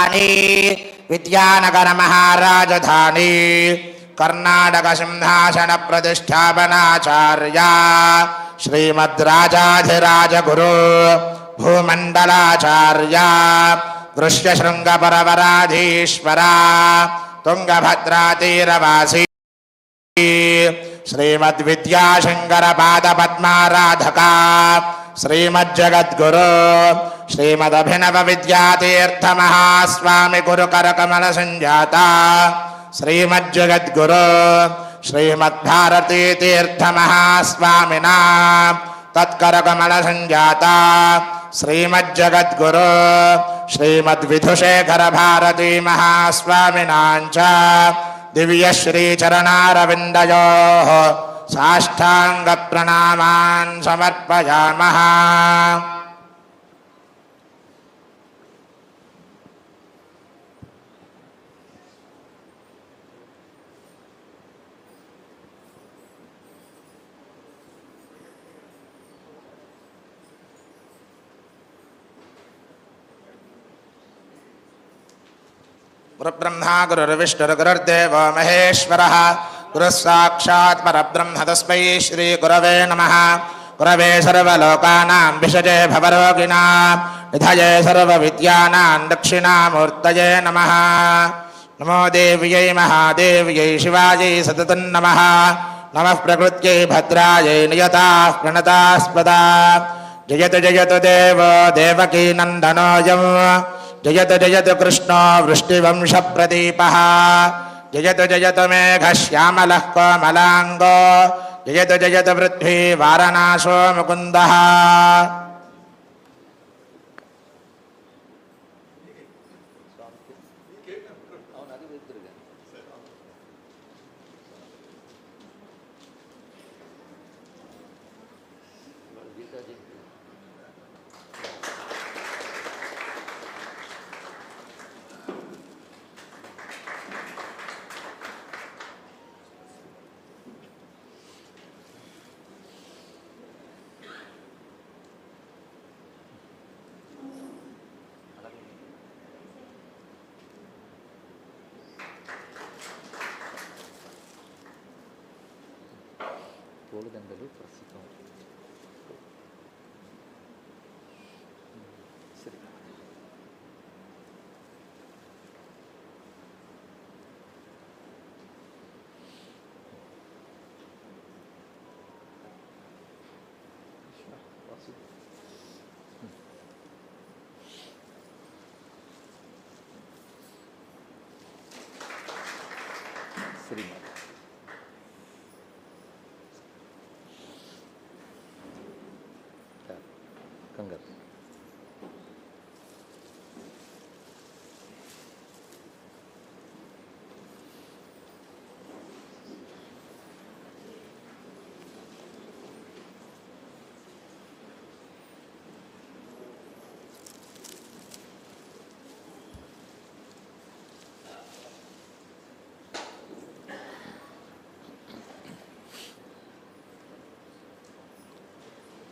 राजधानी विद्यानगरमहाराजधानी कर्णाटकसिंहासनप्रतिष्ठापनाचार्या श्रीमद्राजाधिराजगुरु भूमण्डलाचार्या श्रीमद्विद्याशंकर पाद पद्माराधका श्रीमज्जगद्गुरु। श्रीमदभिनव विद्यातीर्थमहास्वामि गुरुकरकमलसञ्जाता श्रीमज्जगद्गुरु। श्रीमद्भारतीतीर्थमहास्वामिना। तत्करकमलसञ्जाता श्रीमज्जगद्गुरु। श्रीमद्विधुशेखरभारतीमहास्वामिनां च दिव्यश्रीचरणारविन्दयोः। साष्टाङ्गप्रणामान् समर्पयामः। गुरुब्रह्मा गुरुर्विष्णुर्गुरुर्देवो महेश्वरः। गुरुः साक्षात् परब्रह्म तस्मै श्रीगुरवे नमः। गुरवे सर्वलोकानां विषजे भवरोगिणां। निधये सर्वविद्यानां दक्षिणामूर्तये नमः। नमो देव्यै महादेव्यै शिवायै सततं नमः। नमः प्रकृत्यै भद्रायै नियताः प्रणतास्पदा। जयतु जयतु देवो देवकी नन्दनोऽयम् जयतु जयतु कृष्णो वृष्टिवंशप्रदीपः। जयतु जयतु मेघश्यामलः कोमलाङ्गो। जयतु जयतु पृथ्वी वारणासो मुकुन्दः।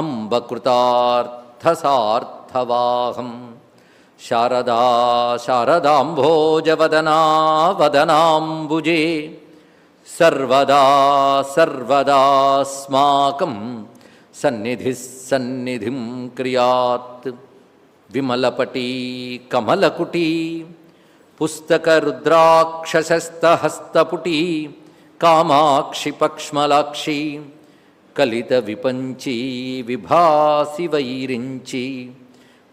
अम्बकृतार्थसार्थवाहं शारदा शारदाम्भोजवदना वदनाम्बुजे सर्वदा सर्वदास्माकं सन्निधिः सन्निधिं क्रियात् विमलपटी कमलकुटी पुस्तकरुद्राक्षसस्तहस्तपुटी कामाक्षि కలిత విపంచి విభాసి వైరించి.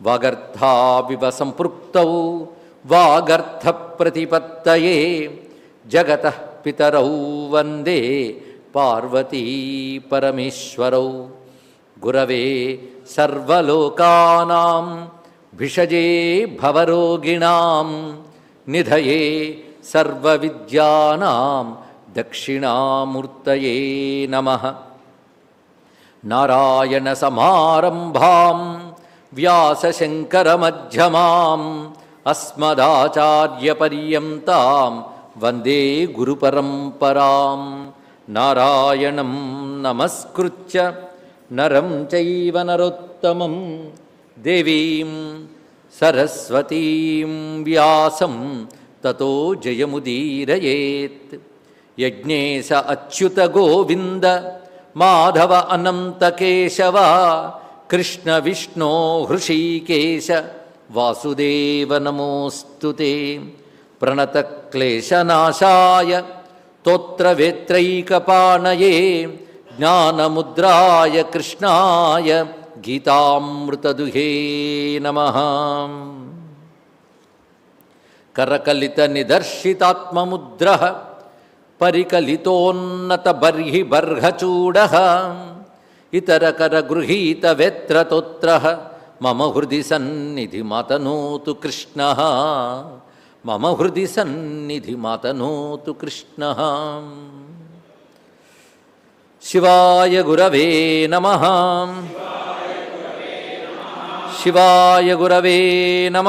వాగర్థావివ సంపృప్తౌ వాగర్థ ప్రతిపత్తయే. జగత పితరౌ వందే పార్వతీ పరమేశ్వరౌ. గురవే సర్వలోకానాం భిషజే భవరోగిణాం. నిధయే సర్వవిద్యానాం దక్షిణామూర్తయే నమః. నారాయణసమారంభాం వ్యాసశంకరమధ్యమాం అస్మదాచార్యపర్యంతాం వందే గురుపరంపరాం. నారాయణం నమస్కృత్య నరం చైవ నరోత్తమం దేవీం సరస్వతీం వ్యాసం తతో జయముదీరయేత్. యజ్ఞేశ అచ్యుత గోవింద మాధవ అనంతకేశవ కృష్ణ విష్ణో హృషీకేశ వాసుదేవ నమోస్తు ప్రణతక్లేశనాశాయ తోత్రవేత్రైకపాణయే జ్ఞానముద్రాయ కృష్ణాయ గీతామృతదుహే నమ. కరకలిత నిదర్శితాత్మముద్ర పరికలితోన్నత బర్హి బర్హచూడ. ఇతరకరగృహీత వేత్రతోత్ర. మమ హృది సన్నిధి మతనోతు కృష్ణ. మమ హృది సన్నిధి మతనోతు కృష్ణ. శివాయ గురవే నమ. శివాయ గురవే నమ.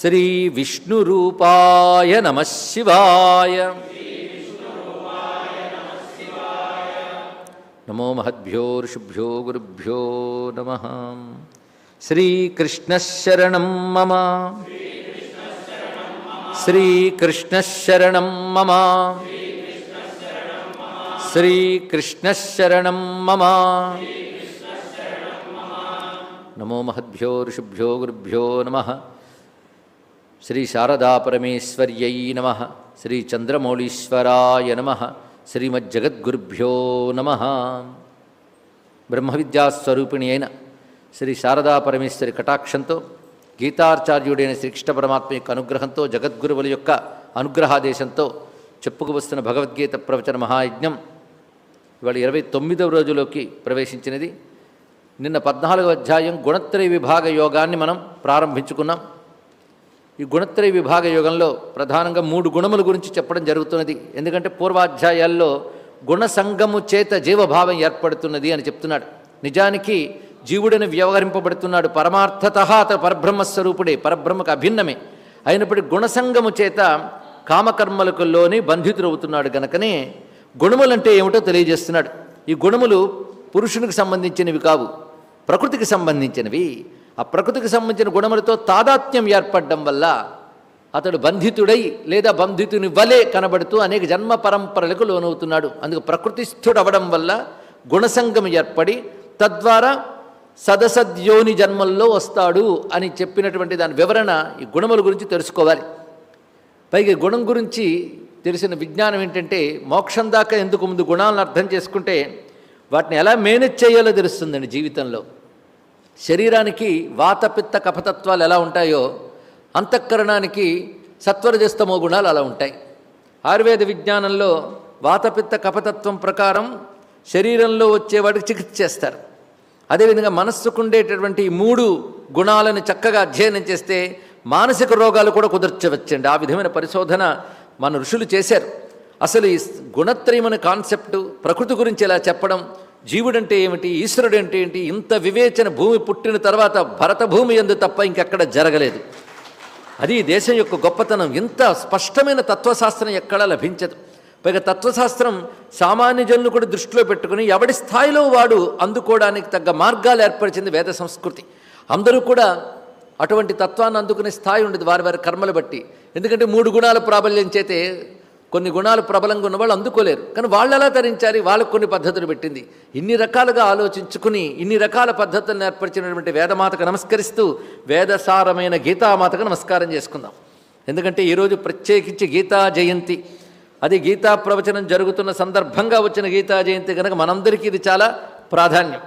శ్రీ విష్ణురూపాయ నమ శివాయ. నమో మహద్భ్యో ఋషిభ్యో గురుభ్యో నమ. శ్రీకృష్ణశరణం మమ. శ్రీకృష్ణశరణం మమ. శ్రీకృష్ణశరణం మమ. నమో మహద్భ్యో ఋషిభ్యో గురుభ్యో నమ. శ్రీ శారదా పరమేశ్వర్యై నమ శ్రీ చంద్రమౌళీశ్వరాయ నమ శ్రీమజ్జగద్గురుభ్యో నమ. బ్రహ్మవిద్యాస్వరూపిణి అయిన శ్రీ శారదా పరమేశ్వరి కటాక్షంతో గీతాచార్యుడైన శ్రీకృష్ణ పరమాత్మ యొక్క అనుగ్రహంతో జగద్గురువుల యొక్క అనుగ్రహాదేశంతో చెప్పుకు వస్తున్న భగవద్గీత ప్రవచన మహాయజ్ఞం ఇవాళ ఇరవై తొమ్మిదవ రోజులోకి ప్రవేశించినది. నిన్న పద్నాలుగవ అధ్యాయం గుణత్రయ విభాగ యోగాన్ని మనం ప్రారంభించుకున్నాం. ఈ గుణత్రయ విభాగ యోగంలో ప్రధానంగా మూడు గుణముల గురించి చెప్పడం జరుగుతున్నది. ఎందుకంటే పూర్వాధ్యాయాల్లో గుణ సంగము చేత జీవభావం ఏర్పడుతున్నది అని చెప్తున్నాడు. నిజానికి జీవుడని వ్యవహరింపబడుతున్నాడు. పరమార్థత అతను పరబ్రహ్మస్వరూపుడే పరబ్రహ్మకు అభిన్నమే. అయినప్పటికీ గుణసంగము చేత కామకర్మలకు లోని గనకనే గుణములంటే ఏమిటో తెలియజేస్తున్నాడు. ఈ గుణములు పురుషునికి సంబంధించినవి కావు ప్రకృతికి సంబంధించినవి. ఆ ప్రకృతికి సంబంధించిన గుణములతో తాదాత్మ్యం ఏర్పడడం వల్ల అతడు బంధితుడై లేదా బంధితుని వలె కనబడుతూ అనేక జన్మ పరంపరలకు లోనవుతున్నాడు. అందుకు ప్రకృతిస్థుడవడం వల్ల గుణసంగం ఏర్పడి తద్వారా సదసద్యోని జన్మల్లో వస్తాడు అని చెప్పినటువంటి దాని వివరణ ఈ గుణముల గురించి తెలుసుకోవాలి. పైగా గుణం గురించి తెలిసిన విజ్ఞానం ఏంటంటే మోక్షం దాకా ఎందుకు ముందు గుణాలను అర్థం చేసుకుంటే వాటిని ఎలా మేనేజ్ చేయాలో తెలుస్తుందండి జీవితంలో. శరీరానికి వాతపిత్త కఫతత్వాలు ఎలా ఉంటాయో అంతఃకరణానికి సత్వరజస్తమో గుణాలు అలా ఉంటాయి. ఆయుర్వేద విజ్ఞానంలో వాతపిత్త కఫతత్వం ప్రకారం శరీరంలో వచ్చేవాడికి చికిత్స చేస్తారు. అదేవిధంగా మనస్సుకుండేటటువంటి మూడు గుణాలను చక్కగా అధ్యయనం చేస్తే మానసిక రోగాలు కూడా కుదర్చవచ్చండి. ఆ విధమైన పరిశోధన మన ఋషులు చేశారు. అసలు ఈ గుణత్రయం అనే కాన్సెప్ట్ ప్రకృతి గురించి ఇలా చెప్పడం జీవుడంటే ఏమిటి? ఈశ్వరుడు అంటే ఏంటి? ఇంత వివేచన భూమి పుట్టిన తర్వాత భరత భూమి ఎందు తప్ప ఇంకెక్కడ జరగలేదు. అది దేశం యొక్క గొప్పతనం. ఇంత స్పష్టమైన తత్వశాస్త్రం ఎక్కడా లభించదు. పైగా తత్వశాస్త్రం సామాన్య జనులు కూడా దృష్టిలో పెట్టుకుని ఎవడి స్థాయిలో వాడు అందుకోవడానికి తగ్గ మార్గాలు ఏర్పరిచింది వేద సంస్కృతి. అందరూ కూడా అటువంటి తత్వాన్ని అందుకునే స్థాయి ఉండదు వారి వారి కర్మలు బట్టి. ఎందుకంటే మూడు గుణాల ప్రాబల్యం చేతే కొన్ని గుణాలు ప్రబలంగా ఉన్న వాళ్ళు అందుకోలేరు. కానీ వాళ్ళు ఎలా తరించాలి వాళ్ళకు కొన్ని పద్ధతులు పెట్టింది. ఇన్ని రకాలుగా ఆలోచించుకుని ఇన్ని రకాల పద్ధతులను ఏర్పరిచినటువంటి వేదమాతకు నమస్కరిస్తూ వేదసారమైన గీతామాతకు నమస్కారం చేసుకుందాం. ఎందుకంటే ఈరోజు ప్రత్యేకించి గీతా జయంతి. అది గీతా ప్రవచనం జరుగుతున్న సందర్భంగా వచ్చిన గీతా జయంతి కనుక మనందరికీ ఇది చాలా ప్రాధాన్యం.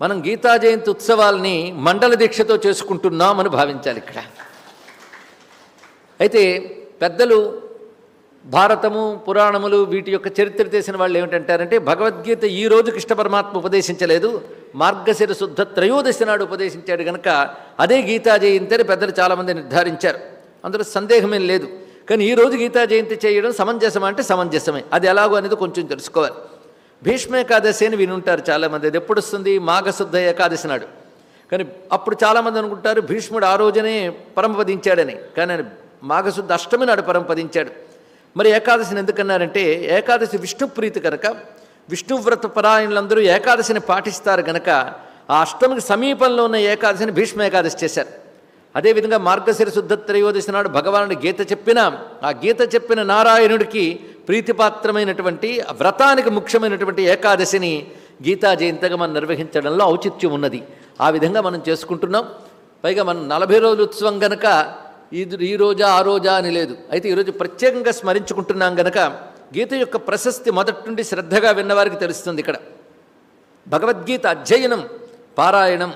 మనం గీతా జయంతి ఉత్సవాల్ని మండల దీక్షతో చేసుకుంటున్నామని భావించాలి ఇక్కడ. అయితే పెద్దలు భారతము పురాణములు వీటి యొక్క చరిత్ర చేసిన వాళ్ళు ఏమిటంటారంటే భగవద్గీత ఈ రోజు కృష్ణ పరమాత్మ ఉపదేశించలేదు. మార్గశిర శుద్ధ త్రయోదశి నాడు ఉపదేశించాడు కనుక అదే గీతా జయంతి అని పెద్దలు చాలామంది నిర్ధారించారు. అందులో సందేహమేం లేదు. కానీ ఈ రోజు గీతా జయంతి చేయడం సమంజసమా అంటే సమంజసమే. అది ఎలాగో అనేది కొంచెం తెలుసుకోవాలి. భీష్మ ఏకాదశి అని వినుంటారు చాలామంది. అది ఎప్పుడు వస్తుంది మాఘశుద్ధ ఏకాదశి నాడు. కానీ అప్పుడు చాలామంది అనుకుంటారు భీష్ముడు ఆ రోజునే పరమపదించాడని కానీ ఆయన మాఘశుద్ధ అష్టమి నాడు పరమపదించాడు మరి ఏకాదశిని ఎందుకన్నారంటే ఏకాదశి విష్ణుప్రీతి కనుక విష్ణువ్రత పరాయణులందరూ ఏకాదశిని పాటిస్తారు గనక ఆ అష్టమికి సమీపంలో ఉన్న ఏకాదశిని భీష్మ ఏకాదశి చేశారు. అదేవిధంగా మార్గశిర శుద్ధ త్రయోదశి నాడు భగవానుడి గీత చెప్పిన ఆ గీత చెప్పిన నారాయణుడికి ప్రీతిపాత్రమైనటువంటి వ్రతానికి ముఖ్యమైనటువంటి ఏకాదశిని గీతా జయంతిగా మనం నిర్వహించడంలో ఔచిత్యం ఉన్నది. ఆ విధంగా మనం చేసుకుంటున్నాం. పైగా మనం నలభై రోజుల ఉత్సవం గనక ఇది ఈ రోజా ఆ రోజా అని లేదు. అయితే ఈరోజు ప్రత్యేకంగా స్మరించుకుంటున్నాం గనక గీత యొక్క ప్రశస్తి మొదటి నుండి శ్రద్ధగా విన్నవారికి తెలుస్తుంది ఇక్కడ. భగవద్గీత అధ్యయనం పారాయణం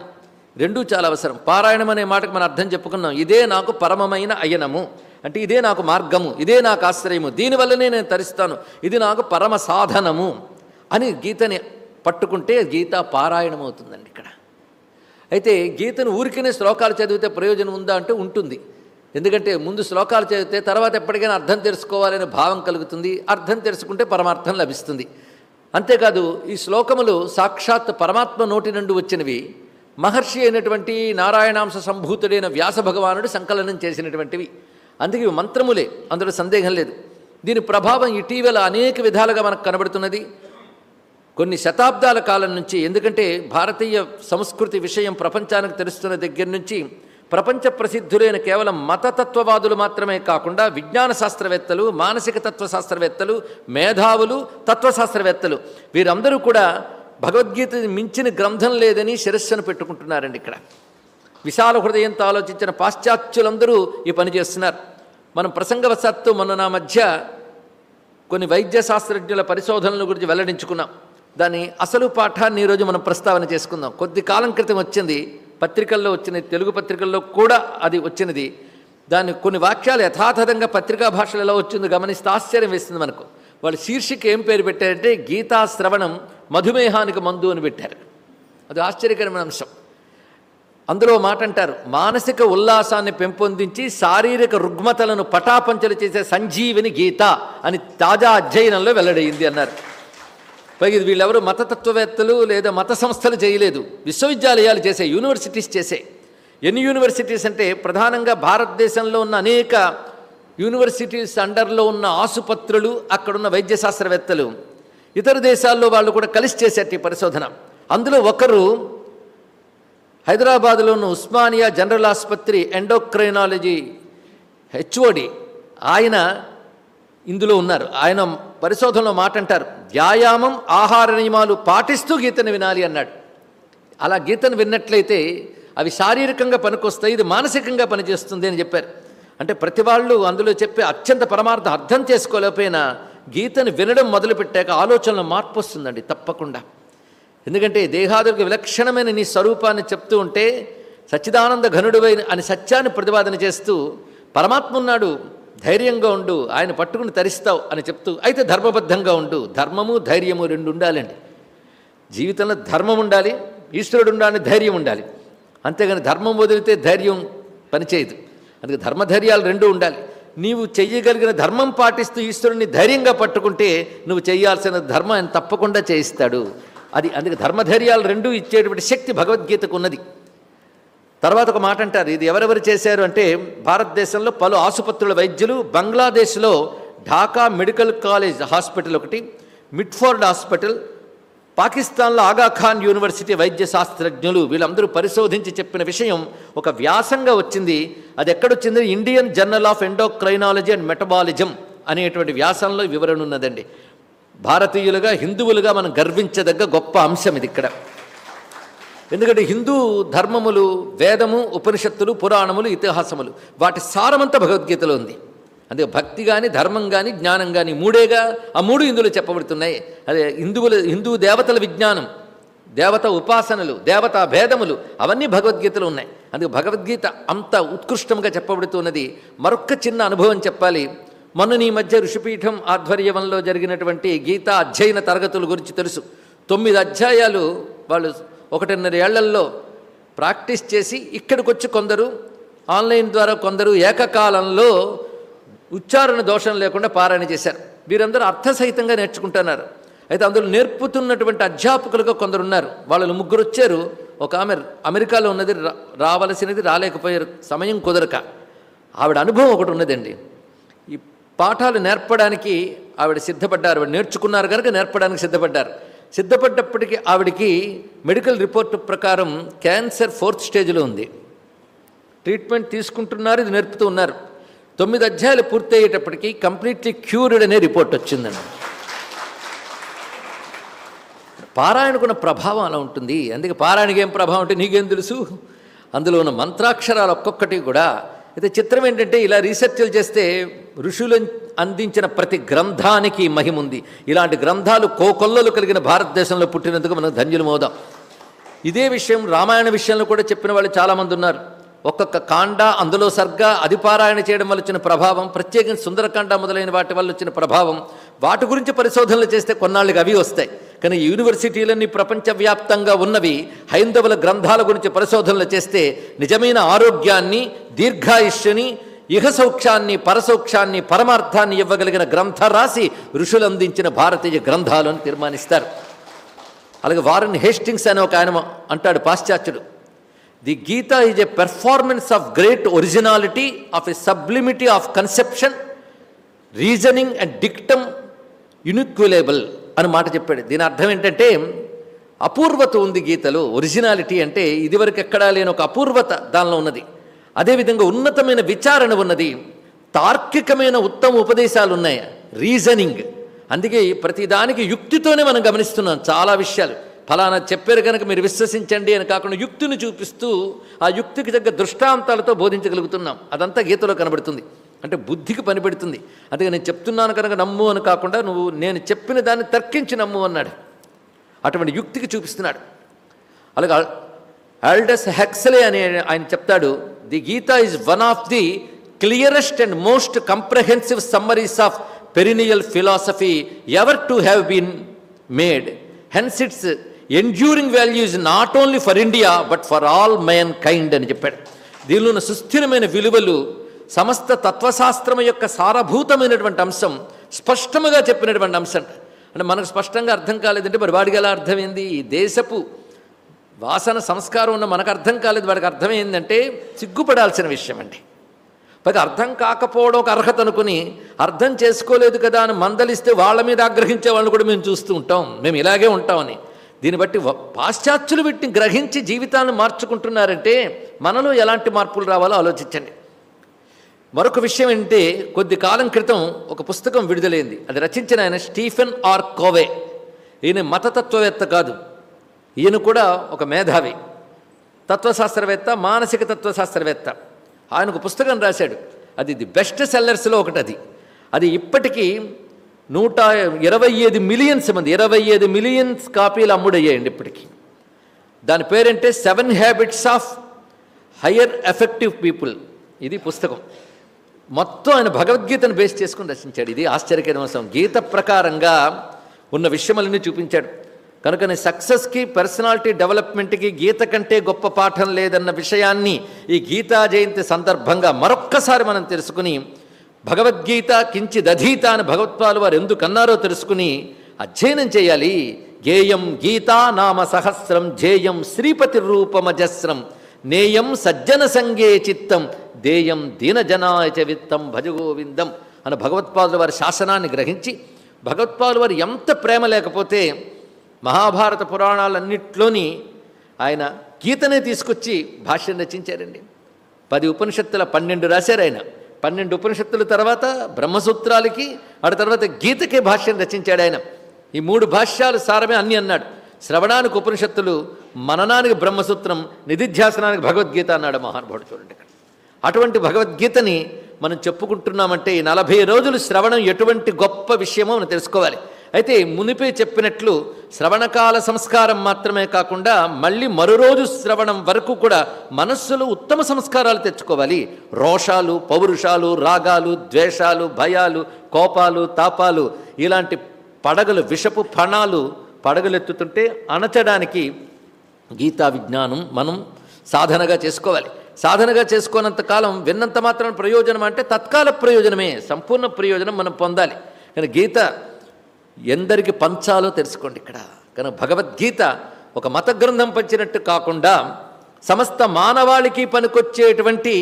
రెండూ చాలా అవసరం. పారాయణం అనే మాటకు మనం అర్థం చెప్పుకున్నాం. ఇదే నాకు పరమమైన అయనము. అంటే ఇదే నాకు మార్గము ఇదే నాకు ఆశ్రయము. దీనివల్లనే నేను తరిస్తాను. ఇది నాకు పరమ సాధనము అని గీతని పట్టుకుంటే గీత పారాయణం అవుతుందండి ఇక్కడ. అయితే గీతను ఊరికనే శ్లోకాలు చదివితే ప్రయోజనం ఉందా అంటే ఉంటుంది. ఎందుకంటే ముందు శ్లోకాలు చదివితే తర్వాత ఎప్పటికైనా అర్థం తెలుసుకోవాలనే భావం కలుగుతుంది. అర్థం తెలుసుకుంటే పరమార్థం లభిస్తుంది. అంతేకాదు ఈ శ్లోకములు సాక్షాత్ పరమాత్మ నోటి నుండి వచ్చినవి. మహర్షి అయినటువంటి నారాయణాంశ సంభూతుడైన వ్యాస భగవానుడు సంకలనం చేసినటువంటివి. అందుకే ఇవి మంత్రములే అందులో సందేహం లేదు. దీని ప్రభావం ఇటీవల అనేక విధాలుగా మనకు కనబడుతున్నది. కొన్ని శతాబ్దాల కాలం నుంచి ఎందుకంటే భారతీయ సంస్కృతి విషయం ప్రపంచానికి తెలుస్తున్న దగ్గర నుంచి ప్రపంచ ప్రసిద్ధులైన కేవలం మతతత్వవాదులు మాత్రమే కాకుండా విజ్ఞాన శాస్త్రవేత్తలు మానసిక తత్వ శాస్త్రవేత్తలు మేధావులు తత్వశాస్త్రవేత్తలు వీరందరూ కూడా భగవద్గీత మించిన గ్రంథం లేదని శిరస్సును పెట్టుకుంటున్నారండి ఇక్కడ. విశాల హృదయంతో ఆలోచించిన పాశ్చాత్యులందరూ ఈ పని చేస్తున్నారు. మనం ప్రసంగవశాత్తు మొన్న నా మధ్య కొన్ని వైద్య శాస్త్రజ్ఞుల పరిశోధనల గురించి వెల్లడించుకున్నాం. దాని అసలు పాఠాన్ని ఈరోజు మనం ప్రస్తావన చేసుకుందాం. కొద్ది కాలం క్రితం వచ్చింది పత్రికల్లో వచ్చినది తెలుగు పత్రికల్లో కూడా అది వచ్చినది. దాని కొన్ని వాక్యాలు యథాతథంగా పత్రికా భాషలు ఎలా వచ్చిందో గమనిస్తే ఆశ్చర్యం వేస్తుంది మనకు. వాళ్ళు శీర్షిక ఏం పేరు పెట్టారంటే గీతా శ్రవణం మధుమేహానికి మందు అని పెట్టారు. అది ఆశ్చర్యకరమైన అంశం. అందులో మాట అంటారు మానసిక ఉల్లాసాన్ని పెంపొందించి శారీరక రుగ్మతలను పటాపంచలు చేసే సంజీవిని గీత అని తాజా అధ్యయనంలో వెల్లడైంది అన్నారు. పైగా ఇది వీళ్ళెవరు మతతత్వవేత్తలు లేదా మత సంస్థలు చేయలేదు. విశ్వవిద్యాలయాలు చేసే యూనివర్సిటీస్ చేసే. ఎన్ని యూనివర్సిటీస్ అంటే ప్రధానంగా భారతదేశంలో ఉన్న అనేక యూనివర్సిటీస్ అండర్లో ఉన్న ఆసుపత్రులు అక్కడున్న వైద్య శాస్త్రవేత్తలు ఇతర దేశాల్లో వాళ్ళు కూడా కలిసి చేసేట పరిశోధన. అందులో ఒకరు హైదరాబాద్లో ఉన్న ఉస్మానియా జనరల్ ఆసుపత్రి ఎండోక్రైనాలజీ హెచ్ఓడి. ఆయన ఇందులో ఉన్నారు. ఆయన పరిశోధనలో మాట అంటారు వ్యాయామం ఆహార నియమాలు పాటిస్తూ గీతను వినాలి అన్నాడు. అలా గీతను విన్నట్లయితే అవి శారీరకంగా పనికొస్తాయి ఇది మానసికంగా పనిచేస్తుంది అని చెప్పారు. అంటే ప్రతి వాళ్ళు అందులో చెప్పే అత్యంత పరమార్థం అర్థం చేసుకోలేకపోయినా గీతను వినడం మొదలుపెట్టాక ఆలోచనలో మార్పు వస్తుందండి తప్పకుండా. ఎందుకంటే దేహాదులకు విలక్షణమైన నీ స్వరూపాన్ని చెప్తూ ఉంటే సచ్చిదానంద ఘనుడువైన అని సత్యాన్ని ప్రతిపాదన చేస్తూ పరమాత్మ ఉన్నాడు. ధైర్యంగా ఉండు ఆయన పట్టుకుని తరిస్తావు అని చెప్తూ అయితే ధర్మబద్ధంగా ఉండు. ధర్మము ధైర్యము రెండు ఉండాలండి. జీవితంలో ధర్మం ఉండాలి ఈశ్వరుడు ఉండాలని ధైర్యం ఉండాలి. అంతేగాని ధర్మం వదిలితే ధైర్యం పనిచేయదు. అందుకే ధర్మధైర్యాలు రెండు ఉండాలి. నీవు చెయ్యగలిగిన ధర్మం పాటిస్తూ ఈశ్వరుడిని ధైర్యంగా పట్టుకుంటే నువ్వు చేయాల్సిన ధర్మం ఆయన తప్పకుండా చేయిస్తాడు. అది అందుకే ధర్మధైర్యాలు రెండూ ఇచ్చేటువంటి శక్తి భగవద్గీతకు ఉన్నది. తర్వాత ఒక మాట అంటారు ఇది ఎవరెవరు చేశారు? అంటే భారతదేశంలో పలు ఆసుపత్రుల వైద్యులు బంగ్లాదేశ్లో ఢాకా మెడికల్ కాలేజ్ హాస్పిటల్ ఒకటి మిట్ఫోర్డ్ హాస్పిటల్ పాకిస్తాన్లో ఆగాఖాన్ యూనివర్సిటీ వైద్య శాస్త్రజ్ఞులు వీళ్ళందరూ పరిశోధించి చెప్పిన విషయం ఒక వ్యాసంగా వచ్చింది. అది ఎక్కడొచ్చింది? Indian Journal of Endocrinology and Metabolism అనేటువంటి వ్యాసంలో వివరణ ఉన్నదండి. భారతీయులుగా హిందువులుగా మనం గర్వించదగ్గ గొప్ప అంశం ఇది ఇక్కడ. ఎందుకంటే హిందూ ధర్మములు వేదము ఉపనిషత్తులు పురాణములు ఇతిహాసములు వాటి సారమంతా భగవద్గీతలో ఉంది. అందుకే భక్తి కానీ ధర్మం కానీ జ్ఞానం కానీ మూడేగా ఆ మూడు ఇందులో చెప్పబడుతున్నాయి. అదే హిందువుల హిందూ దేవతల విజ్ఞానం దేవత ఉపాసనలు దేవతా భేదములు అవన్నీ భగవద్గీతలో ఉన్నాయి. అందుకే భగవద్గీత అంత ఉత్కృష్టంగా చెప్పబడుతున్నది. మరొక్క చిన్న అనుభవం చెప్పాలి. మొన్న నీ మధ్య ఋషిపీఠం ఆధ్వర్యంలో జరిగినటువంటి గీతా అధ్యయన తరగతుల గురించి తెలుసు. తొమ్మిది అధ్యాయాలు వాళ్ళు ఒకటిన్నర ఏళ్ళల్లో ప్రాక్టీస్ చేసి ఇక్కడికి వచ్చి కొందరు ఆన్లైన్ ద్వారా కొందరు ఏకకాలంలో ఉచ్చారణ దోషం లేకుండా పారాయణ చేశారు. వీరందరూ అర్థసహితంగా నేర్చుకుంటున్నారు. అయితే అందులో నేర్పుతున్నటువంటి అధ్యాపకులుగా కొందరు ఉన్నారు వాళ్ళు ముగ్గురు వచ్చారు. ఒక ఆమె అమెరికాలో ఉన్నది రా- రావలసినది రాలేకపోయారు. సమయం కుదరక. ఆవిడ అనుభవం ఒకటి ఉన్నదండి. ఈ పాఠాలు నేర్పడానికి ఆవిడ సిద్ధపడ్డారు. ఆవిడ నేర్చుకున్నారు కనుక నేర్పడానికి సిద్ధపడ్డారు. సిద్ధపడ్డప్పటికీ ఆవిడకి మెడికల్ రిపోర్ట్ ప్రకారం క్యాన్సర్ ఫోర్త్ స్టేజ్లో ఉంది. ట్రీట్మెంట్ తీసుకుంటున్నారు ఇది నేర్పుతూ ఉన్నారు. తొమ్మిది అధ్యాయాలు పూర్తయ్యేటప్పటికి కంప్లీట్లీ క్యూర్డ్ అనే రిపోర్ట్ వచ్చిందండి. పారాయణకున్న ప్రభావం అలా ఉంటుంది. అందుకే పారాయణకి ఏం ప్రభావం అంటే నీకేం తెలుసు? అందులో ఉన్న మంత్రాక్షరాలు ఒక్కొక్కటి కూడా అయితే చిత్రం ఏంటంటే ఇలా రీసెర్చ్లు చేస్తే ఋషులు అందించిన ప్రతి గ్రంథానికి మహిముంది ఇలాంటి గ్రంథాలు కోకొల్లలు కలిగిన భారతదేశంలో పుట్టినందుకు మనం ధన్యులమవుదాం. ఇదే విషయం రామాయణ విషయంలో కూడా చెప్పిన వాళ్ళు చాలామంది ఉన్నారు. ఒక్కొక్క కాండ అందులో సర్గ అధిపారాయణ చేయడం వల్ల వచ్చిన ప్రభావం ప్రత్యేకించి సుందరకాండ మొదలైన వాటి వల్ల వచ్చిన ప్రభావం వాటి గురించి పరిశోధనలు చేస్తే కొన్నాళ్ళకి అవి వస్తాయి. కానీ యూనివర్సిటీలన్నీ ప్రపంచవ్యాప్తంగా ఉన్నవి హైందవుల గ్రంథాల గురించి పరిశోధనలు చేస్తే నిజమైన ఆరోగ్యాన్ని దీర్ఘాయుష్యుని ఇహ సౌఖ్యాన్ని పరసౌఖ్యాన్ని పరమార్థాన్ని ఇవ్వగలిగిన గ్రంథ రాసి ఋషులు అందించిన భారతీయ గ్రంథాలు అని తీర్మానిస్తారు. అలాగే వారన్ హేస్టింగ్స్ అనే ఒక ఆయన అంటాడు పాశ్చాత్యుడు. The Gita is a performance of great originality of a sublimity of conception reasoning and dictum unequalled అని మాట చెప్పాడు. దీని అర్థం ఏంటంటే అపూర్వత ఉంది గీతలో ఒరిజినాలిటీ అంటే ఇదివరకు ఎక్కడా లేని ఒక అపూర్వత దానిలో ఉన్నది. అదేవిధంగా ఉన్నతమైన విచారణ ఉన్నది. తార్కికమైన ఉత్తమ ఉపదేశాలు ఉన్నాయి. రీజనింగ్ అందుకే ప్రతిదానికి యుక్తితోనే మనం గమనిస్తున్నాం చాలా విషయాలు. ఫలానా చెప్పారు కనుక మీరు విశ్వసించండి అని కాకుండా యుక్తిని చూపిస్తూ ఆ యుక్తికి తగ్గ దృష్టాంతాలతో బోధించగలుగుతున్నాం. అదంతా గీతలో కనబడుతుంది. అంటే బుద్ధికి పనిపెడుతుంది అందుకే నేను చెప్తున్నాను కనుక నమ్ము అని కాకుండా నువ్వు నేను చెప్పిన దాన్ని తర్కించి నమ్ము అన్నాడు. అటువంటి యుక్తికి చూపిస్తున్నాడు. అలాగే ఆల్డస్ హెక్సలే అని ఆయన చెప్తాడు the Gita is one of the clearest and most comprehensive summaries of perennial philosophy ever to have been made. Hence its enduring value is not only for India but for all mankind అని చెప్పాడు. దీనిలో ఉన్న సుస్థిరమైన విలువలు సమస్త తత్వశాస్త్రం యొక్క సారభూతమైనటువంటి అంశం స్పష్టముగా చెప్పినటువంటి అంశం. అంటే మనకు స్పష్టంగా అర్థం కాలేదంటే మరి వాడికి ఎలా అర్థమైంది? ఈ దేశపు వాసన సంస్కారం ఉన్న మనకు అర్థం కాలేదు వాడికి అర్థమైందంటే సిగ్గుపడాల్సిన విషయం అండి. పది అర్థం కాకపోవడం ఒక అర్హత అనుకుని అర్థం చేసుకోలేదు కదా అని మందలిస్తే వాళ్ళ మీద ఆగ్రహించే వాళ్ళని కూడా మేము చూస్తూ ఉంటాం. మేము ఇలాగే ఉంటామని. దీన్ని బట్టి పాశ్చాత్యులు వీటిని గ్రహించి జీవితాన్ని మార్చుకుంటున్నారంటే మనలో ఎలాంటి మార్పులు రావాలో ఆలోచించండి. మరొక విషయం ఏంటంటే కొద్ది కాలం క్రితం ఒక పుస్తకం విడుదలైంది. అది రచించిన ఆయన స్టీఫెన్ ఆర్ కోవే. ఈయన మతతత్వవేత్త కాదు. ఈయన కూడా ఒక మేధావి. తత్వశాస్త్రవేత్త మానసిక తత్వశాస్త్రవేత్త. ఆయన ఒక పుస్తకం రాశాడు. అది ది బెస్ట్ సెల్లర్స్లో ఒకటి అది. అది ఇప్పటికీ నూట ఇరవై ఐదు మిలియన్స్ మంది ఇరవై ఐదు మిలియన్స్ కాపీలు అమ్ముడయ్యాయండి ఇప్పటికీ. దాని పేరంటే? Seven Habits of Higher Effective People. ఇది పుస్తకం. మొత్తం ఆయన భగవద్గీతను బేస్ చేసుకుని రచించాడు. ఇది ఆశ్చర్యకరమైన గీత ప్రకారంగా ఉన్న విషయములన్నీ చూపించాడు. కనుకనే సక్సెస్కి పర్సనాలిటీ డెవలప్మెంట్కి గీత కంటే గొప్ప పాఠం లేదన్న విషయాన్ని ఈ గీతా జయంతి సందర్భంగా మరొక్కసారి మనం తెలుసుకుని భగవద్గీత కించిదధీత అని భగవత్వాలు వారు ఎందుకన్నారో తెలుసుకుని అధ్యయనం చేయాలి. గేయం గీతా నామ సహస్రం జేయం శ్రీపతి రూపమజస్రం. నేయం సజ్జన సంగే చిత్తం దేయం దీనజనాయచ విత్తం భజగోవిందం అని భగవత్పాదుల వారి శాసనాన్ని గ్రహించి భగవత్పాదుల వారు ఎంత ప్రేమ లేకపోతే మహాభారత పురాణాలన్నిట్లోని ఆయన గీతనే తీసుకొచ్చి భాష్యం రచించారండి. పది ఉపనిషత్తుల పన్నెండు రాశారు ఆయన. పన్నెండు ఉపనిషత్తుల తర్వాత బ్రహ్మసూత్రాలకి ఆ తర్వాత గీతకే భాష్యం రచించాడు ఆయన. ఈ మూడు భాష్యాలు సారమే అన్ని అన్నాడు. శ్రవణానికి ఉపనిషత్తులు మననానికి బ్రహ్మసూత్రం నిధిధ్యాసనానికి భగవద్గీత అన్నాడు మహానుభావుడు చూడండి అటువంటి భగవద్గీతని మనం చెప్పుకుంటున్నామంటే ఈ నలభై రోజులు శ్రవణం ఎటువంటి గొప్ప విషయమో మనం తెలుసుకోవాలి. అయితే మునిపే చెప్పినట్లు శ్రవణకాల సంస్కారం మాత్రమే కాకుండా మళ్ళీ మరో రోజు శ్రవణం వరకు కూడా మనస్సులో ఉత్తమ సంస్కారాలు తెచ్చుకోవాలి. రోషాలు పౌరుషాలు రాగాలు ద్వేషాలు భయాలు కోపాలు తాపాలు ఇలాంటి పడగలు విషపు ఫణాలు పడగలెత్తుతుంటే అణచడానికి గీతా విజ్ఞానం మనం సాధనగా చేసుకోవాలి. సాధనగా చేసుకోనంత కాలం విన్నంత మాత్రం ప్రయోజనం అంటే తత్కాల ప్రయోజనమే సంపూర్ణ ప్రయోజనం మనం పొందాలి. కానీ గీత ఎందరికి పంచాలో తెలుసుకోండి ఇక్కడ. కనుక భగవద్గీత ఒక మత గ్రంథం పంచినట్టు కాకుండా సమస్త మానవాళికి పనికొచ్చేటువంటి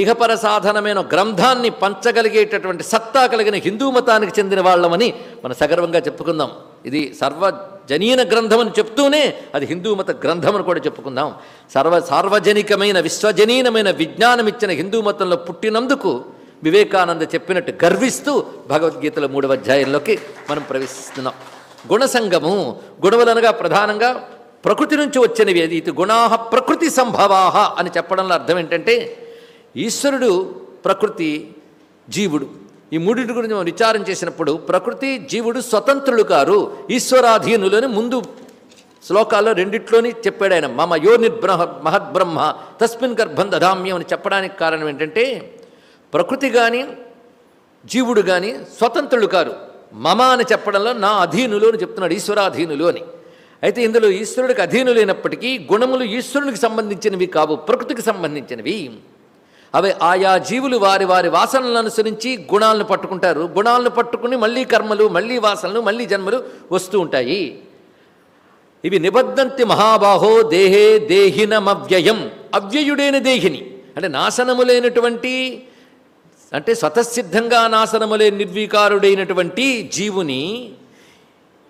ఇహపర సాధనమైన గ్రంథాన్ని పంచగలిగేటటువంటి సత్తా కలిగిన హిందూ మతానికి చెందిన వాళ్ళమని మనం సగర్వంగా చెప్పుకుందాం. ఇది సర్వజనీన గ్రంథం అని చెప్తూనే అది హిందూ మత గ్రంథం అని కూడా చెప్పుకుందాం. సర్వ సార్వజనికమైన విశ్వజనీనమైన విజ్ఞానం ఇచ్చిన హిందూ మతంలో పుట్టినందుకు వివేకానంద చెప్పినట్టు గర్విస్తూ భగవద్గీతల మూడవ అధ్యాయంలోకి మనం ప్రవేశిస్తున్నాం. గుణసంగము గుణములనగా ప్రధానంగా ప్రకృతి నుంచి వచ్చినవి అది ఇది గుణా ప్రకృతి సంభవాహ అని చెప్పడంలో అర్థం ఏంటంటే ఈశ్వరుడు ప్రకృతి జీవుడు. ఈ మూడింటి గురించి మనం విచారం చేసినప్పుడు ప్రకృతి జీవుడు స్వతంత్రులు కారు ఈశ్వరాధీనులని ముందు శ్లోకాల్లో రెండిట్లోని చెప్పాడు ఆయన మమ యో నిర్బ్రహ మహద్బ్రహ్మ తస్మిన్ గర్భం దధామ్యం అని చెప్పడానికి కారణం ఏంటంటే ప్రకృతి కానీ జీవుడు కానీ స్వతంత్రులు కారు. మమ అని చెప్పడంలో నా అధీనులు అని చెప్తున్నాడు ఈశ్వరాధీనులు అని. అయితే ఇందులో ఈశ్వరుడికి అధీనులైనప్పటికీ గుణములు ఈశ్వరునికి సంబంధించినవి కావు ప్రకృతికి సంబంధించినవి. అవి ఆయా జీవులు వారి వారి వాసనలను అనుసరించి గుణాలను పట్టుకుంటారు. గుణాలను పట్టుకుని మళ్ళీ కర్మలు మళ్ళీ వాసనలు మళ్ళీ జన్మలు వస్తూ ఉంటాయి. ఇవి నిబద్ధంతి మహాబాహో దేహే దేహినమవ్యయం. అవ్యయుడైన దేహిని. అంటే నాశనము లేనటువంటి అంటే స్వతసిద్ధంగా నాశనము లేని నిర్వీకారుడైనటువంటి జీవుని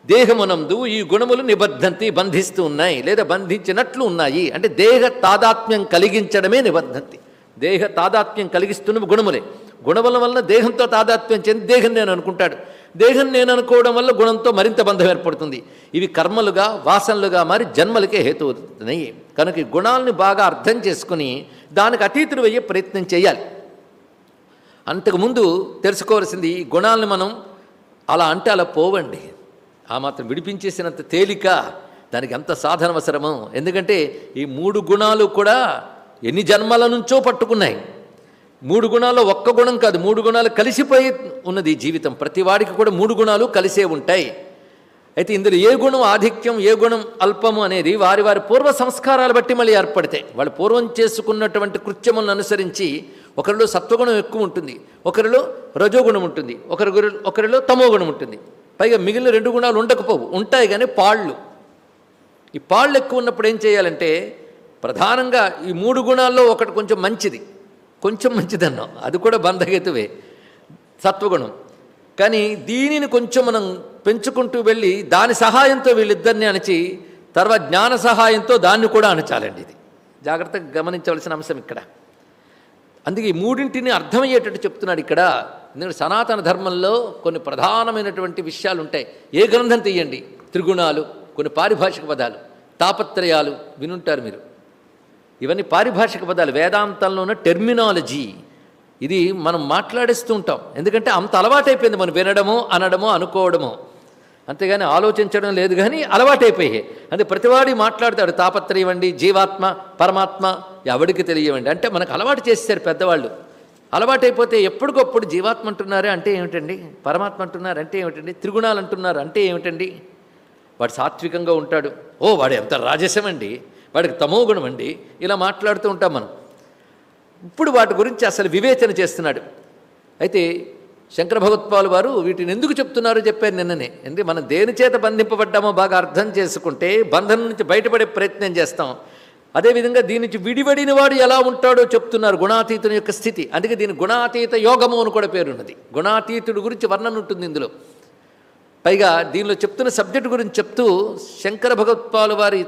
దేహమునందు ఈ గుణములు నిబద్ధంతి బంధిస్తూ ఉన్నాయి లేదా బంధించినట్లు ఉన్నాయి. అంటే దేహ తాదాత్మ్యం కలిగించడమే నిబద్ధంతి. దేహ తాదాత్మ్యం కలిగిస్తున్నవి గుణములే. గుణముల వలన దేహంతో తాదాత్మ్యం చెంది దేహం నేను అనుకుంటాడు. దేహం నేను అనుకోవడం వల్ల గుణంతో మరింత బంధం ఏర్పడుతుంది. ఇవి కర్మలుగా వాసనలుగా మారి జన్మలకే హేతు అవుతున్నాయి కనుక ఈ గుణాలని బాగా అర్థం చేసుకుని దానికి అతీతులు అయ్యే ప్రయత్నం చేయాలి. అంతకుముందు తెలుసుకోవాల్సింది ఈ గుణాలను మనం అలా అంటే అలా పోవండి. ఆ మాత్రం విడిపించేసినంత తేలిక దానికి ఎంత సాధన అవసరమో. ఎందుకంటే ఈ మూడు గుణాలు కూడా ఎన్ని జన్మల నుంచో పట్టుకున్నాయి. మూడు గుణాల్లో ఒక్క గుణం కాదు మూడు గుణాలు కలిసిపోయి ఉన్నది జీవితం. ప్రతి వాడికి కూడా మూడు గుణాలు కలిసే ఉంటాయి. అయితే ఇందులో ఏ గుణం ఆధిక్యం ఏ గుణం అల్పము అనేది వారి వారి పూర్వ సంస్కారాలు బట్టి మళ్ళీ ఏర్పడతాయి వాళ్ళు పూర్వం చేసుకున్నటువంటి కృత్యములను అనుసరించి ఒకరిలో సత్వగుణం ఎక్కువ ఉంటుంది ఒకరిలో రజోగుణం ఉంటుంది ఒకరి గురి- ఒకరిలో తమో గుణం ఉంటుంది. పైగా మిగిలిన రెండు గుణాలు ఉండకపోవు ఉంటాయి కానీ పాళ్ళు. ఈ పాళ్ళు ఎక్కువ ఉన్నప్పుడు ఏం చేయాలంటే ప్రధానంగా ఈ మూడు గుణాల్లో ఒకటి కొంచెం మంచిది. కొంచెం మంచిదన్నాం. అది కూడా బంధగతువే సత్వగుణం. కానీ దీనిని కొంచెం మనం పెంచుకుంటూ వెళ్ళి దాని సహాయంతో వీళ్ళిద్దరిని అణచి తర్వాత జ్ఞాన సహాయంతో దాన్ని కూడా అణచాలండి ఇది. జాగ్రత్తగా గమనించవలసిన అంశం ఇక్కడ. అందుకే ఈ మూడింటిని అర్థమయ్యేటట్టు చెప్తున్నాడు ఇక్కడ. ఎందుకంటే సనాతన ధర్మంలో కొన్ని ప్రధానమైనటువంటి విషయాలు ఉంటాయి. ఏ గ్రంథం తీయండి? త్రిగుణాలు కొన్ని పారిభాషిక పదాలు తాపత్రయాలు వినుంటారు మీరు. ఇవన్నీ పారిభాషిక పదాలు. వేదాంతంలో ఉన్న టెర్మినాలజీ ఇది మనం మాట్లాడేస్తూ ఉంటాం. ఎందుకంటే అంత అలవాటైపోయింది మనం వినడము అనడము అనుకోవడము. అంతేగాని ఆలోచించడం లేదు కానీ అలవాటైపోయాయి. అంటే ప్రతివాడి మాట్లాడతాడు తాపత్రయం అండి జీవాత్మ పరమాత్మ ఎవడికి తెలియవండి. అంటే మనకు అలవాటు చేస్తారు పెద్దవాళ్ళు. అలవాటైపోతే ఎప్పటికప్పుడు జీవాత్మ అంటున్నారే అంటే ఏమిటండి? పరమాత్మ అంటున్నారు అంటే ఏమిటండి? త్రిగుణాలు అంటున్నారు అంటే ఏమిటండి? వాడు సాత్వికంగా ఉంటాడు. ఓ వాడు ఎంత రాజసమండి. వాడికి తమో గుణం అండి. ఇలా మాట్లాడుతూ ఉంటాం మనం. ఇప్పుడు వాటి గురించి అసలు వివేచన చేస్తున్నాడు. అయితే శంకర భగవత్పాలు వారు వీటిని ఎందుకు చెప్తున్నారో చెప్పారు నిన్ననే. అంటే మనం దేని చేత బంధింపబడ్డామో బాగా అర్థం చేసుకుంటే బంధనం నుంచి బయటపడే ప్రయత్నం చేస్తాం. అదేవిధంగా దీని నుంచి విడివడిన వాడు ఎలా ఉంటాడో చెప్తున్నారు గుణాతీతుని యొక్క స్థితి. అందుకే దీని గుణాతీత యోగము అని కూడా పేరున్నది. గుణాతీతుడి గురించి వర్ణన ఉంటుంది ఇందులో. పైగా దీనిలో చెప్తున్న సబ్జెక్ట్ గురించి చెప్తూ శంకర భగవత్పాలు వారి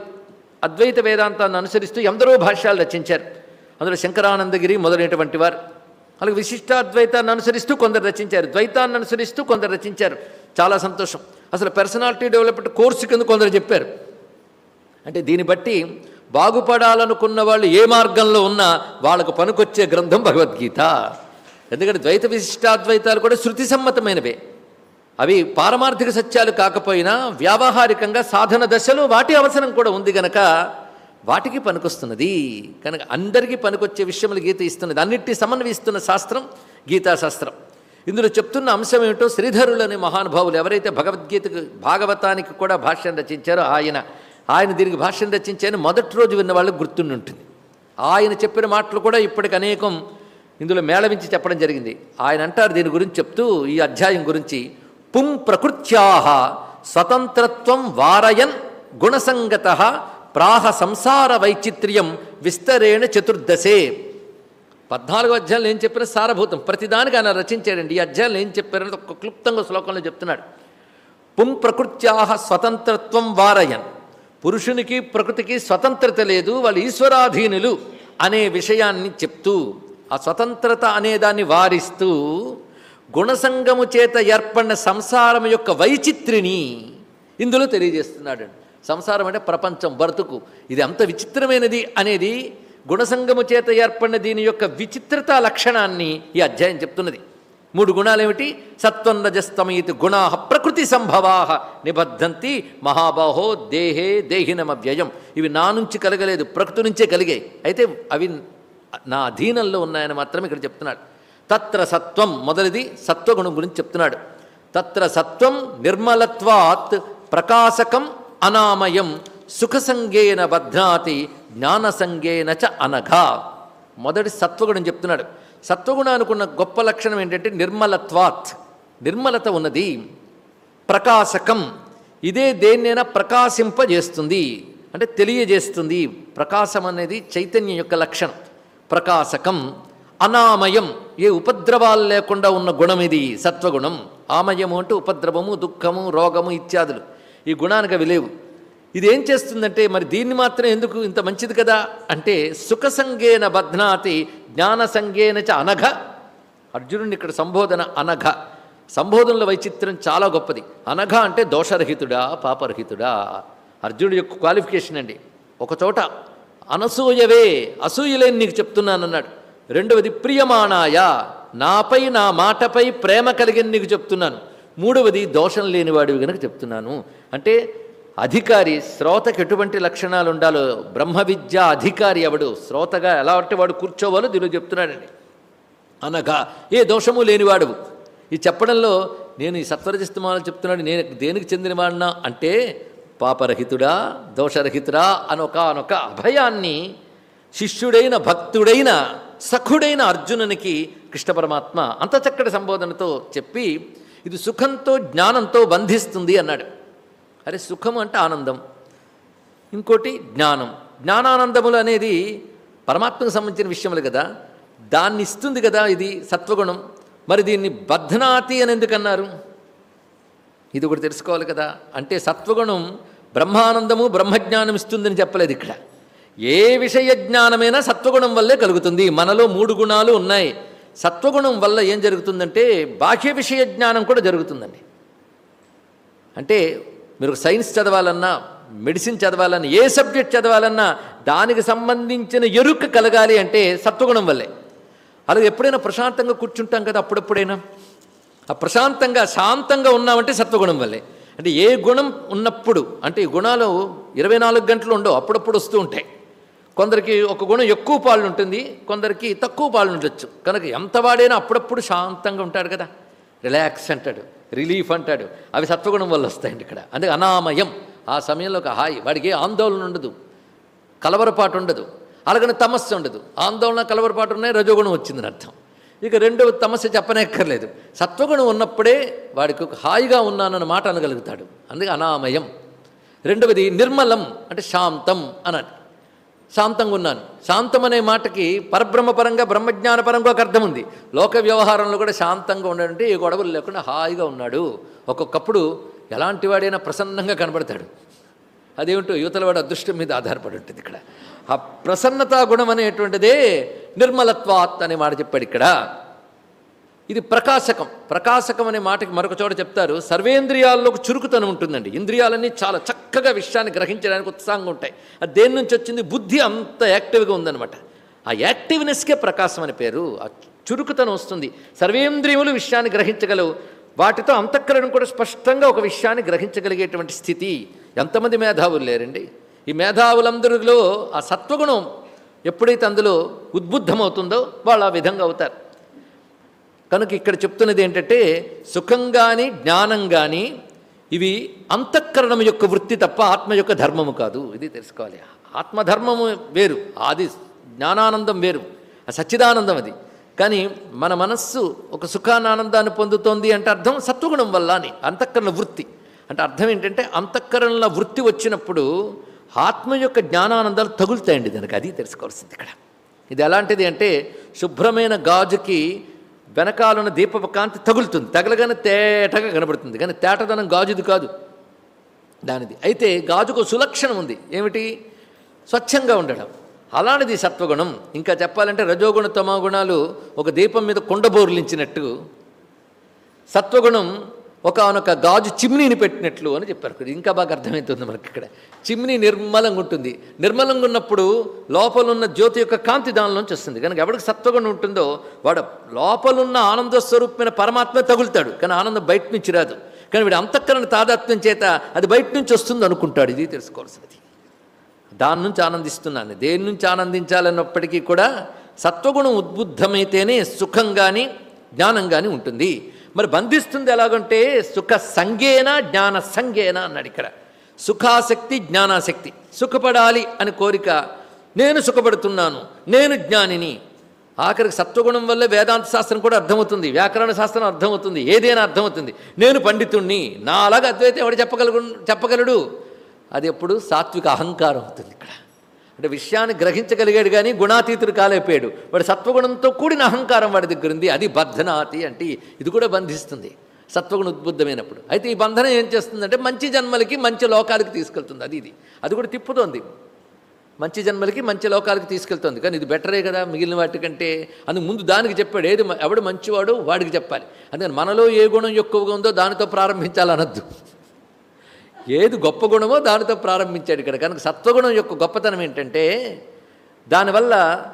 అద్వైత వేదాంతాన్ని అనుసరిస్తూ ఎందరో భాష్యాలు రచించారు. అందులో శంకరానందగిరి మొదలైనటువంటి వారు. అలాగే విశిష్టాద్వైతాన్ని అనుసరిస్తూ కొందరు రచించారు. ద్వైతాన్ని అనుసరిస్తూ కొందరు రచించారు. చాలా సంతోషం. అసలు పర్సనాలిటీ డెవలప్మెంట్ కోర్సు కింద కొందరు చెప్పారు. అంటే దీన్ని బట్టి బాగుపడాలనుకున్న వాళ్ళు ఏ మార్గంలో ఉన్నా వాళ్ళకు పనికొచ్చే గ్రంథం భగవద్గీత. ఎందుకంటే ద్వైత విశిష్టాద్వైతాలు కూడా శృతి సమ్మతమైనవే అవి పారమార్థిక సత్యాలు కాకపోయినా వ్యావహారికంగా సాధన దశలో వాటి అవసరం కూడా ఉంది గనక వాటికి పనికొస్తున్నది. కనుక అందరికీ పనికొచ్చే విషయములు గీత ఇస్తున్నది. అన్నిటి సమన్వయిస్తున్న శాస్త్రం గీతాశాస్త్రం ఇందులో చెప్తున్న అంశం ఏమిటో శ్రీధరులు అనే మహానుభావులు ఎవరైతే భగవద్గీతకు భాగవతానికి కూడా భాష్యం రచించారో ఆయన ఆయన దీనికి భాష్యం రచించారని మొదటి రోజు విన్న వాళ్ళకి గుర్తుండి ఉంటుంది ఆయన చెప్పిన మాటలు కూడా ఇప్పటికి అనేకం ఇందులో మేళవించి చెప్పడం జరిగింది. ఆయన అంటారు దీని గురించి చెప్తూ ఈ అధ్యాయం గురించి పుం ప్రకృత్యాహ స్వతంత్రత్వం వారయన్ గుణసంగత ప్రాహ సంసార వైచిత్ర్యం విస్తరేణ చతుర్దశే. పద్నాలుగో అధ్యాయంలో ఏం చెప్పిన సారభూతం. ప్రతిదానికి ఆయన రచించాడండి. ఈ అధ్యాయంలో ఏం చెప్పారని ఒక క్లుప్తంగా శ్లోకంలో చెప్తున్నాడు. పుం ప్రకృత్యాహ స్వతంత్రత్వం వారయన్. పురుషునికి ప్రకృతికి స్వతంత్రత లేదు వాళ్ళు ఈశ్వరాధీనులు అనే విషయాన్ని చెప్తూ ఆ స్వతంత్రత అనేదాన్ని వారిస్తూ గుణసంగము చేత ఏర్పడిన సంసారం యొక్క వైచిత్రిని ఇందులో తెలియజేస్తున్నాడు. సంసారం అంటే ప్రపంచం బ్రతుకు ఇది అంత విచిత్రమైనది అనేది గుణసంగము చేత ఏర్పడిన దీని యొక్క విచిత్రత లక్షణాన్ని ఈ అధ్యాయం చెప్తున్నది. మూడు గుణాలేమిటి? సత్వం రజస్తమయితి గుణా ప్రకృతి సంభవా నిబద్ధంతి మహాబాహో దేహే దేహినమవ్యయం. ఇవి నా నుంచి కలగలేదు ప్రకృతి నుంచే కలిగాయి. అయితే అవి నా అధీనంలో ఉన్నాయని మాత్రం ఇక్కడ చెప్తున్నాడు. తత్ర సత్వం మొదటిది సత్వగుణం గురించి చెప్తున్నాడు. తత్ర సత్వం నిర్మలత్వాత్ ప్రకాశకం అనామయం సుఖసంగేన బధ్నాతి జ్ఞానసంగేన చ అనఘా. మొదటి సత్వగుణం చెప్తున్నాడు. సత్వగుణానికి ఉన్న గొప్ప లక్షణం ఏంటంటే నిర్మలత్వాత్ నిర్మలత ఉన్నది. ప్రకాశకం ఇదే దేన్నైనా ప్రకాశింపజేస్తుంది. అంటే తెలియజేస్తుంది. ప్రకాశం అనేది చైతన్యం యొక్క లక్షణం. ప్రకాశకం అనామయం. ఏ ఉపద్రవాలు లేకుండా ఉన్న గుణం ఇది. సత్వగుణం. ఆమయము అంటే ఉపద్రవము దుఃఖము రోగము ఇత్యాదులు. ఈ గుణానికి అవి లేవు. ఇది ఏం చేస్తుందంటే మరి దీన్ని మాత్రం ఎందుకు ఇంత మంచిది కదా? అంటే సుఖసంగేన బధ్నాతి జ్ఞానసంగేన చ అనఘ. అర్జునుడిని ఇక్కడ సంబోధన అనఘ. సంబోధనల వైచిత్ర్యం చాలా గొప్పది. అనఘ అంటే దోషరహితుడా పాపరహితుడా? అర్జునుడి యొక్క క్వాలిఫికేషన్ అండి. ఒకచోట అనసూయవే అసూయలేని నీకు చెప్తున్నానన్నాడు. రెండవది ప్రియమాణాయ నాపై నా మాటపై ప్రేమ కలిగిన నీకు చెప్తున్నాను. మూడవది దోషం లేనివాడివి కనుక చెప్తున్నాను. అంటే అధికారి శ్రోతకు ఎటువంటి లక్షణాలు ఉండాలో బ్రహ్మ విద్య అధికారి ఎవడు శ్రోతగా ఎలా అంటే వాడు కూర్చోవాలో దీనిలో చెప్తున్నాడండి. అనగా ఏ దోషము లేనివాడు ఈ చెప్పడంలో నేను ఈ సత్వరజస్తమాలు చెప్తున్నాడు నేను దేనికి చెందినవాడినా అంటే పాపరహితుడా దోషరహితుడా అనొక అనొక అభయాన్ని శిష్యుడైన భక్తుడైన సఖుడైన అర్జునునికి కృష్ణ పరమాత్మ అంత చక్కటి సంబోధనతో చెప్పి ఇది సుఖంతో జ్ఞానంతో బంధిస్తుంది అన్నాడు. అరే సుఖం అంటే ఆనందం. ఇంకోటి జ్ఞానం. జ్ఞానానందములు అనేది పరమాత్మకు సంబంధించిన విషయములు కదా. దాన్ని ఇస్తుంది కదా ఇది సత్వగుణం. మరి దీన్ని బధ్నాతి అని ఎందుకన్నారు? ఇది ఒకటి తెలుసుకోవాలి కదా. అంటే సత్వగుణం బ్రహ్మానందము బ్రహ్మజ్ఞానం ఇస్తుందని చెప్పలేదు ఇక్కడ. ఏ విషయ జ్ఞానమైనా సత్వగుణం వల్లే కలుగుతుంది. మనలో మూడు గుణాలు ఉన్నాయి. సత్వగుణం వల్ల ఏం జరుగుతుందంటే బాహ్య విషయ జ్ఞానం కూడా జరుగుతుందండి. అంటే మీరు సైన్స్ చదవాలన్నా మెడిసిన్ చదవాలన్నా ఏ సబ్జెక్ట్ చదవాలన్నా దానికి సంబంధించిన ఎరుక కలగాలి అంటే సత్వగుణం వల్లే. అలాగే ఎప్పుడైనా ప్రశాంతంగా కూర్చుంటాం కదా అప్పుడప్పుడైనా? ఆ ప్రశాంతంగా శాంతంగా ఉన్నామంటే సత్వగుణం వల్లే. అంటే ఏ గుణం ఉన్నప్పుడు అంటే ఈ గుణాలు ఇరవై నాలుగు గంటలు ఉండవు అప్పుడప్పుడు వస్తూ ఉంటాయి. కొందరికి ఒక గుణం ఎక్కువ పాలు ఉంటుంది కొందరికి తక్కువ పాలు ఉండొచ్చు. కనుక ఎంత వాడైనా అప్పుడప్పుడు శాంతంగా ఉంటాడు కదా. రిలాక్స్ అంటాడు రిలీఫ్ అంటాడు. అవి సత్వగుణం వల్ల వస్తాయండి ఇక్కడ. అందుకే అనామయం. ఆ సమయంలో ఒక హాయి. వాడికి ఆందోళన ఉండదు. కలవరపాటు ఉండదు. అలాగని తమస్సు ఉండదు. ఆందోళన కలవరపాటు ఉన్నాయి రజోగుణం వచ్చిందని అర్థం. ఇక రెండవ తమస్య చెప్పనక్కర్లేదు. సత్వగుణం ఉన్నప్పుడే వాడికి ఒక హాయిగా ఉన్నానన్న మాట అనగలుగుతాడు. అందుకే అనామయం. రెండవది నిర్మలం అంటే శాంతం అన్నాడు. శాంతంగా ఉన్నాను శాంతం అనే మాటకి పరబ్రహ్మపరంగా బ్రహ్మజ్ఞానపరంగా ఒక అర్థం ఉంది. లోక వ్యవహారంలో కూడా శాంతంగా ఉన్నాడంటే ఏ గొడవలు లేకుండా హాయిగా ఉన్నాడు. ఒక్కొక్కప్పుడు ఎలాంటి వాడైనా ప్రసన్నంగా కనబడతాడు. అదేమిటో యువతలవాడు అదృష్టం మీద ఆధారపడి ఉంటుంది ఇక్కడ. ఆ ప్రసన్నతా గుణం అనేటువంటిదే నిర్మలత్వాత్ అనే మాట చెప్పాడు ఇక్కడ. ఇది ప్రకాశకం. ప్రకాశకం అనే మాటకి మరొక చోట చెప్తారు సర్వేంద్రియాల్లోకి చురుకుతనం ఉంటుందండి. ఇంద్రియాలన్నీ చాలా చక్కగా విషయాన్ని గ్రహించడానికి ఉత్సాహంగా ఉంటాయి. అది దేని నుంచి వచ్చింది? బుద్ధి అంత యాక్టివ్గా ఉందన్నమాట. ఆ యాక్టివ్నెస్కే ప్రకాశం అని పేరు. ఆ చురుకుతనం వస్తుంది. సర్వేంద్రియములు విషయాన్ని గ్రహించగలవు. వాటితో అంతఃకరణం కూడా స్పష్టంగా ఒక విషయాన్ని గ్రహించగలిగేటువంటి స్థితి. ఎంతమంది మేధావులు లేరండి? ఈ మేధావులందరిలో ఆ సత్వగుణం ఎప్పుడైతే అందులో ఉద్బుద్ధమవుతుందో వాళ్ళు ఆ విధంగా అవుతారు. కనుక ఇక్కడ చెప్తున్నది ఏంటంటే సుఖం కానీ జ్ఞానం కానీ ఇవి అంతఃకరణం యొక్క వృత్తి తప్ప ఆత్మ యొక్క ధర్మము కాదు. ఇది తెలుసుకోవాలి. ఆత్మధర్మము వేరు ఆది జ్ఞానానందం వేరు ఆ సచ్చిదానందం అది. కానీ మన మనస్సు ఒక సుఖానానందాన్ని పొందుతోంది అంటే అర్థం సత్వగుణం వల్ల అని అంతఃకరణ వృత్తి. అంటే అర్థం ఏంటంటే అంతఃకరణల వృత్తి వచ్చినప్పుడు ఆత్మ యొక్క జ్ఞానానందాలు తగులుతాయండి. దానికి అది తెలుసుకోవాల్సింది ఇక్కడ. ఇది ఎలాంటిది అంటే శుభ్రమైన గాజుకి వెనకాలన్న దీపపు కాంతి తగులుతుంది. తగలగానే తేటగా కనబడుతుంది. కానీ తేటదనం గాజుది కాదు. దానిది. అయితే గాజుకు సులక్షణం ఉంది. ఏమిటి? స్వచ్ఛంగా ఉండడం. అలాంటిది సత్వగుణం. ఇంకా చెప్పాలంటే రజోగుణ తమో గుణాలు ఒక దీపం మీద కుండబోర్లించినట్టు సత్వగుణం ఒకనొక గాజు చిమ్నీని పెట్టినట్లు అని చెప్పారు. ఇంకా బాగా అర్థమవుతుంది మనకి ఇక్కడ. చిమ్నీ నిర్మలంగా ఉంటుంది. నిర్మలంగా ఉన్నప్పుడు లోపల ఉన్న జ్యోతి యొక్క కాంతి దానిలోంచి వస్తుంది. కనుక ఎవరికి సత్వగుణం ఉంటుందో వాడు లోపలున్న ఆనంద స్వరూపమైన పరమాత్మ తగులుతాడు. కానీ ఆనందం బయట నుంచి రాదు. కానీ వీడు అంతఃకరణ తాదాత్మ్యం చేత అది బయట నుంచి వస్తుంది అనుకుంటాడు. ఇది తెలుసుకోవాల్సినది. దాని నుంచి ఆనందిస్తున్నాను. దేని నుంచి ఆనందించాలన్నప్పటికీ కూడా సత్వగుణం ఉద్బుద్ధమైతేనే సుఖం కానీ జ్ఞానం కానీ ఉంటుంది. మరి బంధిస్తుంది ఎలాగంటే సుఖ సంగేన జ్ఞాన సంగేన అన్నాడు ఇక్కడ. సుఖాసక్తి జ్ఞానాసక్తి. సుఖపడాలి అని కోరిక నేను సుఖపడుతున్నాను నేను జ్ఞానిని. ఆఖరికి సత్వగుణం వల్ల వేదాంత శాస్త్రం కూడా అర్థమవుతుంది వ్యాకరణ శాస్త్రం అర్థమవుతుంది ఏదైనా అర్థమవుతుంది. నేను పండితుణ్ణి నా అలాగ అద్వైతం ఎవడు చెప్పగలగు చెప్పగలడు? అది ఎప్పుడు సాత్విక అహంకారం అవుతుంది ఇక్కడ. అంటే విషయాన్ని గ్రహించగలిగాడు కానీ గుణాతీతుడు కాలేపోయాడు వాడు సత్వగుణంతో కూడిన అహంకారం వాడి దగ్గర ఉంది. అది బద్ధనాతి అంటే ఇది కూడా బంధిస్తుంది. సత్వగుణ ఉద్బుద్ధమైనప్పుడు. అయితే ఈ బంధనం ఏం చేస్తుందంటే మంచి జన్మలకి మంచి లోకాలకి తీసుకెళ్తుంది. అది ఇది. అది కూడా తిప్పుతోంది. మంచి జన్మలకి మంచి లోకాలకి తీసుకెళ్తుంది. కానీ ఇది బెటరే కదా మిగిలిన వాటికంటే. అందుకు ముందు దానికి చెప్పాడు. ఏది ఎవడు మంచివాడు వాడికి చెప్పాలి. అందుకని మనలో ఏ గుణం ఎక్కువగా ఉందో దానితో ప్రారంభించాలనద్దు. ఏది గొప్ప గుణమో దానితో ప్రారంభించాడు ఇక్కడ. కనుక సత్వగుణం యొక్క గొప్పతనం ఏంటంటే దానివల్ల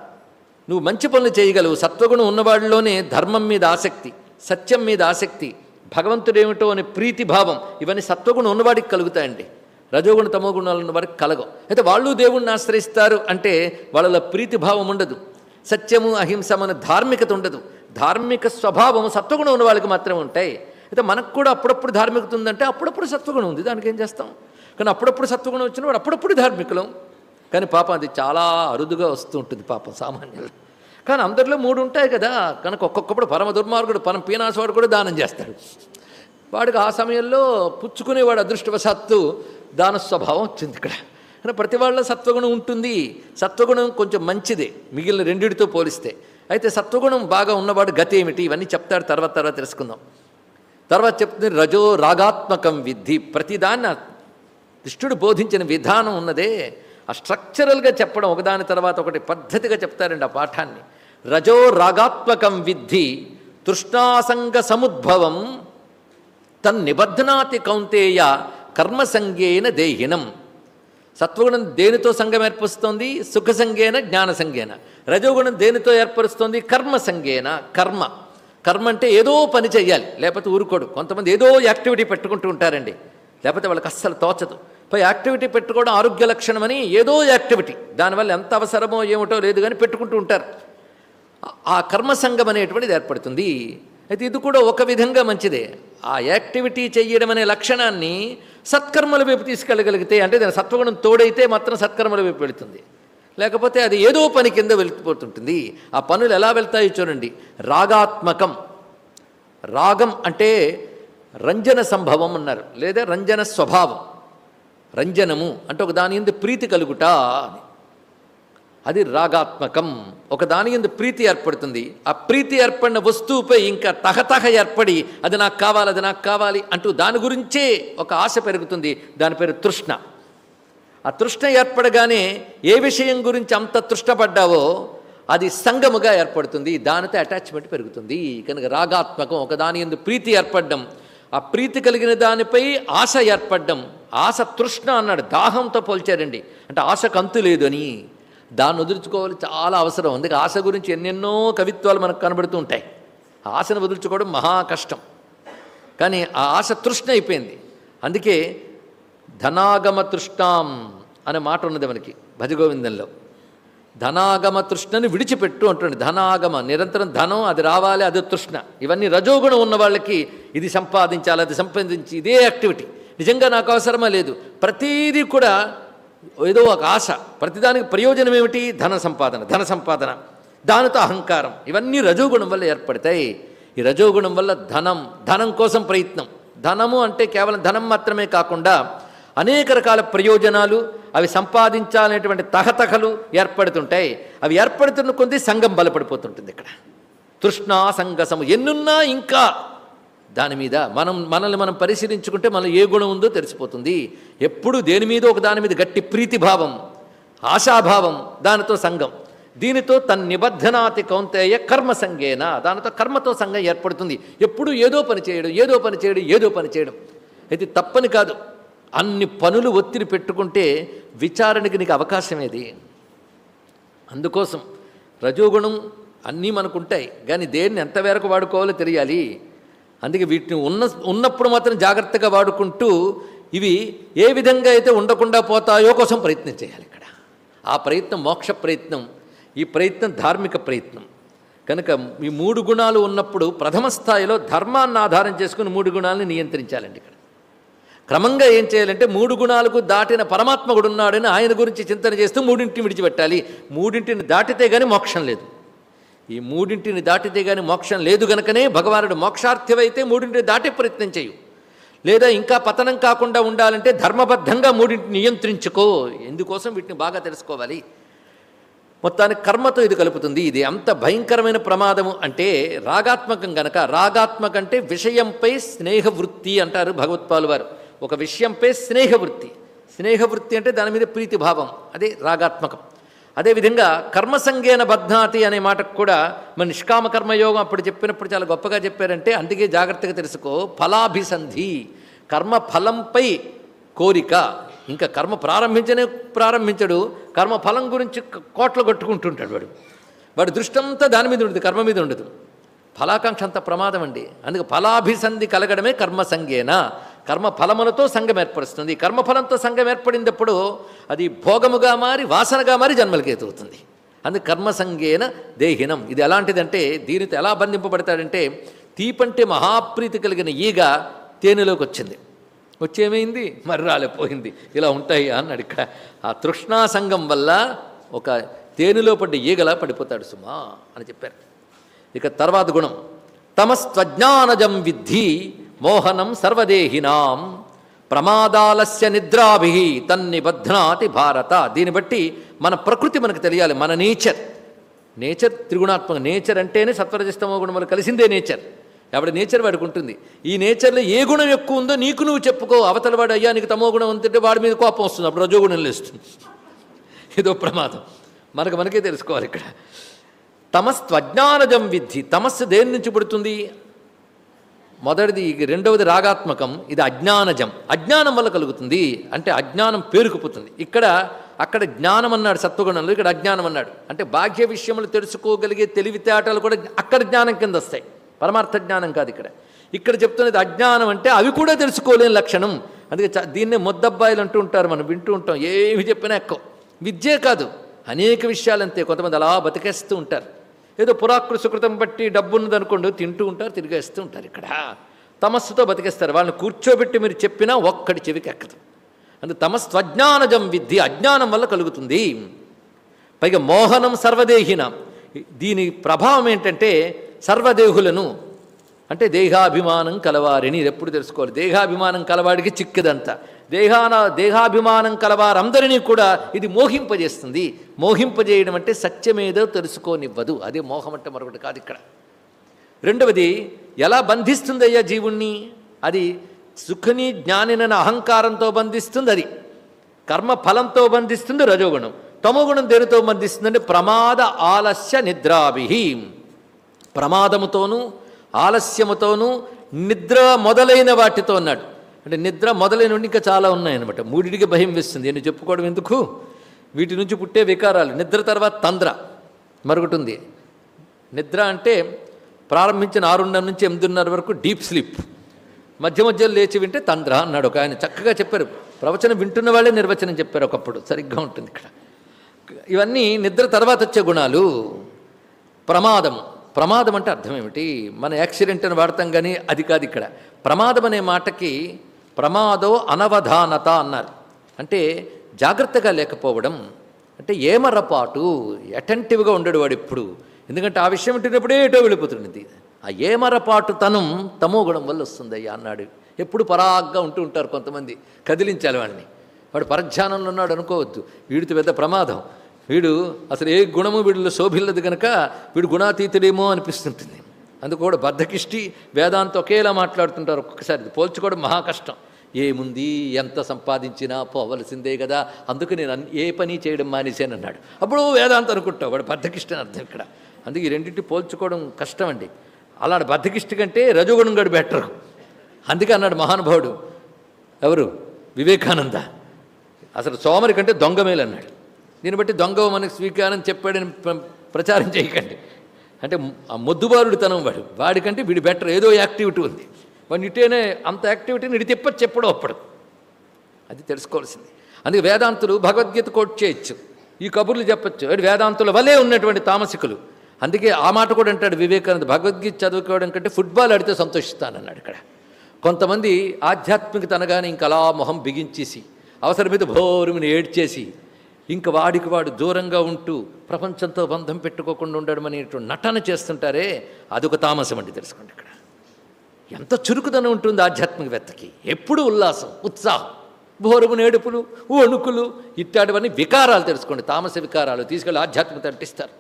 నువ్వు మంచి పనులు చేయగలవు. సత్వగుణం ఉన్నవాడిలోనే ధర్మం మీద ఆసక్తి సత్యం మీద ఆసక్తి భగవంతుడేమిటో అనే ప్రీతిభావం ఇవన్నీ సత్వగుణం ఉన్నవాడికి కలుగుతాయండి. రజోగుణ తమోగుణాలు ఉన్నవాడికి కలగవు. అయితే వాళ్ళు దేవుణ్ణి ఆశ్రయిస్తారు అంటే వాళ్ళలో ప్రీతి భావం ఉండదు. సత్యము అహింసము ధార్మికత ఉండదు. ధార్మిక స్వభావం సత్వగుణం ఉన్న వాళ్ళకి మాత్రమే ఉంటాయి. అయితే మనకు కూడా అప్పుడప్పుడు ధార్మికత ఉందంటే అప్పుడప్పుడు సత్వగుణం ఉంది. దానికి ఏం చేస్తాం? కానీ అప్పుడప్పుడు సత్వగుణం వచ్చిన వాడు అప్పుడప్పుడు ధార్మికులం. కానీ పాపం అది చాలా అరుదుగా వస్తూ ఉంటుంది పాపం సామాన్యులు. కానీ అందరిలో మూడు ఉంటాయి కదా. కనుక ఒక్కొక్కప్పుడు పరమ దుర్మార్గుడు పరమ పీనాసవాడు కూడా దానం చేస్తాడు. వాడికి ఆ సమయంలో పుచ్చుకునేవాడు అదృష్టవశాత్తు దాన స్వభావం వచ్చింది ఇక్కడ. కానీ ప్రతి వాళ్ళ సత్వగుణం ఉంటుంది. సత్వగుణం కొంచెం మంచిదే. మిగిలిన రెండిటితో పోలిస్తే. అయితే సత్వగుణం బాగా ఉన్నవాడు గతి ఏమిటి? ఇవన్నీ చెప్తాడు. తర్వాత తర్వాత తెలుసుకుందాం. తర్వాత చెప్తుంది రజో రాగాత్మకం విద్ధి. ప్రతిదాన్ని ఆ కృష్ణుడు బోధించిన విధానం ఉన్నదే. ఆ స్ట్రక్చరల్గా చెప్పడం ఒకదాని తర్వాత ఒకటి పద్ధతిగా చెప్తారండి ఆ పాఠాన్ని. రజో రాగాత్మకం విద్ధి తృష్ణాసంగ సముద్భవం తన్నిబధ్నాతి కౌంతేయ కర్మసంగేన దేహినం. సత్వగుణం దేనితో సంఘం ఏర్పరుస్తోంది? సుఖసంగేన జ్ఞానసంగేన. జ్ఞాన రజోగుణం దేనితో ఏర్పరుస్తోంది? కర్మ సంగేన కర్మ. కర్మ అంటే ఏదో పని చేయాలి లేకపోతే ఊరుకోడు. కొంతమంది ఏదో యాక్టివిటీ పెట్టుకుంటూ ఉంటారండి. లేకపోతే వాళ్ళకి అస్సలు తోచదు. పై యాక్టివిటీ పెట్టుకోవడం ఆరోగ్య లక్షణమని ఏదో యాక్టివిటీ. దానివల్ల ఎంత అవసరమో ఏమిటో లేదు కానీ పెట్టుకుంటూ ఉంటారు. ఆ కర్మ సంఘం అనేటువంటిది ఏర్పడుతుంది. అయితే ఇది కూడా ఒక విధంగా మంచిదే. ఆ యాక్టివిటీ చేయడం అనే లక్షణాన్ని సత్కర్మల వైపు తీసుకెళ్ళగలిగితే అంటే దాని సత్వగుణం తోడైతే మాత్రం సత్కర్మల వైపు వెళుతుంది. లేకపోతే అది ఏదో పని కింద వెళ్ళిపోతుంటుంది. ఆ పనులు ఎలా వెళ్తాయో చూడండి. రాగాత్మకం. రాగం అంటే రంజన సంభవం అన్నారు. లేదా రంజన స్వభావం. రంజనము అంటే ఒక దాని ఎందు ప్రీతి కలుగుట అది రాగాత్మకం. ఒక దాని ఎందు ప్రీతి ఏర్పడుతుంది. ఆ ప్రీతి ఏర్పడిన వస్తువుపై ఇంకా తహతహ ఏర్పడి అది నాకు కావాలి అది నాకు కావాలి అంటూ దాని గురించే ఒక ఆశ పెరుగుతుంది. దాని పేరు తృష్ణ. ఆ తృష్ణ ఏర్పడగానే ఏ విషయం గురించి అంత తృష్ణపడ్డావో అది సంగముగా ఏర్పడుతుంది దానితో అటాచ్మెంట్ పెరుగుతుంది. కనుక రాగాత్మకం ఒకదాని ఎందు ప్రీతి ఏర్పడడం ఆ ప్రీతి కలిగిన దానిపై ఆశ ఏర్పడడం ఆశ తృష్ణ అన్నాడు దాహంతో పోల్చారండి. అంటే ఆశకు అంతు లేదు అని. దాన్ని వదులుచుకోవాలి చాలా అవసరం. అందుకే ఆశ గురించి ఎన్నెన్నో కవిత్వాలు మనకు కనబడుతూ ఉంటాయి. ఆశను వదులుచుకోవడం మహా కష్టం. కానీ ఆ ఆశ తృష్ణ అయిపోయింది. అందుకే ధనాగమ తృష్ణాం అనే మాట ఉన్నది మనకి భజగోవిందంలో. ధనాగమ తృష్ణని విడిచిపెట్టు అంటుండే. ధనాగమ నిరంతరం ధనం అది రావాలి అది తృష్ణ. ఇవన్నీ రజోగుణం ఉన్న వాళ్ళకి ఇది సంపాదించాలి అది సంపాదించి ఇదే యాక్టివిటీ. నిజంగా నాకు అవసరమా? లేదు. ప్రతీది కూడా ఏదో ఒక ఆశ. ప్రతిదానికి ప్రయోజనం ఏమిటి? ధన సంపాదన ధన సంపాదన. దానితో అహంకారం. ఇవన్నీ రజోగుణం వల్ల ఏర్పడతాయి. ఈ రజోగుణం వల్ల ధనం ధనం కోసం ప్రయత్నం. ధనము అంటే కేవలం ధనం మాత్రమే కాకుండా అనేక రకాల ప్రయోజనాలు అవి సంపాదించాలనేటువంటి తహతహలు ఏర్పడుతుంటాయి. అవి ఏర్పడుతున్న కొద్దీ సంఘం బలపడిపోతుంటుంది ఇక్కడ. తృష్ణా సంగసము ఎన్నున్నా ఇంకా దాని మీద మనం మనల్ని మనం పరిశీలించుకుంటే మనం ఏ గుణం ఉందో తెలిసిపోతుంది. ఎప్పుడు దేని మీద ఒక దాని మీద గట్టి ప్రీతిభావం ఆశాభావం దానితో సంఘం. దీనితో తన్ నిబద్ధనాతి కౌంతేయ కర్మ సంఘేన. దానితో కర్మతో సంఘం ఏర్పడుతుంది. ఎప్పుడు ఏదో పని చేయడం ఏదో పని చేయడం ఏదో పని చేయడం. ఇది తప్పని కాదు. అన్ని పనులు ఒత్తిడి పెట్టుకుంటే విచారణకి నీకు అవకాశం ఏది అందుకోసం రజోగుణం అన్నీ మనకు ఉంటాయి కానీ దేన్ని ఎంతవరకు వాడుకోవాలో తెలియాలి. అందుకే వీటిని ఉన్న ఉన్నప్పుడు మాత్రం జాగ్రత్తగా వాడుకుంటూ ఇవి ఏ విధంగా అయితే ఉండకుండా పోతాయో కోసం ప్రయత్నం చేయాలి ఇక్కడ. ఆ ప్రయత్నం మోక్ష ప్రయత్నం ఈ ప్రయత్నం ధార్మిక ప్రయత్నం. కనుక ఈ మూడు గుణాలు ఉన్నప్పుడు ప్రథమ స్థాయిలో ధర్మాన్ని ఆధారం చేసుకుని మూడు గుణాలను నియంత్రించాలండి ఇక్కడ. క్రమంగా ఏం చేయాలంటే మూడు గుణాలకు దాటిన పరమాత్మ కూడా ఉన్నాడని ఆయన గురించి చింతన చేస్తూ మూడింటిని విడిచిపెట్టాలి. మూడింటిని దాటితే కానీ మోక్షం లేదు. ఈ మూడింటిని దాటితే కానీ మోక్షం లేదు గనుకనే భగవానుడు మోక్షార్థమైతే మూడింటిని దాటి ప్రయత్నం చేయు. లేదా ఇంకా పతనం కాకుండా ఉండాలంటే ధర్మబద్ధంగా మూడింటిని నియంత్రించుకో. ఎందుకోసం వీటిని బాగా తెలుసుకోవాలి? మొత్తానికి కర్మతో ఇది కలుపుతుంది. ఇది అంత భయంకరమైన ప్రమాదము అంటే రాగాత్మకం గనక రాగాత్మకంటే విషయంపై విషయంపై స్నేహవృత్తి అంటారు భగవత్పాలు వారు. ఒక విషయంపై స్నేహవృత్తి. స్నేహవృత్తి అంటే దాని మీద ప్రీతిభావం అదే రాగాత్మకం. అదేవిధంగా కర్మసంగేన బధ్నాతి అనే మాటకు కూడా మన నిష్కామ కర్మయోగం అప్పుడు చెప్పినప్పుడు చాలా గొప్పగా చెప్పారంటే అందుకే జాగ్రత్తగా తెలుసుకో ఫలాభిసంధి కర్మ ఫలంపై కోరిక. ఇంకా కర్మ ప్రారంభించనే ప్రారంభించడు కర్మ ఫలం గురించి కోట్లు కొట్టుకుంటుంటాడు వాడు. వాడి దృష్టి అంతా దాని మీద ఉండదు కర్మ మీద ఉండదు. ఫలాకాంక్ష అంత ప్రమాదం అండి. అందుకే ఫలాభిసంధి కలగడమే కర్మ సంగేన కర్మ ఫలములతో సంఘం ఏర్పరుస్తుంది. కర్మఫలంతో సంఘం ఏర్పడినప్పుడు అది భోగముగా మారి వాసనగా మారి జన్మలకి అవుతుంది అందుకే కర్మసంగేన దేహినం. ఇది ఎలాంటిదంటే దీనితో ఎలా బంధింపబడతాడంటే తీపంటే మహాప్రీతి కలిగిన ఈగ తేనెలోకి వచ్చింది వచ్చేమైంది? మరి రాలేపోయింది ఇలా ఉంటాయి అన్నాడు ఇక్కడ ఆ తృష్ణా సంఘం వల్ల ఒక తేనెలో పడ్డ ఈగలా పడిపోతాడు సుమా అని చెప్పారు. ఇక తర్వాత గుణం. తమస్త్వజ్ఞానజం విద్ధి మోహనం సర్వదేహినాం. ప్రమాదాలస్య నిద్రాభి తన్నిబధ్నాతి భారత. దీన్ని బట్టి మన ప్రకృతి మనకు తెలియాలి మన నేచర్. నేచర్ త్రిగుణాత్మక నేచర్ అంటేనే సత్వరజస్తమో గుణములు కలిసిందే నేచర్. ఎవడ నేచర్ వాడికి ఉంటుంది. ఈ నేచర్లో ఏ గుణం ఎక్కువ ఉందో నీకు నువ్వు చెప్పుకో. అవతల వాడు అయ్యా నీకు తమో గుణం ఉంటుంటే వాడి మీద కోపం వస్తుంది. అప్పుడు రజోగుణం లేస్తుంది. ఇదో ప్రమాదం. మనకు మనకే తెలుసుకోవాలి ఇక్కడ. తమస్త్వజ్ఞానజం విద్ధి. తమస్సు దేని నుంచి పుడుతుంది? మొదటిది రెండవది రాగాత్మకం ఇది అజ్ఞానజం. అజ్ఞానం వల్ల కలుగుతుంది అంటే అజ్ఞానం పేరుకుపోతుంది. ఇక్కడ అక్కడ జ్ఞానం అన్నాడు సత్వగుణంలో ఇక్కడ అజ్ఞానం అన్నాడు. అంటే బాహ్య విషయములు తెలుసుకోగలిగే తెలివితేటలు కూడా అక్కడ జ్ఞానం కింద వస్తాయి. పరమార్థ జ్ఞానం కాదు ఇక్కడ. ఇక్కడ చెప్తున్నది అజ్ఞానం అంటే అవి కూడా తెలుసుకోలేని లక్షణం. అందుకే చ- దీన్నే ముద్దబ్బాయిలు అంటూ ఉంటారు మనం వింటూ ఉంటాం. ఏమి చెప్పినా ఎక్కువ. విద్యే కాదు. అనేక విషయాలు అంతే కొంతమంది అలా బతికేస్తూ ఉంటారు. ఏదో పురాకృ సుకృతం బట్టి డబ్బు ఉన్నదనుకోండి తింటూ ఉంటారు తిరిగేస్తూ ఉంటారు ఇక్కడ. తమస్సుతో బతికేస్తారు. వాళ్ళని కూర్చోబెట్టి మీరు చెప్పినా ఒక్కడి చెవికి ఎక్కదు. అంటే తమస్త్వజ్ఞానజం విద్య అజ్ఞానం వల్ల కలుగుతుంది. పైగా మోహనం సర్వదేహిన. దీని ప్రభావం ఏంటంటే సర్వదేహులను అంటే దేహాభిమానం కలవారిని ఇది ఎప్పుడు తెలుసుకోవాలి? దేహాభిమానం కలవాడికి చిక్కదంతా దేహాన దేహాభిమానం కలవారందరినీ కూడా ఇది మోహింపజేస్తుంది. మోహింపజేయడం అంటే సత్యమేదో తెలుసుకోనివ్వదు. అదే మోహం అంటే మరొకటి కాదు ఇక్కడ. రెండవది ఎలా బంధిస్తుంది అయ్యా జీవుణ్ణి? అది సుఖని జ్ఞానినని అహంకారంతో బంధిస్తుంది అది. కర్మ ఫలంతో బంధిస్తుంది రజోగుణం. తమోగుణం దేనితో బంధిస్తుందంటే ప్రమాద ఆలస్య నిద్రాభి ప్రమాదముతోనూ ఆలస్యముతోనూ నిద్ర మొదలైన వాటితో అన్నాడు. అంటే నిద్ర మొదలైన ఇంకా చాలా ఉన్నాయన్నమాట. మూడిటికి భయం వేస్తుంది. నేను చెప్పుకోవడం ఎందుకు? వీటి నుంచి పుట్టే వికారాలు. నిద్ర తర్వాత తంద్ర మరొకటి ఉంది నిద్ర అంటే ప్రారంభించిన ఆరున్నర నుంచి ఎనిమిదిన్నర వరకు డీప్ స్లీప్. మధ్య మధ్యలో లేచి వింటే తంద్ర అన్నాడు. ఒక ఆయన చక్కగా చెప్పారు. ప్రవచనం వింటున్న వాళ్ళే నిర్వచనం చెప్పారు ఒకప్పుడు. సరిగ్గా ఉంటుంది ఇక్కడ. ఇవన్నీ నిద్ర తర్వాత వచ్చే గుణాలు. ప్రమాదము. ప్రమాదం అంటే అర్థం ఏమిటి? మన యాక్సిడెంట్ అని వాడతాం కానీ అది కాదు ఇక్కడ. ప్రమాదం అనే మాటకి ప్రమాదో అనవధానత అన్నారు. అంటే జాగ్రత్తగా లేకపోవడం అంటే ఏమరపాటు అటెంటివ్గా ఉండడు వాడు ఎప్పుడు. ఎందుకంటే ఆ విషయం ఉంటున్నప్పుడే ఏటో వెళ్ళిపోతున్నది. ఆ ఏమరపాటుతనం తమో గుణం వల్ల వస్తుందయ్యా అన్నాడు. ఎప్పుడు పరాగ్గా ఉంటూ ఉంటారు కొంతమంది కదిలించాలి వాడిని. వాడు పరధ్యానంలో ఉన్నాడు అనుకోవద్దు. వీడితో పెద్ద ప్రమాదం. వీడు అసలు ఏ గుణము వీడిలో శోభిల్లదు కనుక వీడు గుణాతీతుడేమో అనిపిస్తుంటుంది. అందుకు కూడా బద్ధకిష్టి వేదాంత ఒకేలా మాట్లాడుతుంటారు ఒక్కొక్కసారి. పోల్చుకోవడం మహా కష్టం. ఏముంది? ఎంత సంపాదించినా పోవలసిందే కదా. అందుకు నేను ఏ పని చేయడం మానేశాను అన్నాడు. అప్పుడు వేదాంతం అనుకుంటావు వాడు బద్ధకిష్టి అని అర్థం ఇక్కడ. అందుకే ఈ రెండింటి పోల్చుకోవడం కష్టం అండి అలాంటి బద్ధకిష్టి కంటే రజోగుణం గడు బెటర్. అందుకే అన్నాడు మహానుభావుడు ఎవరు? వివేకానంద. అసలు సోమరి కంటే దొంగ మేలు అన్నాడు దీన్ని బట్టి దొంగ మనకు స్వీకారం చెప్పాడని ప్ర- ప్రచారం చేయకండి. అంటే ఆ మొద్దుబారుడితనం వాడు. వాడికంటే వీడు బెటర్. ఏదో యాక్టివిటీ ఉంది. వాడిని ఇటేనే అంత యాక్టివిటీని ఇటు తిప్ప చెప్పడం అప్పుడు. అది తెలుసుకోవాల్సింది. అందుకే వేదాంతులు భగవద్గీత కోట్ చేయొచ్చు. ఈ కబుర్లు చెప్పచ్చు. వాడు వేదాంతుల వలే ఉన్నటువంటి తామసికులు. అందుకే ఆ మాట కూడా అంటాడు వివేకానంద. భగవద్గీత చదువుకోవడం కంటే ఫుట్బాల్ ఆడితే సంతోషిస్తానన్నాడు ఇక్కడ. కొంతమంది ఆధ్యాత్మికత అనగానే ఇంక అలా మొహం బిగించేసి అవసరమైతే భోరుమిని ఏడ్చేసి ఇంక వాడికి వాడు దూరంగా ఉంటూ ప్రపంచంతో బంధం పెట్టుకోకుండా ఉండడం అనేటువంటి నటన చేస్తుంటారే అదొక తామసం అండి తెలుసుకోండి ఇక్కడ. ఎంత చురుకుదనం ఉంటుంది ఆధ్యాత్మికవేత్తకి. ఎప్పుడు ఉల్లాసం ఉత్సాహం భోరుము నేడుపులు వణుకులు ఇట్లాంటివన్నీ వికారాలు తెలుసుకోండి. తామస వికారాలు తీసుకెళ్ళి ఆధ్యాత్మికత అంటిస్తారు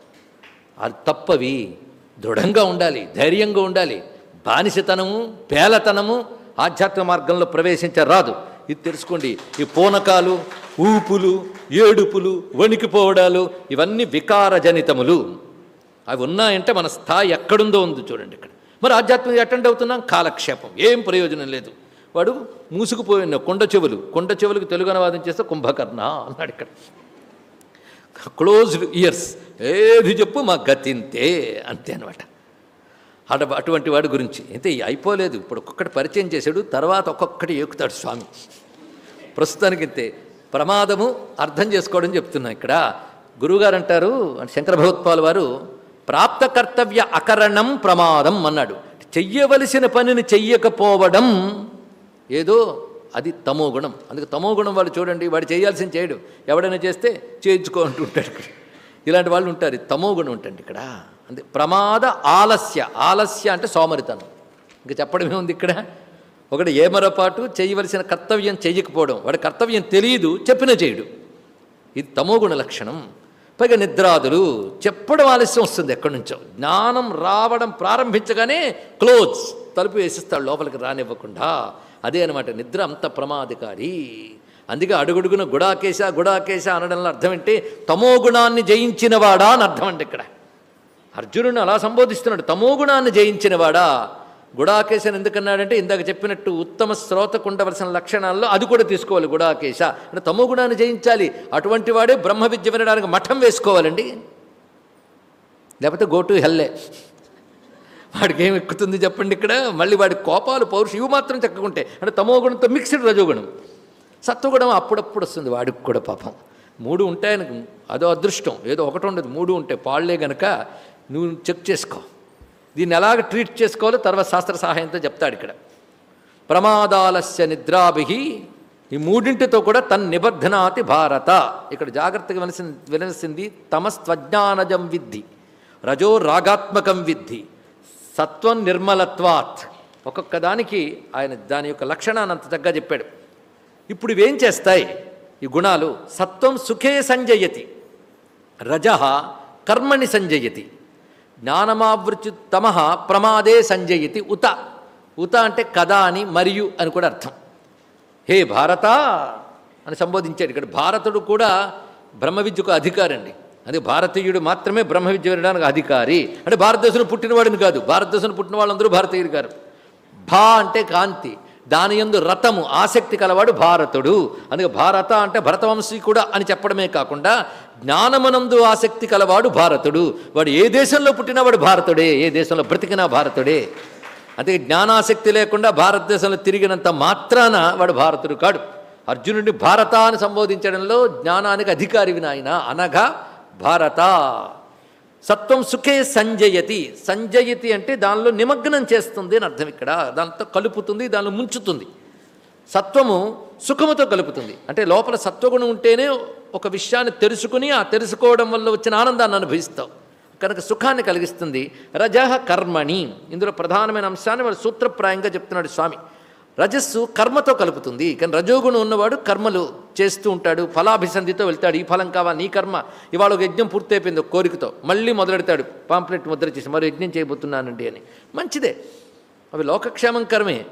అది తప్పవి. దృఢంగా ఉండాలి ధైర్యంగా ఉండాలి. బానిసతనము పేలతనము ఆధ్యాత్మిక మార్గంలో ప్రవేశించరాదు. ఇది తెలుసుకోండి. ఈ పూనకాలు ఊపులు ఏడుపులు వణికిపోవడాలు ఇవన్నీ వికారజనితములు. అవి ఉన్నాయంటే మన స్థాయి ఎక్కడుందో ఉంది చూడండి ఇక్కడ. మరి ఆధ్యాత్మిక అటెండ్ అవుతున్నాం? కాలక్షేపం. ఏం ప్రయోజనం లేదు. వాడు మూసుకుపోయిన కొండ చెవులు కొండ చెవులకు తెలుగు అనువాదం చేస్తే కుంభకర్ణ అన్నాడు ఇక్కడ. క్లోజ్డ్ ఇయర్స్ ఏది చెప్పు మా గతింతే అంతే అనమాట అట అటువంటి వాడి గురించి. అయితే అయిపోలేదు. ఇప్పుడు ఒక్కొక్కటి పరిచయం చేశాడు తర్వాత ఒక్కొక్కటి ఎక్కుతాడు స్వామి. ప్రస్తుతానికి అయితే ప్రమాదము అర్థం చేసుకోవడం చెప్తున్నా ఇక్కడ. గురువుగారు అంటారు శంకర భగవత్పాల్ వారు ప్రాప్త కర్తవ్య అకరణం ప్రమాదం అన్నాడు. చెయ్యవలసిన పనిని చెయ్యకపోవడం ఏదో అది తమో గుణం. అందుకే తమో గుణం వాళ్ళు చూడండి వాడు చేయాల్సింది చేయడు. ఎవడైనా చేస్తే చేయించుకో అంటుంటాడు ఇక్కడ. ఇలాంటి వాళ్ళు ఉంటారు తమో గుణం ఉంటుంది ఇక్కడ. అంటే ప్రమాద ఆలస్య ఆలస్య అంటే సోమరితనం. ఇంకా చెప్పడమే ఉంది ఇక్కడ. ఒకటి ఏమరపాటు చేయవలసిన కర్తవ్యం చేయకపోవడం వాడి కర్తవ్యం తెలియదు చెప్పిన చేయడు. ఇది తమోగుణ లక్షణం. పైగా నిద్రాదులు చెప్పడం ఆలస్యం వస్తుంది ఎక్కడి నుంచో. జ్ఞానం రావడం ప్రారంభించగానే క్లోజ్ తలుపు వేసిస్తాడు లోపలికి రానివ్వకుండా. అదే అనమాట నిద్ర అంత ప్రమాదకారి. అందుకే అడుగడుగున గుడాకేశ గుడాకేశ అనడంలో అర్థం ఏంటి? తమో గుణాన్ని జయించినవాడా అని అర్థం అండి ఇక్కడ. అర్జునుడిని అలా సంబోధిస్తున్నాడు తమో గుణాన్ని జయించినవాడా? గుడాకేశని ఎందుకన్నాడంటే ఇందాక చెప్పినట్టు ఉత్తమ శ్రోతకు ఉండవలసిన లక్షణాల్లో అది కూడా తీసుకోవాలి గుడాకేశ. అంటే తమో గుణాన్ని జయించాలి. అటువంటి వాడే బ్రహ్మ విద్య వినడానికి మఠం వేసుకోవాలండి. లేకపోతే గోటు హెల్లే వాడికి ఏం ఎక్కుతుంది చెప్పండి ఇక్కడ? మళ్ళీ వాడి కోపాలు పౌరుషం ఇవి మాత్రం చక్కకుంటే. అంటే తమో గుణంతో మిక్స్డ్ రజోగుణం. సత్వగుణం అప్పుడప్పుడు వస్తుంది. వాడికి కూడా పాపం. మూడు ఉంటాయని అదో అదృష్టం. ఏదో ఒకటి ఉండదు. మూడు ఉంటే పాళ్ళే గనక నువ్వు చెక్ చేసుకో. దీన్ని ఎలాగ ట్రీట్ చేసుకోవాలో తర్వాత శాస్త్ర సహాయంతో చెప్తాడు ఇక్కడ. ప్రమాదాలస్య నిద్రాభి ఈ మూడింటితో కూడా తన్ నిబద్ధనాతి భారత. ఇక్కడ జాగ్రత్తగా వినసి వినసింది తమస్త్వజ్ఞానజం విద్ధి రజో రాగాత్మకం విద్ధి సత్వం నిర్మలత్వాత్. ఒక్కొక్క దానికి ఆయన దాని యొక్క లక్షణాన్ని అంత తగ్గ చెప్పాడు. ఇప్పుడు ఇవేం చేస్తాయి? ఈ గుణాలు సత్వం సుఖే సంజయతి రజ కర్మణి సంజయతి. జ్ఞానమావృత్యు తమ ప్రమాదే సంజయతి ఉత. ఉత అంటే కదా అని మరియు అని కూడా అర్థం. హే భారత అని సంబోధించాడు ఇక్కడ. భారతుడు కూడా బ్రహ్మ విద్యకు అధికారి అండి అది భారతీయుడు మాత్రమే బ్రహ్మ విద్య వినడానికి అధికారి. అంటే భారతదేశంలో పుట్టినవాడిని కాదు. భారతదేశంలో పుట్టిన వాళ్ళందరూ భారతీయులు గారు. భా అంటే కాంతి. దాని యందు రథము ఆసక్తి కలవాడు భారతుడు. అందుకే భారత అంటే భరతవంశీకుడా అని చెప్పడమే కాకుండా జ్ఞానమనందు ఆసక్తి కలవాడు భారతుడు. వాడు ఏ దేశంలో పుట్టినా వాడు భారతుడే ఏ దేశంలో బ్రతికినా భారతుడే. అందుకే జ్ఞానాసక్తి లేకుండా భారతదేశంలో తిరిగినంత మాత్రాన వాడు భారతుడు కాడు. అర్జునుడిని భారత అని సంబోధించడంలో జ్ఞానానికి అధికారి వినాయన అనగా భారత. సత్వం సుఖే సంజయతి. సంజయతి అంటే దానిలో నిమగ్నం చేస్తుంది అని అర్థం ఇక్కడ. దాంతో కలుపుతుంది దానిలో ముంచుతుంది. సత్వము సుఖముతో కలుపుతుంది. అంటే లోపల సత్వగుణం ఉంటేనే ఒక విషయాన్ని తెలుసుకుని ఆ తెలుసుకోవడం వల్ల వచ్చిన ఆనందాన్ని అనుభవిస్తావు. కనుక సుఖాన్ని కలిగిస్తుంది. రజః కర్మణి. ఇందులో ప్రధానమైన అంశాన్ని వాడు సూత్రప్రాయంగా చెప్తున్నాడు స్వామి. రజస్సు కర్మతో కలుపుతుంది. కానీ రజోగుణం ఉన్నవాడు కర్మలు చేస్తూ ఉంటాడు. ఫలాభిసంధితో వెళ్తాడు. ఈ ఫలం కావాలి నీ కర్మ. ఇవాళ ఒక యజ్ఞం పూర్తయిపోయింది కోరికతో. మళ్ళీ మొదలెడతాడు. పాంప్లెట్ ముద్ర చేసి మరో యజ్ఞం చేయబోతున్నానండి అని. మంచిదే. అవి లోకక్షేమం కర్మే.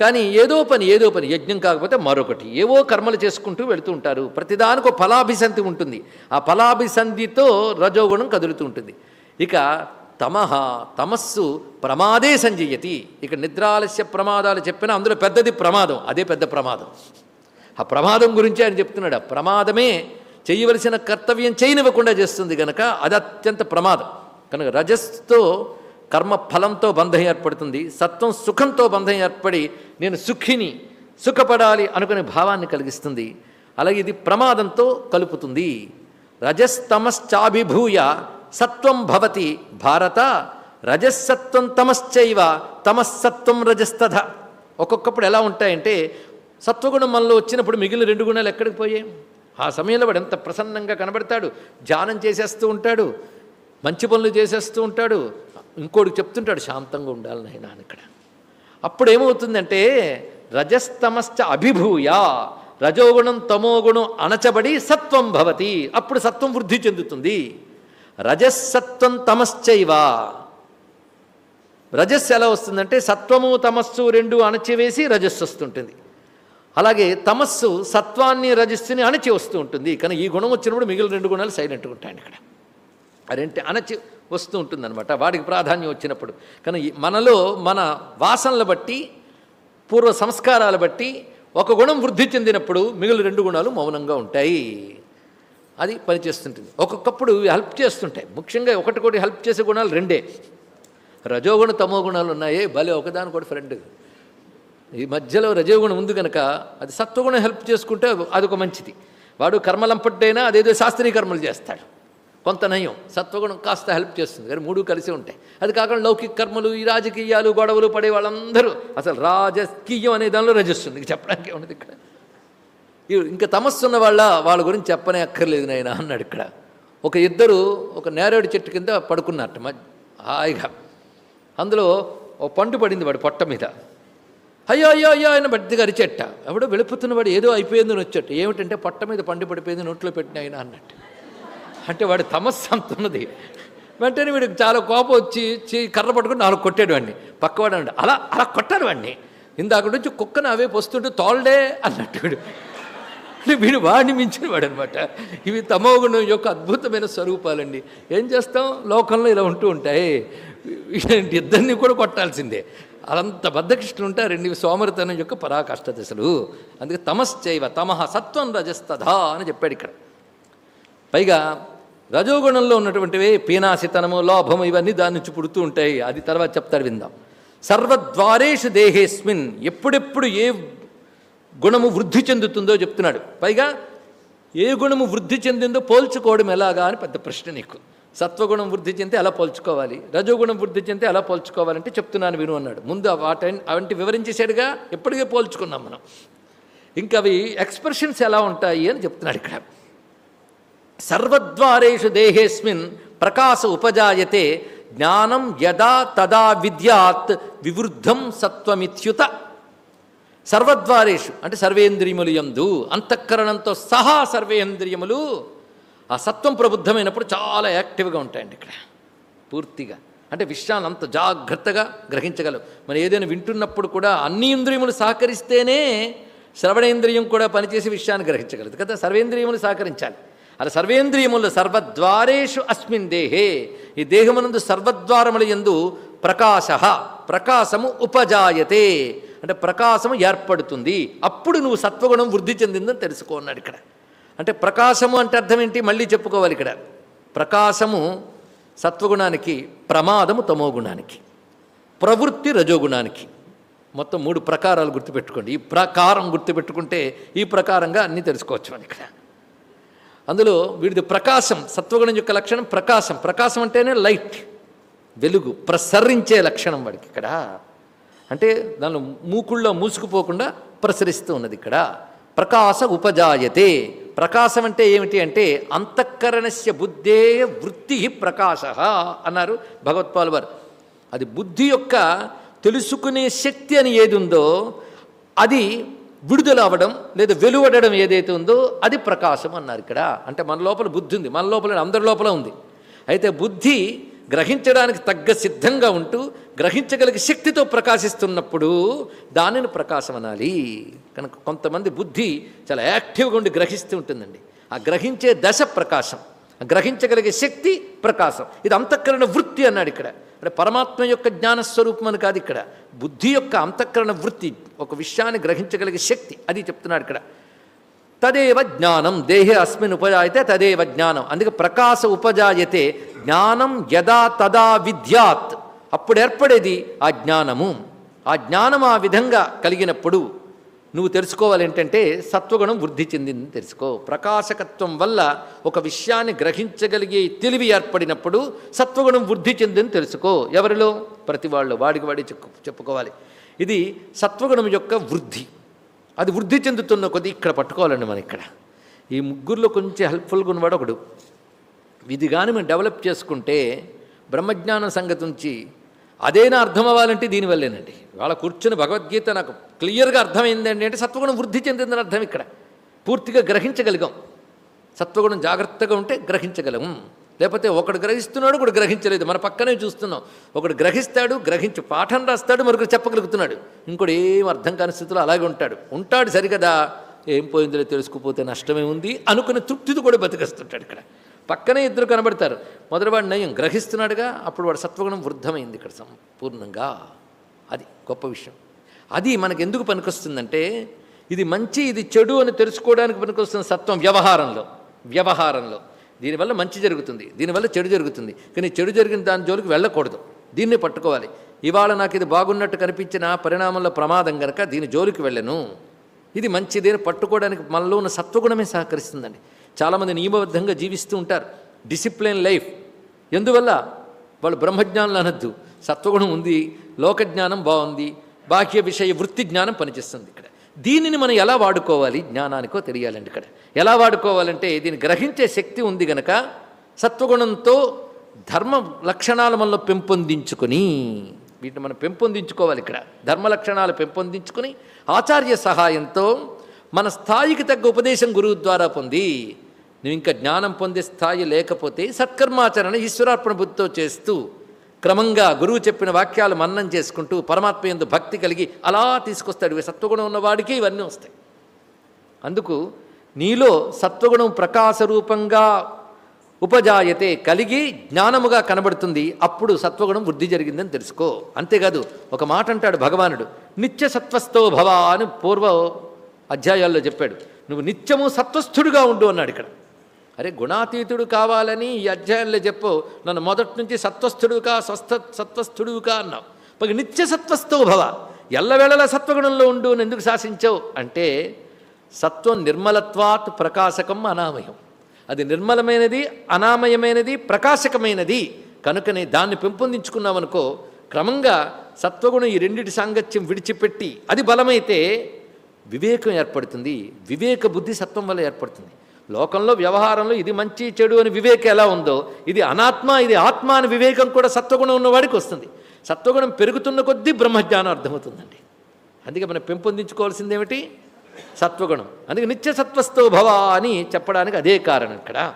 కానీ ఏదో పని ఏదో పని యజ్ఞం కాకపోతే మరొకటి. ఏవో కర్మలు చేసుకుంటూ వెళుతూ ఉంటారు. ప్రతిదానికి ఒక ఫలాభిసంధి ఉంటుంది. ఆ ఫలాభిసంధితో రజోగుణం కదులుతూ ఉంటుంది. ఇక తమహ తమస్సు ప్రమాదే సంజయతి. ఇక నిద్రాలస్య ప్రమాదాలు చెప్పినా అందులో పెద్దది ప్రమాదం. అదే పెద్ద ప్రమాదం. ఆ ప్రమాదం గురించి ఆయన చెప్తున్నాడు. ఆ ప్రమాదమే చేయవలసిన కర్తవ్యం చేయనివ్వకుండా చేస్తుంది కనుక అది అత్యంత ప్రమాదం. కనుక రజస్తో కర్మ ఫలంతో బంధం ఏర్పడుతుంది సత్వం సుఖంతో బంధం ఏర్పడి నేను సుఖిని సుఖపడాలి అనుకునే భావాన్ని కలిగిస్తుంది. అలాగే ఇది ప్రమాదంతో కలుపుతుంది. రజస్తమశ్చాభిభూయ సత్వం భవతి భారత రజస్సత్వం తమశ్చైవ తమస్సత్వం రజస్తథ. ఒక్కొక్కప్పుడు ఎలా ఉంటాయంటే సత్వగుణం మనలో వచ్చినప్పుడు మిగిలిన రెండు గుణాలు ఎక్కడికి పోయాయి? ఆ సమయంలో వాడు ఎంత ప్రసన్నంగా కనబడతాడు? ధ్యానం చేసేస్తూ ఉంటాడు మంచి పనులు చేసేస్తూ ఉంటాడు ఇంకోటికి చెప్తుంటాడు శాంతంగా ఉండాలి నాయన అని ఇక్కడ. అప్పుడు ఏమవుతుందంటే రజస్తమశ్చ అభిభూయ రజోగుణం తమోగుణం అణచబడి సత్వం భవతి అప్పుడు సత్వం వృద్ధి చెందుతుంది. రజస్సత్వం తమశ్చైవ రజస్సు ఎలా వస్తుందంటే సత్వము తమస్సు రెండు అణచివేసి రజస్సు వస్తుంటుంది. అలాగే తమస్సు సత్వాన్ని రజస్సుని అణచి వస్తూ ఉంటుంది. కానీ ఈ గుణం వచ్చినప్పుడు మిగిలిన రెండు గుణాలు సైలెంట్గా ఉంటాయండి ఇక్కడ. అదేంటి? అణచి వస్తూ ఉంటుందన్నమాట. వాడికి ప్రాధాన్యం వచ్చినప్పుడు. కానీ మనలో మన వాసనలు బట్టి పూర్వ సంస్కారాలు బట్టి ఒక గుణం వృద్ధి చెందినప్పుడు మిగిలిన రెండు గుణాలు మౌనంగా ఉంటాయి. అది పనిచేస్తుంటుంది. ఒక్కొక్కప్పుడు హెల్ప్ చేస్తుంటాయి. ముఖ్యంగా ఒకటి ఒకటి హెల్ప్ చేసే గుణాలు రెండే. రజోగుణ తమో గుణాలు ఉన్నాయే. భలే ఒకదాని కూడా ఫ్రెండ్. ఈ మధ్యలో రజోగుణం ఉంది కనుక అది సత్వగుణం హెల్ప్ చేసుకుంటే అదొక మంచిది. వాడు కర్మలంపట్టైనా అదేదో శాస్త్రీయ కర్మలు చేస్తాడు. కొంత నయం సత్వగుణం కాస్త హెల్ప్ చేస్తుంది. కానీ మూడు కలిసి ఉంటాయి. అది కాకుండా లౌకిక కర్మలు ఈ రాజకీయాలు గొడవలు పడే వాళ్ళందరూ అసలు రాజకీయం అనే దానిలో రజిస్తుంది. చెప్పడానికి ఉన్నది ఇక్కడ. ఇంకా తమస్సు ఉన్న వాళ్ళ వాళ్ళ గురించి చెప్పనే అక్కర్లేదు నాయన అన్నాడు ఇక్కడ. ఒక ఇద్దరు ఒక నేరేడు చెట్టు కింద పడుకున్నట్టు మ హాయిగా. అందులో ఓ పండు పడింది వాడి పొట్ట మీద. అయ్యో అయ్యో అయ్యో ఆయన బట్టిగా అరిచెట్ట ఎవడో వెళుపుతున్న వాడు ఏదో అయిపోయిందని వచ్చేట్టు ఏమిటంటే పొట్ట మీద పండు పడిపోయింది నోట్లో పెట్టిన ఆయన అన్నట్టు. అంటే వాడి తమస్సు అంత ఉన్నది. వెంటనే వీడికి చాలా కోపం వచ్చి కర్ర పట్టుకుని నాలుగు కొట్టాడు వాడిని. పక్కవాడు అండి అలా అలా కొట్టాడు వాడిని. ఇందాక నుంచి కుక్కను అవే వస్తుంటే తోల్డే అన్నట్టు వీడు. వీడు వాడిని మించిన వాడు అనమాట ఇవి తమోగుణం యొక్క అద్భుతమైన స్వరూపాలండి. ఏం చేస్తాం? లోకంలో ఇలా ఉంటూ ఉంటాయి. ఇద్దరిని కూడా కొట్టాల్సిందే. అదంత బద్ధకృష్ణులు ఉంటారు. రెండు సోమరితనం యొక్క పరాకాష్ట దశలు. అందుకే తమశ్చైవ తమహ సత్వం రజస్తధ అని చెప్పాడు ఇక్కడ. పైగా రజోగుణంలో ఉన్నటువంటివే పీనాసితనము లోభము ఇవన్నీ దాని నుంచి పుడుతూ ఉంటాయి. అది తర్వాత చెప్తాడు విందాం. సర్వద్వారేషు దేహేస్మిన్ ఎప్పుడెప్పుడు ఏ గుణము వృద్ధి చెందుతుందో చెప్తున్నాడు. పైగా ఏ గుణము వృద్ధి చెందిందో పోల్చుకోవడం ఎలాగా అని పెద్ద ప్రశ్న నీకు. సత్వగుణం వృద్ధి చెందితే ఎలా పోల్చుకోవాలి? రజోగుణం వృద్ధి చెందితే ఎలా పోల్చుకోవాలంటే చెప్తున్నాను విను అన్నాడు. ముందు వాటి అవంటి వివరించేశాడుగా ఎప్పటికే పోల్చుకున్నాం మనం. ఇంకా అవి ఎక్స్ప్రెషన్స్ ఎలా ఉంటాయి అని చెప్తున్నాడు ఇక్కడ. సర్వద్వారేషు దేహేస్మిన్ ప్రకాశ ఉపజాయతే జ్ఞానం యదా తదా విద్యాత్ వివృద్ధం సత్వమిత్యుత. సర్వద్వారేషు అంటే సర్వేంద్రియములు ఎందు అంతఃకరణంతో సహా సర్వేంద్రియములు ఆ సత్వం ప్రబుద్ధమైనప్పుడు చాలా యాక్టివ్గా ఉంటాయండి ఇక్కడ పూర్తిగా. అంటే విషయాన్ని అంత జాగ్రత్తగా గ్రహించగలవు. మనం ఏదైనా వింటున్నప్పుడు కూడా అన్ని ఇంద్రియములు సహకరిస్తేనే శ్రవణేంద్రియం కూడా పనిచేసి విషయాన్ని గ్రహించగలదు కదా సర్వేంద్రియములు సహకరించాలి. అలా సర్వేంద్రియములు సర్వద్వారేషు అస్మిన్ దేహే. ఈ దేహమునందు సర్వద్వారముల యందు ప్రకాశ ప్రకాశము ఉపజాయతే. అంటే ప్రకాశము ఏర్పడుతుంది. అప్పుడు నువ్వు సత్వగుణం వృద్ధి చెందిందని తెలుసుకోన్నాడు ఇక్కడ. అంటే ప్రకాశము అంటే అర్థం ఏంటి? మళ్ళీ చెప్పుకోవాలి ఇక్కడ. ప్రకాశము సత్వగుణానికి ప్రమాదము తమోగుణానికి ప్రవృత్తి రజోగుణానికి. మొత్తం మూడు ప్రకారాలు గుర్తుపెట్టుకోండి. ఈ ప్రకారం గుర్తుపెట్టుకుంటే ఈ ప్రకారంగా అన్నీ తెలుసుకోవచ్చు అని ఇక్కడ. అందులో వీడిది ప్రకాశం సత్వగుణం యొక్క లక్షణం ప్రకాశం. ప్రకాశం అంటేనే లైట్ వెలుగు ప్రసరించే లక్షణం వాడికి ఇక్కడ. అంటే దానిలో మూకుళ్ళో మూసుకుపోకుండా ప్రసరిస్తూ ఉన్నది ఇక్కడ. ప్రకాశ ఉపజాయతే. ప్రకాశం అంటే ఏమిటి అంటే అంతఃకరణస్య బుద్ధే వృత్తి ప్రకాశ అన్నారు భగవత్పాల్ వారు. అది బుద్ధి యొక్క తెలుసుకునే శక్తి అని ఏది ఉందో అది విడుదల అవ్వడం లేదా వెలువడడం ఏదైతే ఉందో అది ప్రకాశం అన్నారు ఇక్కడ. అంటే మన లోపల బుద్ధి ఉంది. మన లోపల అందరి లోపల ఉంది. అయితే బుద్ధి గ్రహించడానికి తగ్గ సిద్ధంగా ఉంటూ గ్రహించగలిగే శక్తితో ప్రకాశిస్తున్నప్పుడు దానిని ప్రకాశం అనాలి. కనుక కొంతమంది బుద్ధి చాలా యాక్టివ్గా ఉండి గ్రహిస్తూ ఉంటుందండి. ఆ గ్రహించే దశ ప్రకాశం గ్రహించగలిగే శక్తి ప్రకాశం. ఇది అంతఃకరణ వృత్తి అన్నాడు ఇక్కడ. అంటే పరమాత్మ యొక్క జ్ఞానస్వరూపం అని కాదు ఇక్కడ. బుద్ధి యొక్క అంతఃకరణ వృత్తి ఒక విషయాన్ని గ్రహించగలిగే శక్తి అది చెప్తున్నాడు ఇక్కడ. తదేవ జ్ఞానం దేహే అస్మిన్ ఉపజాయతే తదేవ జ్ఞానం. అందుకే ప్రకాశ ఉపజాయతే జ్ఞానం యదా తదా విద్యాత్. అప్పుడు ఏర్పడేది ఆ జ్ఞానము. ఆ జ్ఞానం ఆ విధంగా కలిగినప్పుడు నువ్వు తెలుసుకోవాలి ఏంటంటే సత్వగుణం వృద్ధి చెందింది తెలుసుకో. ప్రకాశకత్వం వల్ల ఒక విషయాన్ని గ్రహించగలిగే తెలివి ఏర్పడినప్పుడు సత్వగుణం వృద్ధి చెందిని తెలుసుకో. ఎవరిలో? ప్రతి వాళ్ళు వాడికి వాడి చెప్పు చెప్పుకోవాలి. ఇది సత్వగుణం యొక్క వృద్ధి. అది వృద్ధి చెందుతున్న కొద్ది ఇక్కడ పట్టుకోవాలండి మనం ఇక్కడ. ఈ ముగ్గురులో కొంచెం హెల్ప్ఫుల్గా ఉన్నవాడు ఒకడు. ఇది కానీ మేము డెవలప్ చేసుకుంటే బ్రహ్మజ్ఞానం సంగతి నుంచి అదేనా అర్థం అవ్వాలంటే దీనివల్లేనండి వాళ్ళ కూర్చుని భగవద్గీత నాకు క్లియర్గా అర్థమైందండి అంటే సత్వగుణం వృద్ధి చెందిందని అర్థం ఇక్కడ. పూర్తిగా గ్రహించగలిగాం. సత్వగుణం జాగ్రత్తగా ఉంటే గ్రహించగలం. లేకపోతే ఒకడు గ్రహిస్తున్నాడు ఒకడు గ్రహించలేదు. మన పక్కనే చూస్తున్నాం. ఒకడు గ్రహిస్తాడు గ్రహించి. పాఠం రాస్తాడు మరొకరు చెప్పగలుగుతున్నాడు. ఇంకోటి ఏం అర్థం కాని స్థితిలో అలాగే ఉంటాడు. ఉంటాడు సరిగదా. ఏం పోయిందో తెలుసుకుపోతే నష్టమే ఉంది అనుకునే తృప్తితో కూడా బతికేస్తుంటాడు ఇక్కడ. పక్కనే ఇద్దరు కనబడతారు. మొదటివాడు నయం గ్రహిస్తున్నాడుగా అప్పుడు వాడు సత్వగుణం వృద్ధమైంది ఇక్కడ సంపూర్ణంగా. అది గొప్ప విషయం. అది మనకు ఎందుకు పనికొస్తుందంటే ఇది మంచి ఇది చెడు అని తెలుసుకోవడానికి పనికొస్తుంది సత్వం వ్యవహారంలో వ్యవహారంలో. దీనివల్ల మంచి జరుగుతుంది దీనివల్ల చెడు జరుగుతుంది. కానీ చెడు జరిగిన దాని జోలికి వెళ్ళకూడదు. దీన్నే పట్టుకోవాలి. ఇవాళ నాకు ఇది బాగున్నట్టు కనిపించిన పరిణామంలో ప్రమాదం గనక దీని జోలికి వెళ్ళను. ఇది మంచిది అని పట్టుకోవడానికి మనలో ఉన్న సత్వగుణమే సహకరిస్తుందండి. చాలామంది నియమబద్ధంగా జీవిస్తూ ఉంటారు. డిసిప్లిన్ లైఫ్ ఎందువల్ల? వాళ్ళు బ్రహ్మజ్ఞానులు అనొద్దు. సత్వగుణం ఉంది లోకజ్ఞానం బాగుంది బాహ్య విషయ వృత్తి జ్ఞానం పనిచేస్తుంది ఇక్కడ. దీనిని మనం ఎలా వాడుకోవాలి? జ్ఞానానికో తెలియాలండి ఇక్కడ. ఎలా వాడుకోవాలంటే దీన్ని గ్రహించే శక్తి ఉంది గనక సత్వగుణంతో ధర్మ లక్షణాలు మనలో పెంపొందించుకొని వీటిని మనం పెంపొందించుకోవాలి ఇక్కడ. ధర్మ లక్షణాలు పెంపొందించుకొని ఆచార్య సహాయంతో మన స్థాయికి తగ్గ ఉపదేశం గురువు ద్వారా పొంది నువ్వు ఇంకా జ్ఞానం పొందే స్థాయి లేకపోతే సత్కర్మాచరణ ఈశ్వరార్పణ బుద్ధితో చేస్తూ క్రమంగా గురువు చెప్పిన వాక్యాలు మన్నం చేసుకుంటూ పరమాత్మ ఎందు భక్తి కలిగి అలా తీసుకొస్తాడు. సత్వగుణం ఉన్నవాడికి ఇవన్నీ వస్తాయి. అందుకు నీలో సత్వగుణం ప్రకాశరూపంగా ఉపజాయతే కలిగి జ్ఞానముగా కనబడుతుంది. అప్పుడు సత్వగుణం వృద్ధి జరిగిందని తెలుసుకో. అంతేకాదు ఒక మాట అంటాడు భగవానుడు నిత్య సత్వస్థో భవ అని పూర్వ అధ్యాయాల్లో చెప్పాడు. నువ్వు నిత్యము సత్వస్థుడుగా ఉండు అన్నాడు ఇక్కడ. అరే గుణాతీతుడు కావాలని ఈ అధ్యాయంలో చెప్పు. నన్ను మొదటి నుంచి సత్వస్థుడుగా స్వస్థ సత్వస్థుడుగా అన్నావు. పగ నిత్య సత్వస్థో భవ. ఎల్లవేళలా సత్వగుణంలో ఉండు అని ఎందుకు శాసించావు? అంటే సత్వం నిర్మలత్వాత్ ప్రకాశకం అనామయం. అది నిర్మలమైనది అనామయమైనది ప్రకాశకమైనది. కనుకనే దాన్ని పెంపొందించుకున్నామనుకో క్రమంగా సత్వగుణం ఈ రెండిటి సాంగత్యం విడిచిపెట్టి అది బలమైతే వివేకం ఏర్పడుతుంది. వివేక బుద్ధి సత్వం వల్ల ఏర్పడుతుంది. లోకంలో వ్యవహారంలో ఇది మంచి చెడు అని వివేకం ఎలా ఉందో ఇది అనాత్మ ఇది ఆత్మ అని వివేకం కూడా సత్వగుణం ఉన్నవాడికి వస్తుంది. సత్వగుణం పెరుగుతున్న కొద్దీ బ్రహ్మజ్ఞానం అర్థమవుతుందండి. అందుకే మనం పెంపొందించుకోవాల్సింది ఏమిటి సత్వగుణం. అందుకే నిత్యసత్వస్థో భవ అని చెప్పడానికి అదే కారణం ఇక్కడ.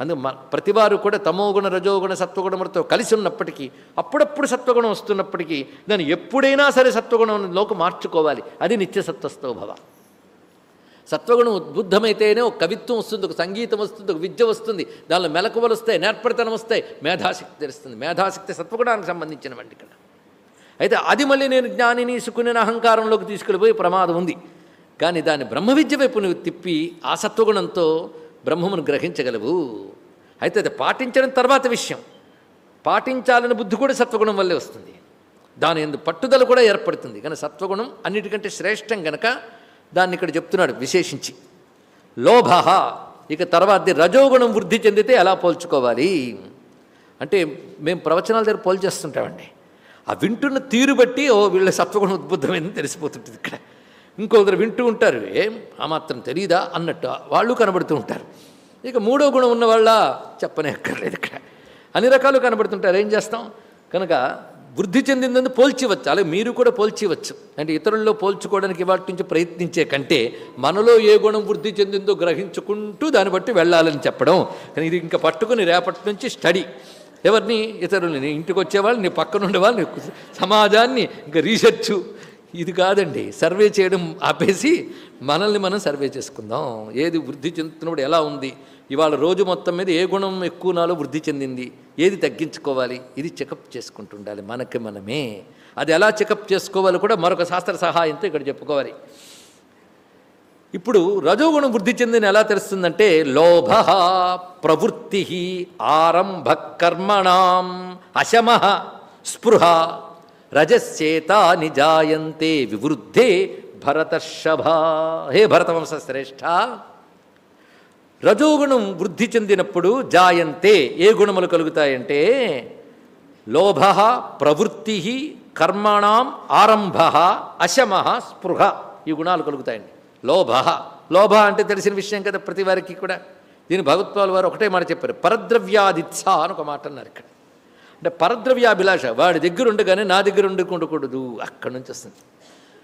అందుకు మ ప్రతివారు కూడా తమోగుణ రజోగుణ సత్వగుణములతో కలిసి ఉన్నప్పటికీ అప్పుడప్పుడు సత్వగుణం వస్తున్నప్పటికీ దాన్ని ఎప్పుడైనా సరే సత్వగుణంలోకి మార్చుకోవాలి. అది నిత్యసత్వస్థో భవ. సత్వగుణం ఉద్బుద్ధమైతేనే ఒక కవిత్వం వస్తుంది ఒక సంగీతం వస్తుంది ఒక విద్య వస్తుంది. దానిలో మెలకువలు వస్తాయి నేర్పరితనం వస్తాయి. మేధాశక్తి తెలుస్తుంది. మేధాశక్తి సత్వగుణానికి సంబంధించినవండి ఇక్కడ. అయితే అది మళ్ళీ నేను జ్ఞానిని సుకుని అహంకారంలోకి తీసుకెళ్ళిపోయి ప్రమాదం ఉంది. కానీ దాని బ్రహ్మ విద్య వైపు నువ్వు తిప్పి ఆ సత్వగుణంతో బ్రహ్మమును గ్రహించగలవు. అయితే అది పాటించడం తర్వాత విషయం. పాటించాలని బుద్ధి కూడా సత్వగుణం వల్లే వస్తుంది. దాని ఎందు పట్టుదల కూడా ఏర్పడుతుంది. కానీ సత్వగుణం అన్నిటికంటే శ్రేష్టం గనక దాన్ని ఇక్కడ చెప్తున్నాడు విశేషించి. లోభ ఇక తర్వాత రజోగుణం వృద్ధి చెందితే ఎలా పోల్చుకోవాలి? అంటే మేము ప్రవచనాల దగ్గర పోల్చేస్తుంటామండి ఆ వింటున్న తీరు బట్టి ఓ వీళ్ళ సత్వగుణం ఉద్బుద్ధమైందని తెలిసిపోతుంటుంది ఇక్కడ. ఇంకొకరు వింటూ ఉంటారు ఏం? ఆ మాత్రం తెలియదా అన్నట్టు వాళ్ళు కనబడుతూ ఉంటారు. ఇక మూడో గుణం ఉన్న వాళ్ళ చెప్పనే అక్కర్లేదు ఇక్కడ. అన్ని రకాలు కనబడుతుంటారు. ఏం చేస్తాం? కనుక వృద్ధి చెందిందని పోల్చివచ్చు. అలాగే మీరు కూడా పోల్చివచ్చు. అంటే ఇతరుల్లో పోల్చుకోవడానికి వాటి నుంచి ప్రయత్నించే కంటే మనలో ఏ గుణం వృద్ధి చెందిందో గ్రహించుకుంటూ దాన్ని బట్టి వెళ్ళాలని చెప్పడం. కానీ ఇది ఇంకా పట్టుకుని రేపటి నుంచి స్టడీ. ఎవరిని? ఇతరులని. ఇంటికి వచ్చేవాళ్ళు నీ పక్కన ఉండేవాళ్ళు నీ సమాజాన్ని ఇంకా రీసెర్చ్. ఇది కాదండి. సర్వే చేయడం ఆపేసి మనల్ని మనం సర్వే చేసుకుందాం. ఏది వృద్ధి చెందుతున్నప్పుడు ఎలా ఉంది? ఇవాళ రోజు మొత్తం మీద ఏ గుణం ఎక్కువ నాలో వృద్ధి చెందింది? ఏది తగ్గించుకోవాలి? ఇది చెకప్ చేసుకుంటుండాలి మనకి మనమే. అది ఎలా చెకప్ చేసుకోవాలి కూడా మరొక శాస్త్ర సహాయంతో ఇక్కడ చెప్పుకోవాలి. ఇప్పుడు రజోగుణం వృద్ధి చెందిన ఎలా తెలుస్తుందంటే లోభ ప్రవృత్తి ఆరంభ కర్మణం అశమ స్పృహ రజశ్చేత నిజాయంతే వివృద్ధే భరతర్షభ. హే భరతవంశ శ్రేష్ఠ రజోగుణం వృద్ధి చెందినప్పుడు జాయంతే ఏ గుణములు కలుగుతాయంటే లోభ ప్రవృత్తి కర్మణం ఆరంభ అశమ స్పృహ ఈ గుణాలు కలుగుతాయండి. లోభ. లోభ అంటే తెలిసిన విషయం కదా ప్రతి వారికి కూడా. దీని భగవత్వాలు వారు ఒకటే మాట చెప్పారు. పరద్రవ్యాదిత్స అని ఒక మాట అన్నారు ఇక్కడ. అంటే పరద్రవ్యాభిలాష వాడి దగ్గర ఉండగానే నా దగ్గర ఉండకూడదు అక్కడి నుంచి వస్తుంది.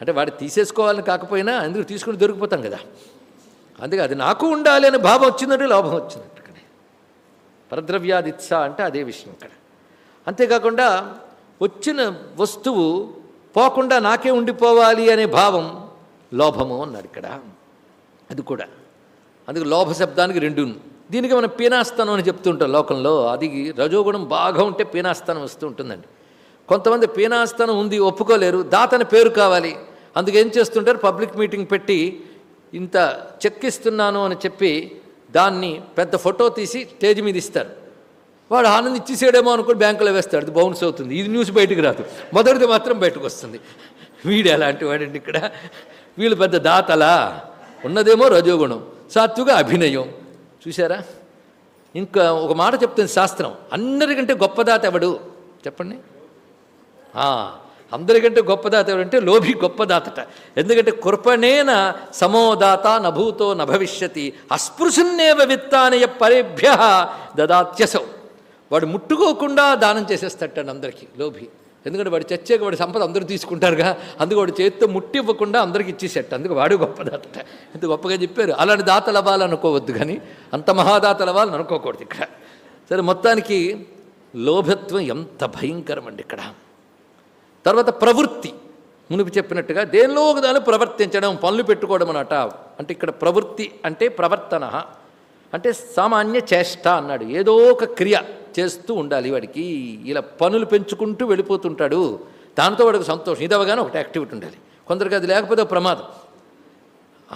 అంటే వాడు తీసేసుకోవాలని కాకపోయినా ఎందుకు తీసుకుని దొరికిపోతాం కదా. అందుకే అది నాకు ఉండాలి అనే భావం వచ్చిందంటే లోభం వచ్చిందంట ఇక్కడ. పరద్రవ్యాదిత్స అంటే అదే విషయం ఇక్కడ. అంతేకాకుండా వచ్చిన వస్తువు పోకుండా నాకే ఉండిపోవాలి అనే భావం లోభము అన్నాడు ఇక్కడ. అది కూడా. అందుకే లోభ శబ్దానికి రెండు. దీనికి మనం పీనాస్థానం అని చెప్తుంటాం లోకంలో. అది రజోగుణం బాగా ఉంటే పీనాస్థానం వస్తూ ఉంటుందండి. కొంతమంది పీనాస్థానం ఉంది ఒప్పుకోలేరు దాతని పేరు కావాలి. అందుకేం చేస్తుంటారు? పబ్లిక్ మీటింగ్ పెట్టి ఇంత చెక్కిస్తున్నాను అని చెప్పి దాన్ని పెద్ద ఫోటో తీసి స్టేజ్ మీద ఇస్తారు. వాడు ఆనందం ఇచ్చేసాడేమో అనుకుని బ్యాంకులో వేస్తాడు. అది బౌన్స్ అవుతుంది. ఇది న్యూస్ బయటకు రాదు. మొదటిది మాత్రం బయటకు వస్తుంది. వీడు ఎలాంటి వాడండి ఇక్కడ? వీళ్ళు పెద్ద దాతలా. ఉన్నదేమో రజోగుణం. సాత్విక అభినయం. చూసారా ఇంకా ఒక మాట చెప్తుంది శాస్త్రం. అందరికంటే గొప్ప దాత ఎవడు? చెప్పండి. అందరికంటే గొప్పదాత ఎవరంటే లోభి గొప్పదాతట. ఎందుకంటే కృపణేన సమోదాత నభూతో నభవిష్యతి అస్పృశన్నేవ విత్తానయ పరేభ్య దదాత్యసౌ. వాడు ముట్టుకోకుండా దానం చేసేస్తాడు అందరికీ లోభి. ఎందుకంటే వాడు చచ్చాక వాడి సంపద అందరూ తీసుకుంటారుగా అందుకు వాడు చేతితో ముట్టి ఇవ్వకుండా అందరికి ఇచ్చేసేట అందుకు వాడు గొప్పదాతట. ఎంత గొప్పగా చెప్పారు. అలాంటి దాతలు అవ్వాలనుకోవద్దు కానీ అంత మహాదాతలు అవ్వాలని అనుకోకూడదు ఇక్కడ. సరే మొత్తానికి లోభత్వం ఎంత భయంకరం అండి ఇక్కడ. తర్వాత ప్రవృత్తి. మునుపు చెప్పినట్టుగా దేనిలో ఒకదాని ప్రవర్తించడం పనులు పెట్టుకోవడం అనట అంటే ఇక్కడ ప్రవృత్తి అంటే ప్రవర్తన అంటే సామాన్య చేష్ట అన్నాడు. ఏదో ఒక క్రియ చేస్తూ ఉండాలి వాడికి. ఇలా పనులు పెంచుకుంటూ వెళ్ళిపోతుంటాడు. దాంతో వాడికి సంతోషం. ఇది ఒకటి యాక్టివిటీ ఉండాలి. కొందరికి అది లేకపోతే ప్రమాదం.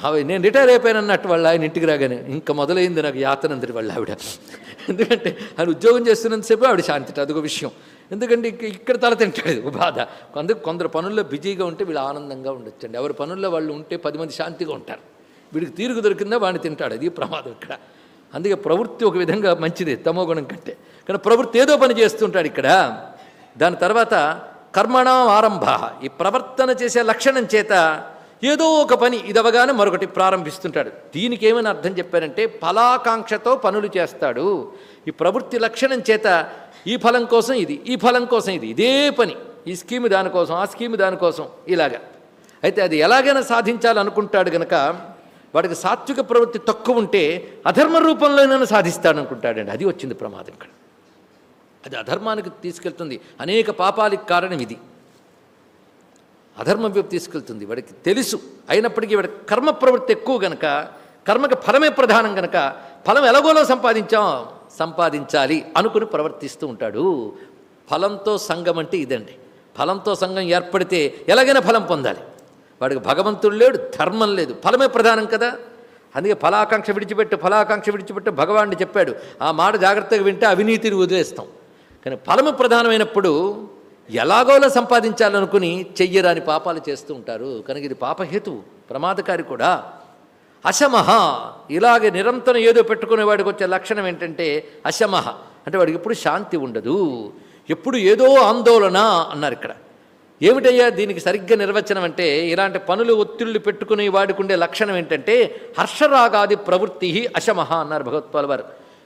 అవి నేను రిటైర్ అయిపోయానన్నట్టు వాళ్ళ ఆయన ఇంటికి రాగానే ఇంకా మొదలైంది నాకు యాతనందరి వాళ్ళ ఆవిడ. ఎందుకంటే ఆయన ఉద్యోగం చేస్తున్నంతసేపు ఆవిడ శాంతి అదొక విషయం. ఎందుకంటే ఇక్కడ తల తింటాడు బాధ. అందుకు కొందరు పనుల్లో బిజీగా ఉంటే వీళ్ళు ఆనందంగా ఉండొచ్చండి. ఎవరి పనుల్లో వాళ్ళు ఉంటే పది మంది శాంతిగా ఉంటారు. వీడికి తీరుగు దొరికిందా వాడిని తింటాడు. అది ప్రమాదం ఇక్కడ. అందుకే ప్రవృత్తి ఒక విధంగా మంచిది తమో గుణం కంటే. కానీ ప్రవృత్తి ఏదో పని చేస్తుంటాడు ఇక్కడ. దాని తర్వాత కర్మణం ఆరంభ. ఈ ప్రవర్తన చేసే లక్షణం చేత ఏదో ఒక పని ఇదవగానే మరొకటి ప్రారంభిస్తుంటాడు. దీనికి ఏమని అర్థం చెప్పారంటే ఫలాకాంక్షతో పనులు చేస్తాడు. ఈ ప్రవృత్తి లక్షణం చేత ఈ ఫలం కోసం ఇది ఈ ఫలం కోసం ఇది ఇదే పని. ఈ స్కీమ్ దానికోసం ఆ స్కీమ్ దానికోసం ఇలాగ. అయితే అది ఎలాగైనా సాధించాలనుకుంటాడు గనక వాడికి సాత్విక ప్రవృత్తి తక్కువ ఉంటే అధర్మ రూపంలోనైనా సాధిస్తాడనుకుంటాడండి. అది వచ్చింది ప్రమాదం ఇక్కడ. అది అధర్మానికి తీసుకెళ్తుంది. అనేక పాపాలకి కారణం ఇది. అధర్మం వైపు తీసుకెళ్తుంది. వాడికి తెలుసు. అయినప్పటికీ వాడి కర్మ ప్రవృత్తి ఎక్కువ గనక కర్మకి ఫలమే ప్రధానం గనక ఫలం ఎలాగోలో సంపాదించాం. సంపాదించాలి అనుకుని ప్రవర్తిస్తూ ఉంటాడు. ఫలంతో సంఘం అంటే ఇదండి. ఫలంతో సంఘం ఏర్పడితే ఎలాగైనా ఫలం పొందాలి. వాడికి భగవంతుడు లేడు ధర్మం లేదు. ఫలమే ప్రధానం కదా. అందుకే ఫలాకాంక్ష విడిచిపెట్టు ఫలాకాంక్ష విడిచిపెట్టు భగవానుడు చెప్పాడు. ఆ మాట జాగ్రత్తగా వింటే అవినీతిని వదిలేస్తాం. కానీ ఫలము ప్రధానమైనప్పుడు ఎలాగోలా సంపాదించాలనుకుని చెయ్యరాని పాపాలు చేస్తూ ఉంటారు. కనుక ఇది పాపహేతువు ప్రమాదకారి కూడా. అశమహ. ఇలాగే నిరంతరం ఏదో పెట్టుకునే వాడికి వచ్చే లక్షణం ఏంటంటే అశమహ. అంటే వాడికి ఎప్పుడు శాంతి ఉండదు. ఎప్పుడు ఏదో ఆందోళన అన్నారు ఇక్కడ. ఏమిటయ్యా దీనికి సరిగ్గా నిర్వచనం అంటే ఇలాంటి పనులు ఒత్తిళ్ళు పెట్టుకుని వాడికి ఉండే లక్షణం ఏంటంటే హర్షరాగాది ప్రవృత్తి అశమహ అన్నారు భగవత్పాల్ వారు.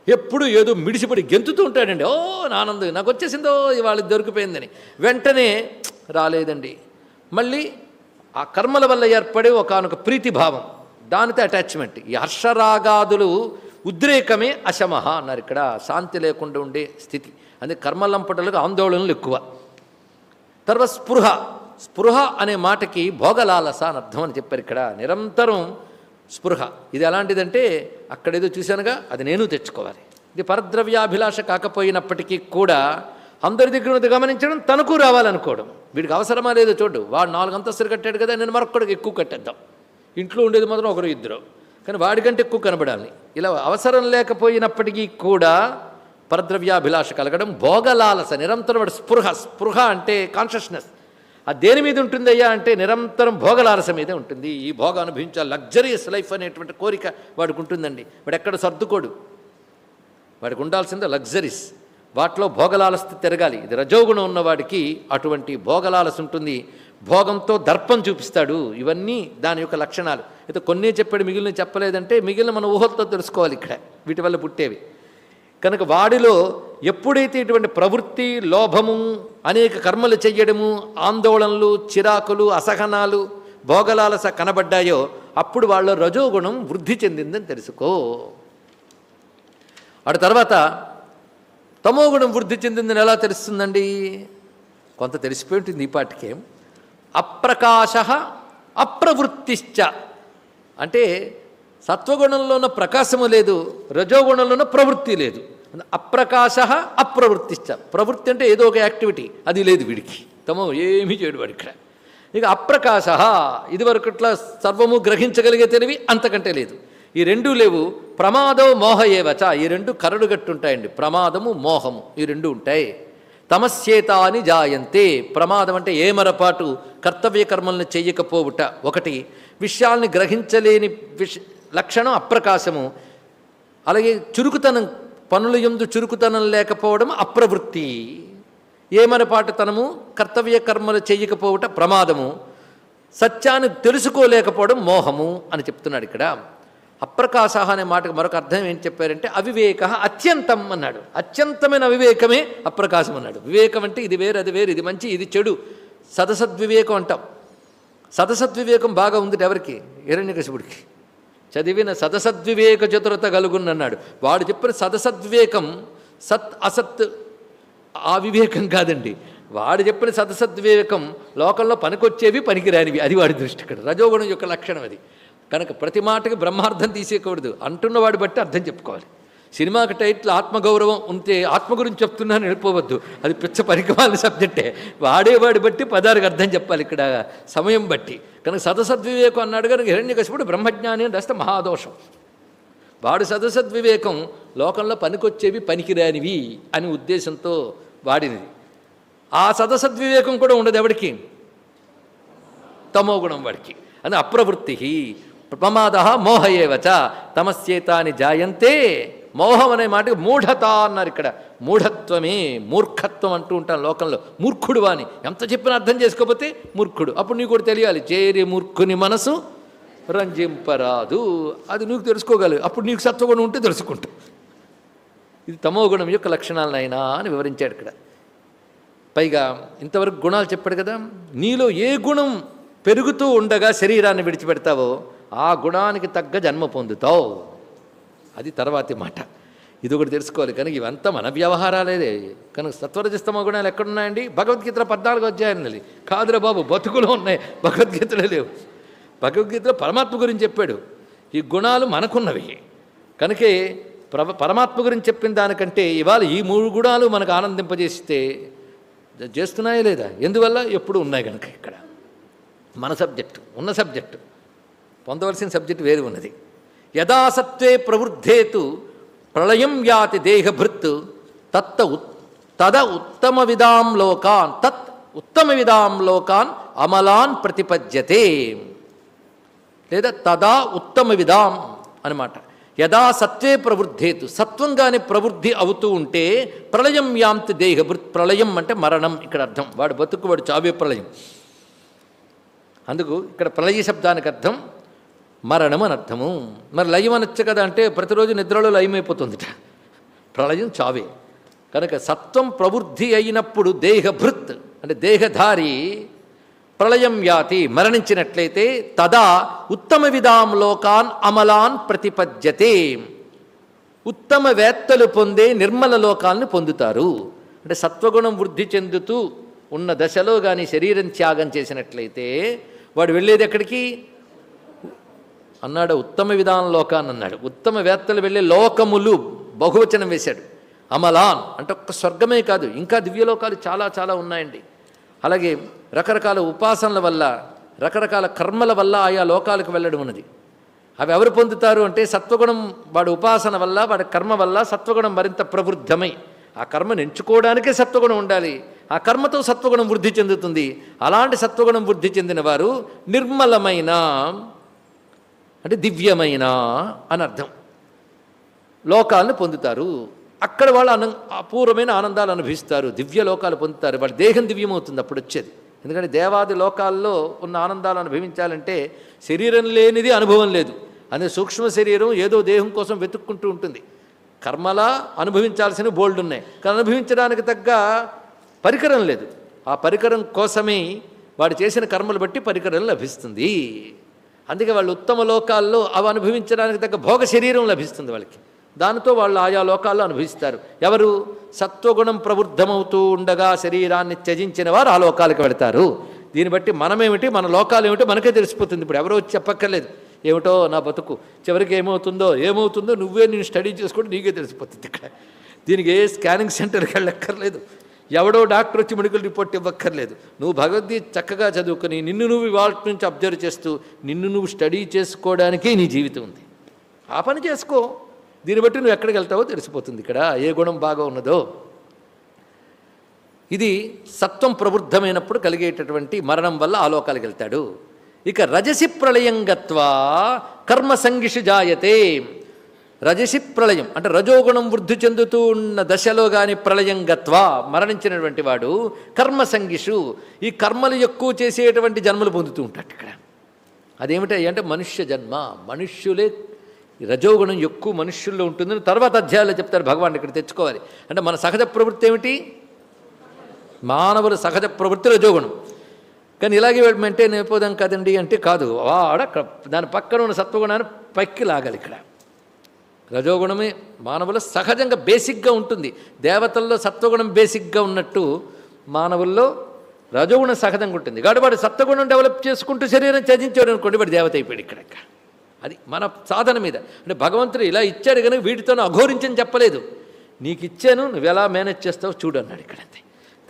ఎప్పుడు ఏదో మిడిసిపడి గెంతుతూ ఉంటాడండి. ఓ నానందు నాకు వచ్చేసిందో ఇవాళ దొరికిపోయిందని. వెంటనే రాలేదండి. మళ్ళీ ఆ కర్మల వల్ల ఏర్పడే ఒకనొక ప్రీతిభావం. దానితో అటాచ్మెంట్. ఈ హర్షరాగాదులు ఉద్రేకమే అశమహ అన్నారు ఇక్కడ. శాంతి లేకుండా ఉండే స్థితి. అందుకే కర్మలంపటలకు ఆందోళనలు ఎక్కువ. తర్వాత స్పృహ. స్పృహ అనే మాటకి భోగలాలస అని అర్థం అని చెప్పారు ఇక్కడ. నిరంతరం స్పృహ. ఇది ఎలాంటిదంటే అక్కడేదో చూశానుగా అది నేను తెచ్చుకోవాలి. ఇది పరద్రవ్యాభిలాష కాకపోయినప్పటికీ కూడా అందరి దగ్గర గమనించడం తనకు రావాలనుకోవడం. వీడికి అవసరమా లేదో చూడు. వాడు నాలుగు అంతస్తులు కట్టాడు కదా నేను మరొక్కడికి ఎక్కువ కట్టేద్దాం. ఇంట్లో ఉండేది మాత్రం ఒకరు ఇద్దరు. కానీ వాడికంటే ఎక్కువ కనబడాలి. ఇలా అవసరం లేకపోయినప్పటికీ కూడా పరద్రవ్యాభిలాష కలగడం భోగలాలస నిరంతరం వాడు స్పృహ స్పృహ అంటే కాన్షియస్నెస్ ఆ దేని మీద ఉంటుందయ్యా అంటే నిరంతరం భోగలాలస మీదే ఉంటుంది. ఈ భోగ అనుభవించాలి లగ్జరియస్ లైఫ్ అనేటువంటి కోరిక వాడికి ఉంటుందండి. వాడు ఎక్కడ సర్దుకోడు. వాడికి ఉండాల్సిందే లగ్జరీస్ వాటిలో భోగలాలస్త తిరగాలి. ఇది రజోగుణం ఉన్నవాడికి అటువంటి భోగలాలస ఉంటుంది. భోగంతో దర్పం చూపిస్తాడు. ఇవన్నీ దాని యొక్క లక్షణాలు. అయితే కొన్నే చెప్పాడు మిగిలిన చెప్పలేదంటే మిగిలిన మన ఊహలతో తెలుసుకోవాలి ఇక్కడ. వీటి వల్ల పుట్టేవి. కనుక వాడిలో ఎప్పుడైతే ఇటువంటి ప్రవృత్తి లోభము అనేక కర్మలు చెయ్యడము ఆందోళనలు చిరాకులు అసహనాలు భోగలాలస కనబడ్డాయో అప్పుడు వాళ్ళ రజోగుణం వృద్ధి చెందిందని తెలుసుకో. అటు తర్వాత తమోగుణం వృద్ధి చెందిందని ఎలా తెలుస్తుందండి? కొంత తెలిసిపోయి ఉంటుంది ఈ పాటికేం? అప్రకాశ అప్రవృత్తిశ్చ. అంటే సత్వగుణంలోన ఉన్న ప్రకాశము లేదు రజోగుణంలోన ఉన్న ప్రవృత్తి లేదు. అప్రకాశ అప్రవృత్తిశ్చ. ప్రవృత్తి అంటే ఏదో ఒక యాక్టివిటీ అది లేదు వీడికి. తమో ఏమీ చేయడు వాడు ఇక్కడ. ఇక అప్రకాశ ఇదివరకట్లా సర్వము గ్రహించగలిగే తెలివి అంతకంటే లేదు. ఈ రెండు లేవు ప్రమాదం మోహ ఏవచ. ఈ రెండు కరడుగట్టుంటాయండి ప్రమాదము మోహము ఈ రెండు ఉంటాయి. తమస్యేతాని జాయంతే. ప్రమాదం అంటే ఏమరపాటు కర్తవ్య కర్మల్ని చేయకపోవుట ఒకటి. విషయాల్ని గ్రహించలేని విష లక్షణం అప్రకాశము. అలాగే చురుకుతనం పనుల ఎందు చురుకుతనం లేకపోవడం అప్రవృత్తి. ఏమరపాటుతనము కర్తవ్య కర్మలు చేయకపోవట ప్రమాదము. సత్యాన్ని తెలుసుకోలేకపోవడం మోహము అని చెప్తున్నాడు ఇక్కడ. అప్రకాశ అనే మాటకు మరొక అర్థం ఏం చెప్పారంటే అవివేక అత్యంతం అన్నాడు. అత్యంతమైన అవివేకమే అప్రకాశం అన్నాడు. వివేకం అంటే ఇది వేరు అది వేరు ఇది మంచి ఇది చెడు. సదసద్వివేకం అంటాం. సదసద్వివేకం బాగా ఉంది ఎవరికి? హిరణ్యకశిపుడికి. చదివిన సదసద్వివేక చతురత కలుగునన్నాడు వాడు చెప్పిన సదసద్వివేకం సత్ అసత్ ఆ వివేకం కాదండి. వాడు చెప్పిన సదసద్వివేకం లోకంలో పనికొచ్చేవి పనికిరానివి. అది వాడి దృష్టి ఇక్కడ. రజోగుణం యొక్క లక్షణం అది. కనుక ప్రతి మాటకి బ్రహ్మార్థం తీసేయకూడదు. అంటున్నవాడు బట్టి అర్థం చెప్పుకోవాలి. సినిమాకి టైటిల్ ఆత్మగౌరవం ఉంటే ఆత్మ గురించి చెప్తున్నాను వెళ్ళిపోవద్దు. అది పిచ్చ పరికమాల సబ్జెక్టే. వాడేవాడి బట్టి పదాలకు అర్థం చెప్పాలి ఇక్కడ సమయం బట్టి. కనుక సదసద్వివేకం అన్నాడు కనుక హిరణ్యకశిపుడు బ్రహ్మజ్ఞాని అని రాస్తే మహాదోషం. వాడు సదసద్వివేకం లోకంలో పనికొచ్చేవి పనికిరానివి అని ఉద్దేశంతో వాడినది. ఆ సదసద్వివేకం కూడా ఉండదు ఎవడికి? తమో గుణం వాడికి. అని అప్రవృత్తి ప్రమాద మోహ ఏవచ తమస్యేతాని జాయంతే. మోహం అనే మాటకి మూఢత అన్నారు ఇక్కడ. మూఢత్వమే మూర్ఖత్వం అంటూ ఉంటాను లోకంలో. మూర్ఖుడు అని ఎంత చెప్పినా అర్థం చేసుకోకపోతే మూర్ఖుడు. అప్పుడు నీకు కూడా తెలియాలి. చేరి మూర్ఖుని మనసు రంజింపరాదు. అది నీకు తెలుసుకోగలవు అప్పుడు నీకు సత్వగుణం ఉంటే తెలుసుకుంటావు. ఇది తమో గుణం యొక్క లక్షణాలనైనా అని వివరించాడు ఇక్కడ. పైగా ఇంతవరకు గుణాలు చెప్పాడు కదా. నీలో ఏ గుణం పెరుగుతూ ఉండగా శరీరాన్ని విడిచిపెడతావో ఆ గుణానికి తగ్గ జన్మ పొందుతావు. అది తర్వాతి మాట. ఇది ఒకటి తెలుసుకోవాలి. కనుక ఇవంతా మన వ్యవహారాలేదే కనుక సత్వరజస్తమ గుణాలు ఎక్కడున్నాయండి? భగవద్గీతలో పద్నాలుగు అధ్యాయాలు కాదురా బాబు బతుకులో ఉన్నాయి. భగవద్గీతలో లేవు. భగవద్గీతలో పరమాత్మ గురించి చెప్పాడు. ఈ గుణాలు మనకున్నవి. కనుకే ప్ర పరమాత్మ గురించి చెప్పిన దానికంటే ఇవాళ ఈ మూడు గుణాలు మనకు ఆనందింపజేస్తే చేస్తున్నాయా లేదా? ఎందువల్ల? ఎప్పుడు ఉన్నాయి కనుక ఇక్కడ. మన సబ్జెక్టు ఉన్న సబ్జెక్టు. పొందవలసిన సబ్జెక్ట్ వేరు ఉన్నది. యదాసత్వే ప్రవృద్ధేతు ప్రళయం యాతి దేహభృత్ తత్త ఉత్ తద ఉత్తమ విధాం లోకాన్ తత్ ఉత్తమ విధాం లోకాన్ అమలాన్ ప్రతిపద్యతే. లేదా తదా ఉత్తమ విధాం అనమాట యదా సత్వే ప్రవృద్ధేతు సత్వంగానే ప్రవృద్ధి అవుతూ ఉంటే ప్రళయం యాంతి దేహభృత్ ప్రళయం అంటే మరణం ఇక్కడ అర్థం. వాడు బతుకు వాడు చావే ప్రళయం. అందుకు ఇక్కడ ప్రళయ శబ్దానికి అర్థం మరణం అని అర్థము. మరి లయం అనొచ్చు కదా అంటే ప్రతిరోజు నిద్రలో లయమైపోతుందిట. ప్రళయం చావే. కనుక సత్వం ప్రవృద్ధి అయినప్పుడు దేహభృత్ అంటే దేహధారి ప్రళయం యాతి మరణించినట్లయితే తదా ఉత్తమ విధాం లోకాన్ అమలాన్ ప్రతిపద్యతే. ఉత్తమ వేత్తలు పొందే నిర్మల లోకాలను పొందుతారు. అంటే సత్వగుణం వృద్ధి చెందుతూ ఉన్న దశలో కానీ శరీరం త్యాగం చేసినట్లయితే వాడు వెళ్ళేది ఎక్కడికి? అన్నాడు ఉత్తమ విధాన లోకాన్ని అన్నాడు. ఉత్తమ వేత్తలు వెళ్ళే లోకములు బహువచనం వేశాడు. అమలాన్ అంటే ఒక్క స్వర్గమే కాదు ఇంకా దివ్యలోకాలు చాలా చాలా ఉన్నాయండి. అలాగే రకరకాల ఉపాసనల వల్ల రకరకాల కర్మల వల్ల ఆయా లోకాలకు వెళ్ళడం ఉన్నది. అవి ఎవరు పొందుతారు అంటే సత్వగుణం వాడి ఉపాసన వల్ల వాడి కర్మ వల్ల సత్వగుణం మరింత ప్రవృద్ధమై ఆ కర్మను ఎంచుకోవడానికే సత్వగుణం ఉండాలి. ఆ కర్మతో సత్వగుణం వృద్ధి చెందుతుంది. అలాంటి సత్వగుణం వృద్ధి చెందిన వారు నిర్మలమైన అంటే దివ్యమైన అని అర్థం. లోకాలను పొందుతారు. అక్కడ వాళ్ళు అన అపూర్వమైన ఆనందాలు అనుభవిస్తారు. దివ్య లోకాలు పొందుతారు. వాళ్ళ దేహం దివ్యమవుతుంది అప్పుడు వచ్చేది. ఎందుకంటే దేవాది లోకాల్లో ఉన్న ఆనందాలు అనుభవించాలంటే శరీరం లేనిది అనుభవం లేదు. అనే సూక్ష్మ శరీరం ఏదో దేహం కోసం వెతుక్కుంటూ ఉంటుంది. కర్మలా అనుభవించాల్సిన బోల్డ్ ఉన్నాయి. కానీ అనుభవించడానికి తగ్గ పరికరం లేదు. ఆ పరికరం కోసమే వాడు చేసిన కర్మలు బట్టి పరికరం లభిస్తుంది. అందుకే వాళ్ళు ఉత్తమ లోకాల్లో అవి అనుభవించడానికి తగ్గ భోగ శరీరం లభిస్తుంది వాళ్ళకి. దానితో వాళ్ళు ఆయా లోకాల్లో అనుభవిస్తారు. ఎవరు? సత్వగుణం ప్రవృద్ధమవుతూ ఉండగా శరీరాన్ని త్యజించిన వారు ఆ లోకాలకు వెళతారు. దీన్ని బట్టి మనమేమిటి? మన లోకాలు ఏమిటి మనకే తెలిసిపోతుంది. ఇప్పుడు ఎవరో చెప్పక్కర్లేదు. ఏమిటో నా బతుకు? చివరికి ఏమవుతుందో? ఏమవుతుందో నువ్వే నేను స్టడీ చేసుకుంటే నీకే తెలిసిపోతుంది ఇక్కడ. దీనికి ఏ స్కానింగ్ సెంటర్కి వెళ్ళక్కర్లేదు. ఎవడో డాక్టర్ వచ్చి మెడికల్ రిపోర్ట్ ఇవ్వక్కర్లేదు. నువ్వు భగవద్గీత చక్కగా చదువుకొని నిన్ను నువ్వు ఇవాళ నుంచి అబ్జర్వ్ చేస్తూ నిన్ను నువ్వు స్టడీ చేసుకోవడానికే నీ జీవితం ఉంది. ఆ పని చేసుకో. దీన్ని బట్టి నువ్వు ఎక్కడికి వెళ్తావో తెలిసిపోతుంది ఇక్కడ. ఏ గుణం బాగా ఉన్నదో. ఇది సత్వం ప్రవృద్ధమైనప్పుడు కలిగేటటువంటి మరణం వల్ల ఆలోకాలకు వెళ్తాడు. ఇక రజసి ప్రళయం గత్వా కర్మ సంగిషు జాయతే. రజసి ప్రళయం. అంటే రజోగుణం వృద్ధి చెందుతూ ఉన్న దశలో కానీ ప్రళయం గత్వా మరణించినటువంటి వాడు కర్మ సంగిషు ఈ కర్మలు ఎక్కువ చేసేటువంటి జన్మలు పొందుతూ ఉంటాడు ఇక్కడ. అదేమిటి అంటే మనుష్య జన్మ. మనుష్యులే రజోగుణం ఎక్కువ మనుష్యుల్లో ఉంటుందని తర్వాత అధ్యాయాల్లో చెప్తారు. భగవాన్ ఇక్కడ తెచ్చుకోవాలి. అంటే మన సహజ ప్రవృత్తి ఏమిటి? మానవుల సహజ ప్రవృత్తి రజోగుణం. కానీ ఇలాగే మెయింటైన్ అయిపోదాం కదండి అంటే కాదు. వాడ దాని పక్కన ఉన్న సత్వగుణాన్ని పక్కి లాగాలి ఇక్కడ. రజోగుణమే మానవుల సహజంగా బేసిక్గా ఉంటుంది. దేవతల్లో సత్వగుణం బేసిక్గా ఉన్నట్టు మానవుల్లో రజోగుణం సహజంగా ఉంటుంది. కాబట్టి వాడు సత్వగుణం డెవలప్ చేసుకుంటూ శరీరం త్యజించాడు అనుకోండి వాడు దేవత అయిపోయాడు ఇక్కడ అది మన సాధన మీద. అంటే భగవంతుడు ఇలా ఇచ్చాడు కనుక వీటితో అఘోరించని చెప్పలేదు. నీకు ఇచ్చాను నువ్వు ఎలా మేనేజ్ చేస్తావు చూడు అన్నాడు ఇక్కడ అంతే.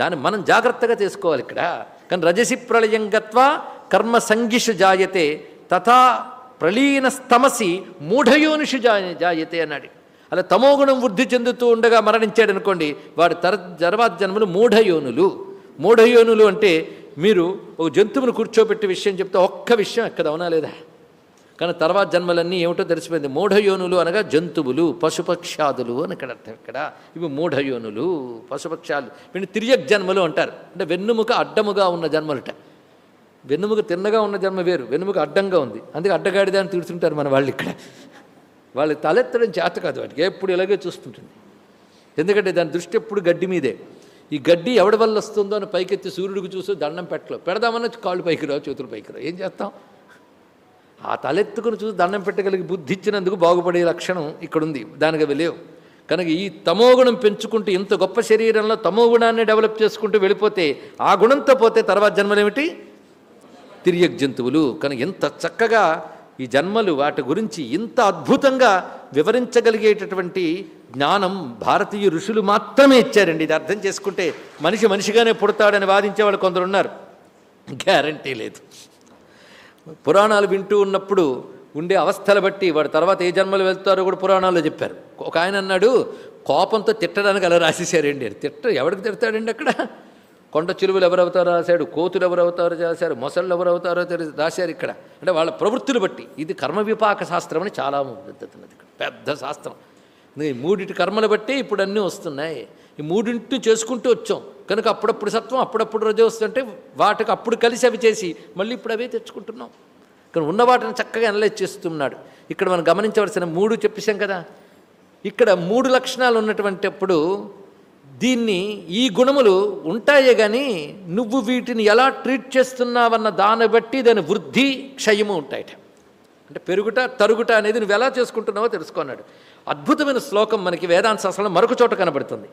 దాన్ని మనం జాగ్రత్తగా చేసుకోవాలి ఇక్కడ. కానీ రజసి ప్రళయం గత్వా కర్మ సంగిషు జాయతే తథా ప్రలీన స్తమసి మూఢయోనిషు జా జాయతే అన్నాడు. అలా తమోగుణం వృద్ధి చెందుతూ ఉండగా మరణించాడు అనుకోండి వాడు తర తర్వాత జన్మలు మూఢయోనులు. మూఢయోనులు అంటే మీరు ఒక జంతువును కూర్చోబెట్టి విషయం చెప్తే ఒక్క విషయం ఎక్కడ అవునా లేదా? కానీ తర్వాత జన్మలన్నీ ఏమిటో తెలిసిపోయింది. మూఢయోనులు అనగా జంతువులు పశుపక్షాదులు అని ఇక్కడ అర్థం ఇక్కడ. ఇవి మూఢయోనులు పశుపక్షాలు వీటిని తిరియక్ జన్మలు అంటారు. అంటే వెన్నుముక అడ్డముగా ఉన్న జన్మలుట. వెన్నుముక తిన్నగా ఉన్న జన్మ వేరు వెన్నుముక అడ్డంగా ఉంది. అందుకే అడ్డగాడిదాన్ని తీడుతుంటారు మన వాళ్ళు ఇక్కడ. వాళ్ళు తలెత్తడం చేత కాదు వాటికి ఎప్పుడు ఇలాగే చూస్తుంటుంది. ఎందుకంటే దాని దృష్టి ఎప్పుడు గడ్డి మీదే. ఈ గడ్డి ఎవడి వల్ల వస్తుందో అని పైకెత్తి సూర్యుడికి చూసి దండం పెట్టలో. పెడదామని కాళ్ళు పైకి రావు చేతులు పైకి రావు. ఏం చేస్తాం? ఆ తలెత్తుకుని చూసి దండం పెట్టగలిగి బుద్ధి ఇచ్చినందుకు బాగుపడే లక్షణం ఇక్కడ ఉంది దానికి అవి లేవు. కనుక ఈ తమోగుణం పెంచుకుంటూ ఇంత గొప్ప శరీరంలో తమోగుణాన్ని డెవలప్ చేసుకుంటూ వెళ్ళిపోతే ఆ గుణంతో పోతే తర్వాత జన్మలేమిటి? తిరియక్ జంతువులు. కనుక ఎంత చక్కగా ఈ జన్మలు వాటి గురించి ఇంత అద్భుతంగా వివరించగలిగేటటువంటి జ్ఞానం భారతీయ ఋషులు మాత్రమే ఇచ్చారండి. ఇది అర్థం చేసుకుంటే మనిషి మనిషిగానే పుడతాడని వాదించే వాళ్ళు కొందరు ఉన్నారు. గ్యారంటీ లేదు. పురాణాలు వింటూ ఉన్నప్పుడు ఉండే అవస్థలు బట్టి వాడు తర్వాత ఏ జన్మలు వెళ్తారో కూడా పురాణాల్లో చెప్పారు. ఒక ఆయన అన్నాడు కోపంతో తిట్టడానికి అలా రాసేసారండి తిట్ట ఎవరికి తిడతాడండి అక్కడ? కొండ చిలువలు ఎవరవుతారో రాశాడు కోతులు ఎవరవుతారో రాశారు మొసళ్ళు ఎవరవుతారో తెలి రాశారు ఇక్కడ. అంటే వాళ్ళ ప్రవృత్తులు బట్టి. ఇది కర్మ విపాక శాస్త్రం అని చాలా పెద్దది ఇక్కడ. పెద్ద శాస్త్రం. ఈ కర్మలు బట్టి ఇప్పుడు అన్నీ వస్తున్నాయి. ఈ మూడింటిని చేసుకుంటూ వచ్చాం. కనుక అప్పుడప్పుడు సత్వం అప్పుడప్పుడు రజో వస్తుంటే వాటికి అప్పుడు కలిసి అవి చేసి మళ్ళీ ఇప్పుడు అవే తెచ్చుకుంటున్నాం. కానీ ఉన్న వాటిని చక్కగా అనలైజ్ చేస్తున్నాడు. ఇక్కడ మనం గమనించవలసిన మూడు చెప్పేశాం కదా. ఇక్కడ మూడు లక్షణాలు ఉన్నటువంటి అప్పుడు దీన్ని ఈ గుణములు ఉంటాయే కానీ నువ్వు వీటిని ఎలా ట్రీట్ చేస్తున్నావన్న దాన్ని బట్టి దాని వృద్ధి క్షయము ఉంటాయట. అంటే పెరుగుట తరుగుట అనేది నువ్వు ఎలా చేసుకుంటున్నావో తెలుసుకున్నాడు అద్భుతమైన శ్లోకం మనకి వేదాంత శాస్త్రంలో మరొక చోట కనబడుతుంది.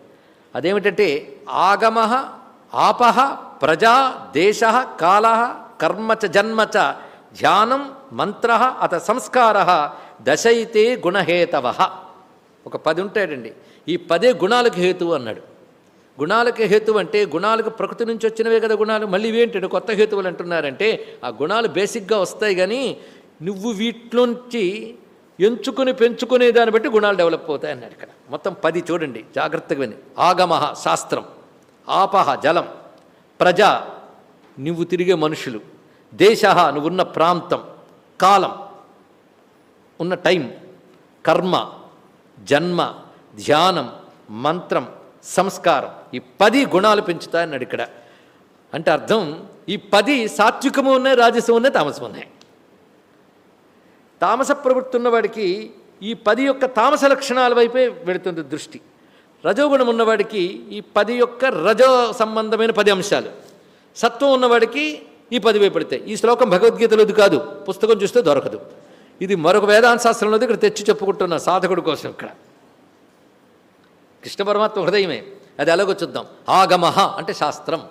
అదేమిటంటే ఆగమ ఆపహ ప్రజా దేశ కాల కర్మచ జన్మచ ధ్యానం మంత్ర అత సంస్కార దశైతే గుణహేతవ. ఒక పది ఉంటాడండి ఈ పదే గుణాలకు హేతువు అన్నాడు. గుణాలకే హేతు అంటే గుణాలకు ప్రకృతి నుంచి వచ్చినవే కదా గుణాలు. మళ్ళీ ఇవేంటంటే కొత్త హేతువులు అంటున్నారంటే ఆ గుణాలు బేసిక్గా వస్తాయి కానీ నువ్వు వీటిలోంచి ఎంచుకుని పెంచుకునే దాన్ని బట్టి గుణాలు డెవలప్ అవుతాయి అన్నాడు ఇక్కడ. మొత్తం పది చూడండి జాగ్రత్తగా విని ఆగమ శాస్త్రం ఆపహ జలం ప్రజ నువ్వు తిరిగే మనుషులు దేశ నువ్వున్న ప్రాంతం కాలం ఉన్న టైం కర్మ జన్మ ధ్యానం మంత్రం సంస్కారం. ఈ పది గుణాలు పెంచుతాయన్నాడు ఇక్కడ. అంటే అర్థం ఈ పది సాత్వికము ఉన్నాయి రాజసం ఉన్నాయి తామసం ఉన్నాయి. తామస ప్రవృత్తి ఉన్నవాడికి ఈ పది యొక్క తామస లక్షణాల వైపే వెళుతుంది దృష్టి. రజోగుణం ఉన్నవాడికి ఈ పది యొక్క రజో సంబంధమైన పది అంశాలు. సత్వం ఉన్నవాడికి ఈ పది వైపు పడతాయి ఈ శ్లోకం భగవద్గీతలోది కాదు. పుస్తకం చూస్తే దొరకదు. ఇది మరొక వేదాంత శాస్త్రంలోది ఇక్కడ తెచ్చి చెప్పుకుంటున్న సాధకుడి కోసం ఇక్కడ. కృష్ణ పరమాత్మ హృదయమే. అది ఎలాగో చూద్దాం. ఆగమహ అంటే శాస్త్రం.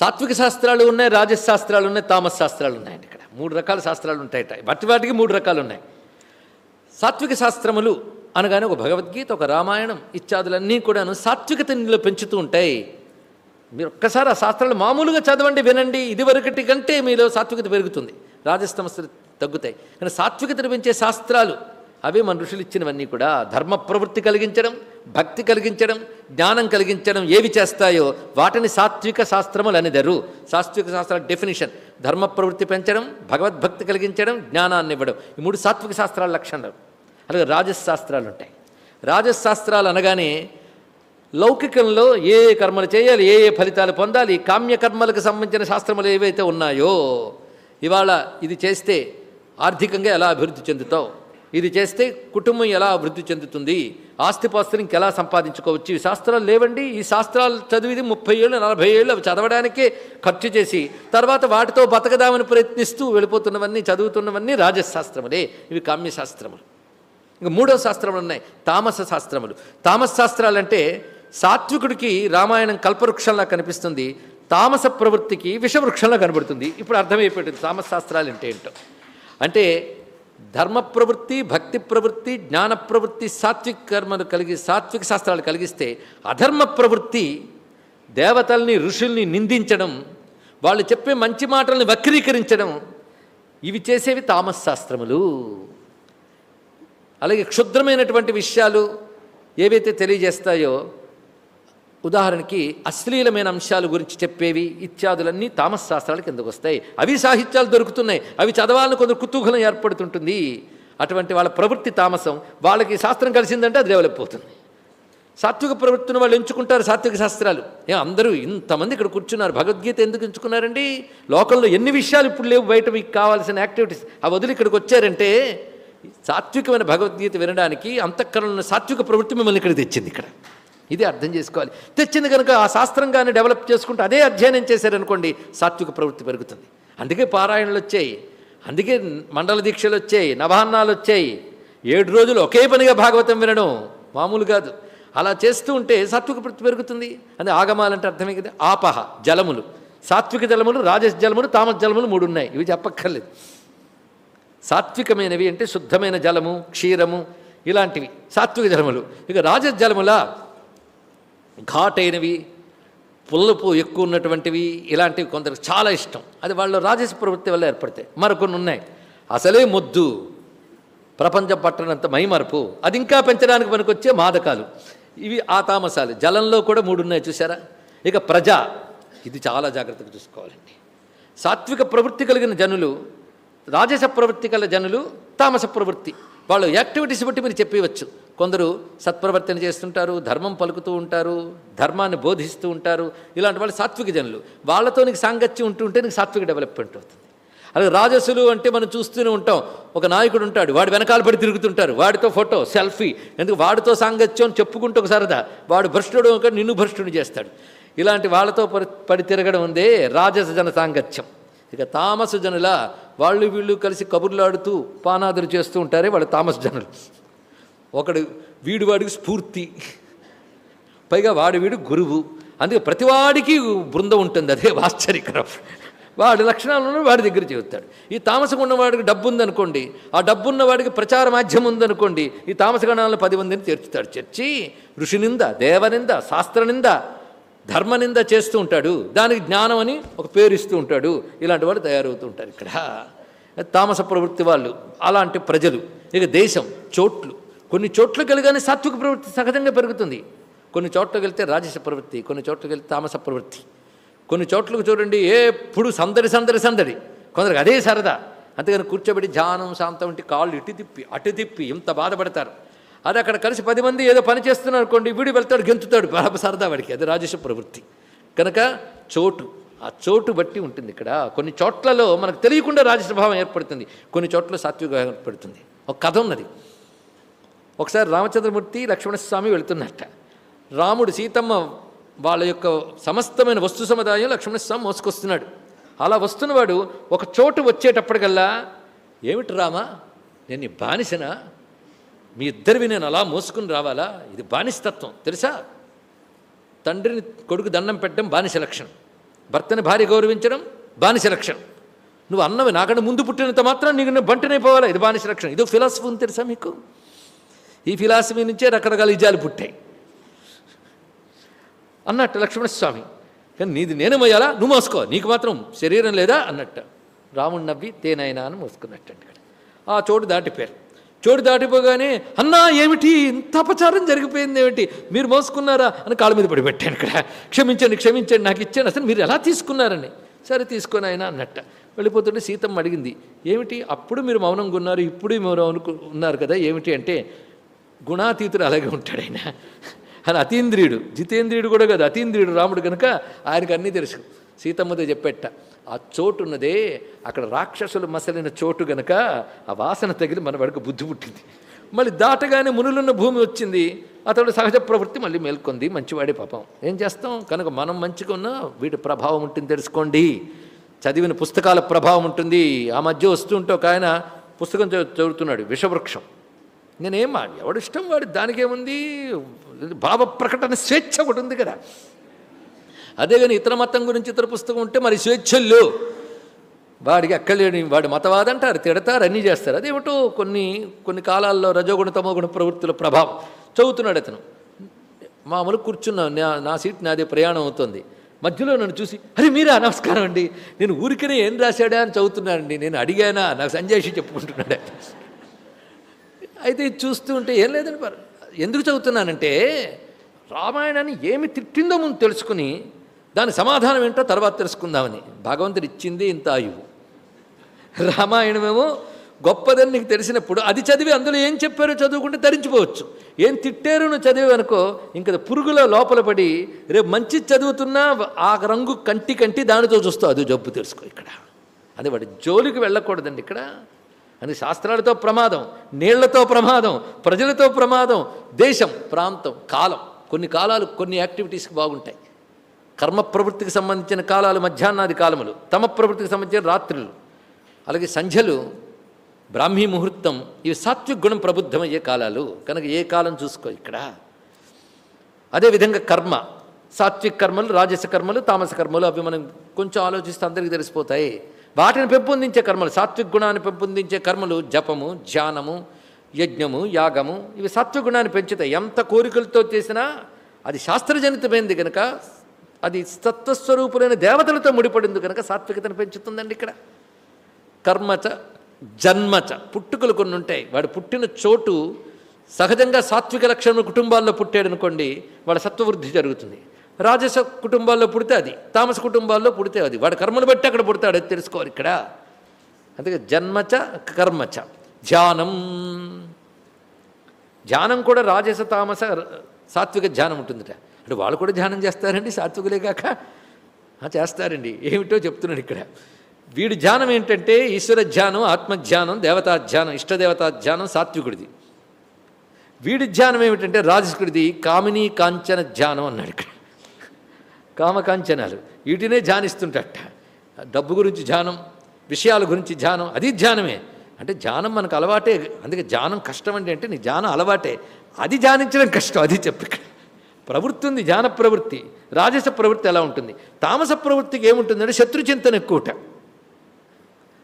సాత్విక శాస్త్రాలు ఉన్నాయి రాజస్ శాస్త్రాలు ఉన్నాయి తామస్ శాస్త్రాలు ఉన్నాయండి ఇక్కడ. మూడు రకాల శాస్త్రాలు ఉంటాయట. బట్టి వాటికి మూడు రకాలు ఉన్నాయి. సాత్విక శాస్త్రములు అనగానే ఒక భగవద్గీత ఒక రామాయణం ఇత్యాదులన్నీ కూడాను సాత్వికతలో పెంచుతూ ఉంటాయి. మీరు ఒక్కసారి ఆ శాస్త్రాలు మామూలుగా చదవండి వినండి. ఇదివరకటి కంటే మీలో సాత్వికత పెరుగుతుంది. రాజస్తమస్యలు తగ్గుతాయి. కానీ సాత్వికతను పెంచే శాస్త్రాలు అవే మన ఋషులు ఇచ్చినవన్నీ కూడా ధర్మ ప్రవృత్తి కలిగించడం భక్తి కలిగించడం జ్ఞానం కలిగించడం ఏవి చేస్తాయో వాటిని సాత్విక శాస్త్రములు అనేదరు. సాత్విక శాస్త్రాల డెఫినిషన్ ధర్మ ప్రవృత్తి పెంచడం భగవద్భక్తి కలిగించడం జ్ఞానాన్ని ఇవ్వడం. ఈ మూడు సాత్విక శాస్త్రాల లక్షణాలు. అలాగే రాజశాస్త్రాలు ఉంటాయి. రాజశాస్త్రాలు అనగానే లౌకికంలో ఏ ఏ కర్మలు చేయాలి ఏ ఏ ఫలితాలు పొందాలి కామ్యకర్మలకు సంబంధించిన శాస్త్రములు ఏవైతే ఉన్నాయో ఇవాళ ఇది చేస్తే ఆర్థికంగా ఎలా అభివృద్ధి చెందుతావు? ఇది చేస్తే కుటుంబం ఎలా అభివృద్ధి చెందుతుంది? ఆస్తిపాస్తులు ఇంకెలా సంపాదించుకోవచ్చు? ఈ శాస్త్రాలు లేవండి. ఈ శాస్త్రాలు చదివిది ముప్పై ఏళ్ళు నలభై ఏళ్ళు అవి చదవడానికే ఖర్చు చేసి తర్వాత వాటితో బతకదామని ప్రయత్నిస్తూ వెళ్ళిపోతున్నవన్నీ చదువుతున్నవన్నీ రాజశాస్త్రములే. ఇవి కామ్యశాస్త్రములు. ఇంకా మూడో శాస్త్రములు ఉన్నాయి. తామస శాస్త్రములు. తామస శాస్త్రాలు అంటే సాత్వికుడికి రామాయణం కల్పవృక్షంలా కనిపిస్తుంది. తామస ప్రవృత్తికి విషవృక్షంలా కనబడుతుంది. ఇప్పుడు అర్థమైపోయింది తామస శాస్త్రాలు అంటే ఏంటో. అంటే ధర్మ ప్రవృత్తి భక్తి ప్రవృత్తి జ్ఞాన ప్రవృత్తి సాత్విక కర్మలు కలిగి సాత్విక శాస్త్రాలు కలిగిస్తే అధర్మ ప్రవృత్తి దేవతల్ని ఋషుల్ని నిందించడం వాళ్ళు చెప్పే మంచి మాటల్ని వక్రీకరించడం ఇవి చేసేవి తామస్ శాస్త్రములు అలాగే క్షుద్రమైనటువంటి విషయాలు ఏవైతే తెలియజేస్తాయో ఉదాహరణకి అశ్లీలమైన అంశాల గురించి చెప్పేవి ఇత్యాదులన్నీ తామస్ శాస్త్రాల కిందకు వస్తాయి? అవి సాహిత్యాలు దొరుకుతున్నాయి. అవి చదవాలని కొందరు కుతూహలం ఏర్పడుతుంటుంది. అటువంటి వాళ్ళ ప్రవృత్తి తామసం వాళ్ళకి శాస్త్రం కలిసిందంటే అది డెవలప్ అవుతుంది. సాత్విక ప్రవృత్తిని వాళ్ళు ఎంచుకుంటారు సాత్విక శాస్త్రాలు. ఏ అందరూ ఇంతమంది ఇక్కడ కూర్చున్నారు భగవద్గీత ఎందుకు ఎంచుకున్నారండి? లోకంలో ఎన్ని విషయాలు ఇప్పుడు లేవు బయట మీకు కావాల్సిన యాక్టివిటీస్ ఆ వదిలి ఇక్కడికి వచ్చారంటే సాత్వికమైన భగవద్గీత వినడానికి అంతఃకరణలో సాత్విక ప్రవృత్తి మిమ్మల్ని ఇక్కడ తెచ్చింది ఇక్కడ. ఇది అర్థం చేసుకోవాలి. తెచ్చింది కనుక ఆ శాస్త్రంగానే డెవలప్ చేసుకుంటూ అదే అధ్యయనం చేశారనుకోండి సాత్విక ప్రవృత్తి పెరుగుతుంది. అందుకే పారాయణలు వచ్చాయి. అందుకే మండల దీక్షలు వచ్చాయి నవాన్నాలు వచ్చాయి. ఏడు రోజులు ఒకే పనిగా భాగవతం వినడం మామూలు కాదు. అలా చేస్తూ ఉంటే సాత్విక ప్రవృత్తి పెరుగుతుంది. అది ఆగమాలంటే అర్థమే కదా. ఆపహ జలములు. సాత్విక జలములు రాజస్ జలములు తామస జలములు మూడు ఉన్నాయి. ఇవి చెప్పక్కర్లేదు. సాత్వికమైనవి అంటే శుద్ధమైన జలము క్షీరము ఇలాంటివి. సాత్విక జలములు. ఇక రాజస్ జలముల? ఘాటైనవి పుల్లపు ఎక్కువ ఉన్నటువంటివి ఇలాంటివి కొందరికి చాలా ఇష్టం. అది వాళ్ళు రాజస ప్రవృత్తి వల్ల ఏర్పడతాయి. మరికొన్ని ఉన్నాయి. అసలే మొద్దు ప్రపంచం పట్టనంత మైమరపు అది ఇంకా పెంచడానికి పనికొచ్చే మాదకాలు. ఇవి ఆ తామసాలు జలంలో కూడా మూడు ఉన్నాయి చూసారా ఇక ప్రజ ఇది చాలా జాగ్రత్తగా చూసుకోవాలండి. సాత్విక ప్రవృత్తి కలిగిన జనులు రాజస ప్రవృత్తి కల జనులు తామస ప్రవృత్తి. వాళ్ళు యాక్టివిటీస్ బట్టి మీరు చెప్పవచ్చు కొందరు సత్ప్రవర్తన చేస్తుంటారు ధర్మం పలుకుతూ ఉంటారు ధర్మాన్ని బోధిస్తూ ఉంటారు. ఇలాంటి వాళ్ళు సాత్విక జనులు. వాళ్ళతో నీకు సాంగత్యం ఉంటూ ఉంటే నీకు సాత్విక డెవలప్మెంట్ అవుతుంది. అలాగే రాజసులు అంటే మనం చూస్తూనే ఉంటాం. ఒక నాయకుడు ఉంటాడు. వాడు వెనకాల పడి తిరుగుతుంటారు. వాడితో ఫోటో సెల్ఫీ. ఎందుకు? వాడితో సాంగత్యం చెప్పుకుంటూ ఒక సరదా. వాడు భ్రష్టుడు ఒక నిన్ను భ్రష్టుని చేస్తాడు. ఇలాంటి వాళ్ళతో పడి పడి తిరగడం ఉందే రాజస జన సాంగత్యం. ఇక తామస జనుల వాళ్ళు వీళ్ళు కలిసి కబుర్లాడుతూ పానాదులు చేస్తూ ఉంటారే వాళ్ళు తామస జనులు. ఒకడు వీడు వాడికి స్ఫూర్తి పైగా వాడి వీడు గురువు. అందుకే ప్రతివాడికి బృందం ఉంటుంది అదే ఆశ్చర్యకరం. వాడి లక్షణాలను వాడి దగ్గర చెబుతాడు. ఈ తామస ఉన్నవాడికి డబ్బు ఉందనుకోండి ఆ డబ్బు ఉన్నవాడికి ప్రచార మాధ్యమం ఉందనుకోండి ఈ తామస గణాలను పది మందిని చేర్చుతాడు చర్చి ఋషినింద దేవనింద శాస్త్రనింద ధర్మనింద చేస్తూ ఉంటాడు. దానికి జ్ఞానం అని ఒక పేరు ఇస్తూ ఉంటాడు. ఇలాంటి వాళ్ళు తయారవుతూ ఉంటారు ఇక్కడ. తామస ప్రవృత్తి వాళ్ళు అలాంటి ప్రజలు ఇక దేశం చోట్లు కొన్ని చోట్లకు వెళ్ళగానే సాత్విక ప్రవృత్తి సహజంగా పెరుగుతుంది. కొన్ని చోట్ల వెళ్తే రాజస ప్రవృత్తి కొన్ని చోట్లకి వెళ్తే తామస ప్రవృత్తి. కొన్ని చోట్లకు చూడండి ఎప్పుడు సందడి సందడి సందడి. కొందరికి అదే సరదా. అంతేగాని కూర్చోబెట్టి ధ్యానం శాంతం వంటి కాళ్ళు ఇటు తిప్పి అటు తిప్పి ఇంత బాధపడతారు. అది అక్కడ కలిసి పది మంది ఏదో పని చేస్తున్నారు అనుకోండి వీడు వెళ్తాడు గెంతుతాడు. బాబు సరదా వాడికి అది రాజస ప్రవృత్తి. కనుక చోటు ఆ చోటు బట్టి ఉంటుంది ఇక్కడ. కొన్ని చోట్లలో మనకు తెలియకుండా రాజస్వభావం భావం ఏర్పడుతుంది. కొన్ని చోట్ల సాత్విక ఏర్పడుతుంది. ఒక కథ ఉన్నది. ఒకసారి రామచంద్రమూర్తి లక్ష్మణస్వామి వెళుతున్నట్ట. రాముడు సీతమ్మ వాళ్ళ యొక్క సమస్తమైన వస్తు సముదాయం లక్ష్మణస్వామి మోసుకొస్తున్నాడు. అలా వస్తున్నవాడు ఒక చోటు వచ్చేటప్పటికల్లా ఏమిటి రామా నేను బానిసనా? మీ ఇద్దరివి నేను అలా మోసుకుని రావాలా? ఇది బానిసతత్వం తెలుసా? తండ్రిని కొడుకు దండం పెట్టడం బానిస లక్షణం. భర్తని భార్య గౌరవించడం బానిస లక్షణం. నువ్వు అన్నవి నాకంటే ముందు పుట్టినంత మాత్రం నీకు నేను బంటనైపోవాలా? ఇది బానిస లక్షణం. ఇది ఫిలాసఫీ ఉంది తెలుసా మీకు? ఈ ఫిలాసఫీ నుంచే రకరకాల ఇజాలు పుట్టాయి. అన్నట్టు లక్ష్మణస్వామి కానీ నీది నేను మోయాలా? నువ్వు మోసుకో నీకు మాత్రం శరీరం లేదా? అన్నట్టు. రాముడు నవ్వి తేనైనా అని మోసుకున్నట్టు ఇక్కడ. ఆ చోటు దాటిపోయారు. చోటు దాటిపోగానే అన్నా ఏమిటి? ఇంత అపచారం జరిగిపోయింది ఏమిటి? మీరు మోసుకున్నారా? అని కాళ్ళ మీద పడి పెట్టాను ఇక్కడ. క్షమించండి క్షమించండి నాకు ఇచ్చాను అసలు మీరు ఎలా తీసుకున్నారని? సరే తీసుకొని ఆయన అన్నట్ట. వెళ్ళిపోతుంటే సీతమ్మ అడిగింది ఏమిటి? అప్పుడు మీరు మౌనంగా ఉన్నారు ఇప్పుడు మీరు ఉన్నారు కదా ఏమిటి అంటే గుణాతీతుడు అలాగే ఉంటాడు ఆయన. ఆయన అతీంద్రియుడు జితేంద్రియుడు కూడా కాదు అతీంద్రియుడు రాముడు కనుక ఆయనకు అన్నీ తెలుసు. సీతమ్మతో చెప్పెట్ట ఆ చోటు ఉన్నదే అక్కడ రాక్షసులు మసలిన చోటు గనక ఆ వాసన తగిలి మన వాడికి బుద్ధి పుట్టింది. మళ్ళీ దాటగానే మునులున్న భూమి వచ్చింది అతడు సహజ ప్రవృత్తి మళ్ళీ మేల్కొంది మంచివాడే పాపం. ఏం చేస్తాం? కనుక మనం మంచిగా ఉన్నా వీటి ప్రభావం ఉంటుంది తెలుసుకోండి. చదివిన పుస్తకాల ప్రభావం ఉంటుంది. ఆ మధ్య వస్తుంటే ఒక ఆయన పుస్తకం చదువు- చదువుతున్నాడు విషవృక్షం. నేనేం మా ఎవడు ఇష్టం వాడి? దానికేముంది? భావ ప్రకటన స్వేచ్ఛ ఒకటి ఉంది కదా. అదే కానీ ఇతర మతం గురించి ఇతర పుస్తకం ఉంటే మరి స్వేచ్ఛలు వాడికి అక్కలేని వాడి మతవాద అంటారు తిడతారు అన్నీ చేస్తారు. అదేమిటో కొన్ని కొన్ని కాలాల్లో రజోగుణ తమోగుణ ప్రవృత్తుల ప్రభావం. చదువుతున్నాడు అతను. మామూలు కూర్చున్నాను నా నా సీట్ నాదే ప్రయాణం అవుతుంది. మధ్యలో నన్ను చూసి అరే మీరా? నమస్కారం అండి. నేను ఊరికనే ఏం రాశాడా? అని చదువుతున్నానండి నేను అడిగానా? నాకు సంజయ్ చెప్పుకుంటున్నాడు. అయితే ఇది చూస్తూ ఉంటే ఏం లేదని పర్ ఎందుకు చదువుతున్నానంటే రామాయణాన్ని ఏమి తిట్టిందో ముందు తెలుసుకుని దాని సమాధానం ఏంటో తర్వాత తెలుసుకుందామని. భగవంతుడు ఇచ్చింది ఇంత ఆయువు. రామాయణమేమో గొప్పదని నీకు తెలిసినప్పుడు అది చదివి అందులో ఏం చెప్పారో చదువుకుంటే ధరించిపోవచ్చు. ఏం తిట్టారో నువ్వు చదివి అనుకో ఇంకా పురుగుల లోపల పడి రేపు మంచి చదువుతున్నా ఆ రంగు కంటి కంటి దానితో చూస్తావు. అది జబ్బు తెలుసుకో ఇక్కడ. అది వాడి జోలికి వెళ్ళకూడదండి ఇక్కడ. అని శాస్త్రాలతో ప్రమాదం నీళ్ళతో ప్రమాదం ప్రజలతో ప్రమాదం దేశం ప్రాంతం కాలం. కొన్ని కాలాలు కొన్ని యాక్టివిటీస్కి బాగుంటాయి. కర్మ ప్రవృత్తికి సంబంధించిన కాలాలు మధ్యాహ్నాది కాలములు తమ ప్రవృత్తికి సంబంధించిన రాత్రులు. అలాగే సంధ్యలు బ్రాహ్మీ ముహూర్తం ఇవి సాత్విక గుణం ప్రబుద్ధమయ్యే కాలాలు. కనుక ఏ కాలం చూసుకో ఇక్కడ. అదేవిధంగా కర్మ సాత్విక కర్మలు రాజస కర్మలు తామస కర్మలు అవి మనం కొంచెం ఆలోచిస్తే అందరికీ తెలిసిపోతాయి. వాటిని పెంపొందించే కర్మలు సాత్విక గుణాన్ని పెంపొందించే కర్మలు జపము ధ్యానము యజ్ఞము యాగము ఇవి సాత్విక గుణాన్ని పెంచుతాయి. ఎంత కోరికలతో చేసినా అది శాస్త్రజనితమైంది కనుక అది సత్వస్వరూపులైన దేవతలతో ముడిపడింది కనుక సాత్వికతను పెంచుతుందండి ఇక్కడ. కర్మచ జన్మచ పుట్టుకలు కొన్ని ఉంటాయి. వాడు పుట్టిన చోటు సహజంగా సాత్విక లక్షణ కుటుంబాల్లో పుట్టాడు అనుకోండి వాడి సత్వవృద్ధి జరుగుతుంది. రాజస కుటుంబాల్లో పుడితే అది తామస కుటుంబాల్లో పుడితే అది. వాడు కర్మను బట్టి అక్కడ పుడతాడు అది తెలుసుకోవాలి ఇక్కడ. అందుకే జన్మచ కర్మచ. ధ్యానం. ధ్యానం కూడా రాజస తామస సాత్విక ధ్యానం ఉంటుందిట. అంటే వాళ్ళు కూడా ధ్యానం చేస్తారండి సాత్వికులే కాక. ఆ, చేస్తారండి. ఏమిటో చెప్తున్నాడు ఇక్కడ. వీడి ధ్యానం ఏంటంటే ఈశ్వర ధ్యానం ఆత్మధ్యానం దేవతా ధ్యానం ఇష్టదేవతా ధ్యానం సాత్వికుడిది. వీడి ధ్యానం ఏమిటంటే రాజసుకుడిది కామిని కాంచన ధ్యానం అన్నాడు ఇక్కడ. కామకాంచనాలు. వీటినే ధ్యానిస్తుంటట. డబ్బు గురించి ధ్యానం విషయాల గురించి ధ్యానం అది ధ్యానమే. అంటే ధ్యానం మనకు అలవాటే. అందుకే ధ్యానం కష్టం అంటే అంటే నీ ధ్యానం అలవాటే. అది ధ్యానించడం కష్టం అది చెప్పి ప్రవృత్తి ఉంది ధ్యాన ప్రవృత్తి. రాజస ప్రవృత్తి ఎలా ఉంటుంది? తామస ప్రవృత్తికి ఏముంటుందంటే శత్రుచింతన ఎక్కువట.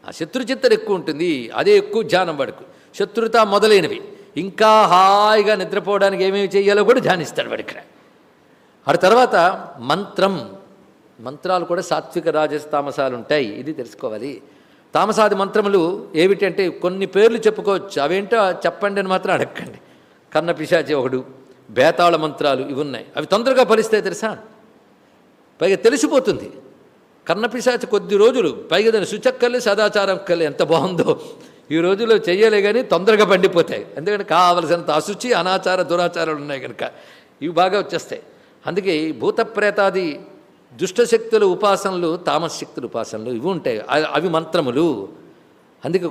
ఆ శత్రుచింతన ఎక్కువ ఉంటుంది అదే ఎక్కువ ధ్యానం వాడుకు. శత్రుత మొదలైనవి. ఇంకా హాయిగా నిద్రపోవడానికి ఏమేమి చేయాలో కూడా ధ్యానిస్తాడు వాడు ఇక్కడ. ఆ తర్వాత మంత్రం మంత్రాలు కూడా సాత్విక రాజస తామసాలు ఉంటాయి ఇది తెలుసుకోవాలి. తామసాది మంత్రములు ఏమిటంటే కొన్ని పేర్లు చెప్పుకోవచ్చు అవేంటో చెప్పండి అని మాత్రం అడగండి కన్న పిశాచి ఒకడు బేతాళ మంత్రాలు ఇవి ఉన్నాయి అవి తొందరగా ఫలిస్తాయి తెలుసా? పైగా తెలిసిపోతుంది. కన్నపిశాచి కొద్ది రోజులు పైగా దాని సుచక్కల్లి సదాచారం కల్లి ఎంత బాగుందో ఈ రోజుల్లో చెయ్యలే కానీ తొందరగా పండిపోతాయి. ఎందుకంటే కావలసినంత అశుచి అనాచార దురాచారాలు ఉన్నాయి కనుక. ఇవి బాగా వచ్చేస్తాయి. అందుకే భూతప్రేతాది భూత ప్రేతాది దుష్టశక్తుల ఉపాసనలు తామశక్తుల ఉపాసనలు ఇవి ఉంటాయి. అవి మంత్రములు. అందుకే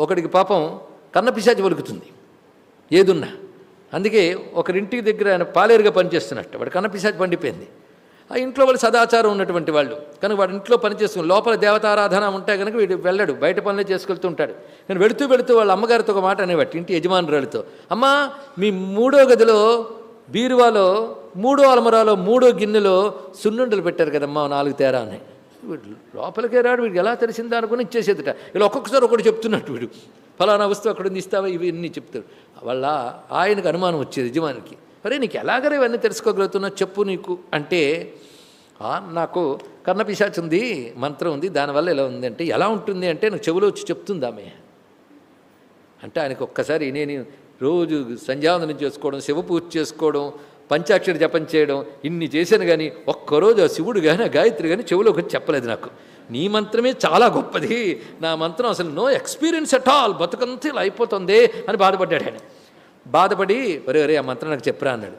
ఒకడికి పాపం కన్నపిశాచి పలుకుతుంది ఏదున్నా. అందుకే ఒకరింటికి దగ్గర ఆయన పాలేరుగా పనిచేస్తున్నట్టు. వాడు కన్నపిశాచి పండిపోయింది. ఆ ఇంట్లో వాళ్ళు సదాచారం ఉన్నటువంటి వాళ్ళు. కనుక వాడు ఇంట్లో పనిచేసుకుని లోపల దేవతారాధన ఉంటే కనుక వీడు వెళ్ళడు. బయట పనులే చేసుకెళ్తూ ఉంటాడు. కానీ వెళుతూ వెళుతూ వాళ్ళ అమ్మగారితో ఒక మాట అనేవాటి ఇంటి యజమానురాలతో. అమ్మా మీ మూడో గదిలో బీరువాలో మూడో అలమరాలో మూడో గిన్నెలో సున్నుండలు పెట్టారు కదమ్మా నాలుగు తేరా అని వీడు లోపలికే రాడు వీడికి ఎలా తెలిసిందా అనుకుని ఇచ్చేసేదిట. ఇలా ఒక్కొక్కసారి ఒకటి చెప్తున్నట్టు వీడు. ఫలానా వస్తువు అక్కడ ఉంది ఇస్తావా? ఇవి ఇన్ని చెప్తాడు. వాళ్ళ ఆయనకు అనుమానం వచ్చేది యజమానికి. అరే నీకు ఎలాగరే ఇవన్నీ తెలుసుకోగలుగుతున్నావు? చెప్పు నీకు. అంటే నాకు కన్నపిశాచి ఉంది మంత్రం ఉంది దానివల్ల ఇలా ఉంది. అంటే ఎలా ఉంటుంది? అంటే నాకు చెవులో వచ్చి చెప్తుంది ఆమె. అంటే ఆయనకు ఒక్కసారి నేను రోజు సంధ్యావందనం చేసుకోవడం శివ పూజ చేసుకోవడం పంచాక్షరి జపం చేయడం ఇన్ని చేశాను కానీ ఒక్కరోజు ఆ శివుడు కానీ ఆ గాయత్రి కానీ చెవులోకి వచ్చి చెప్పలేదు నాకు. నీ మంత్రమే చాలా గొప్పది. నా మంత్రం అసలు నో ఎక్స్పీరియన్స్ అట్ ఆల్ బతుకంతా ఇలా అయిపోతుంది అని బాధపడ్డాడు ఆయన. బాధపడి ఒరే ఒరే ఆ మంత్రం నాకు చెప్పరా అన్నాడు.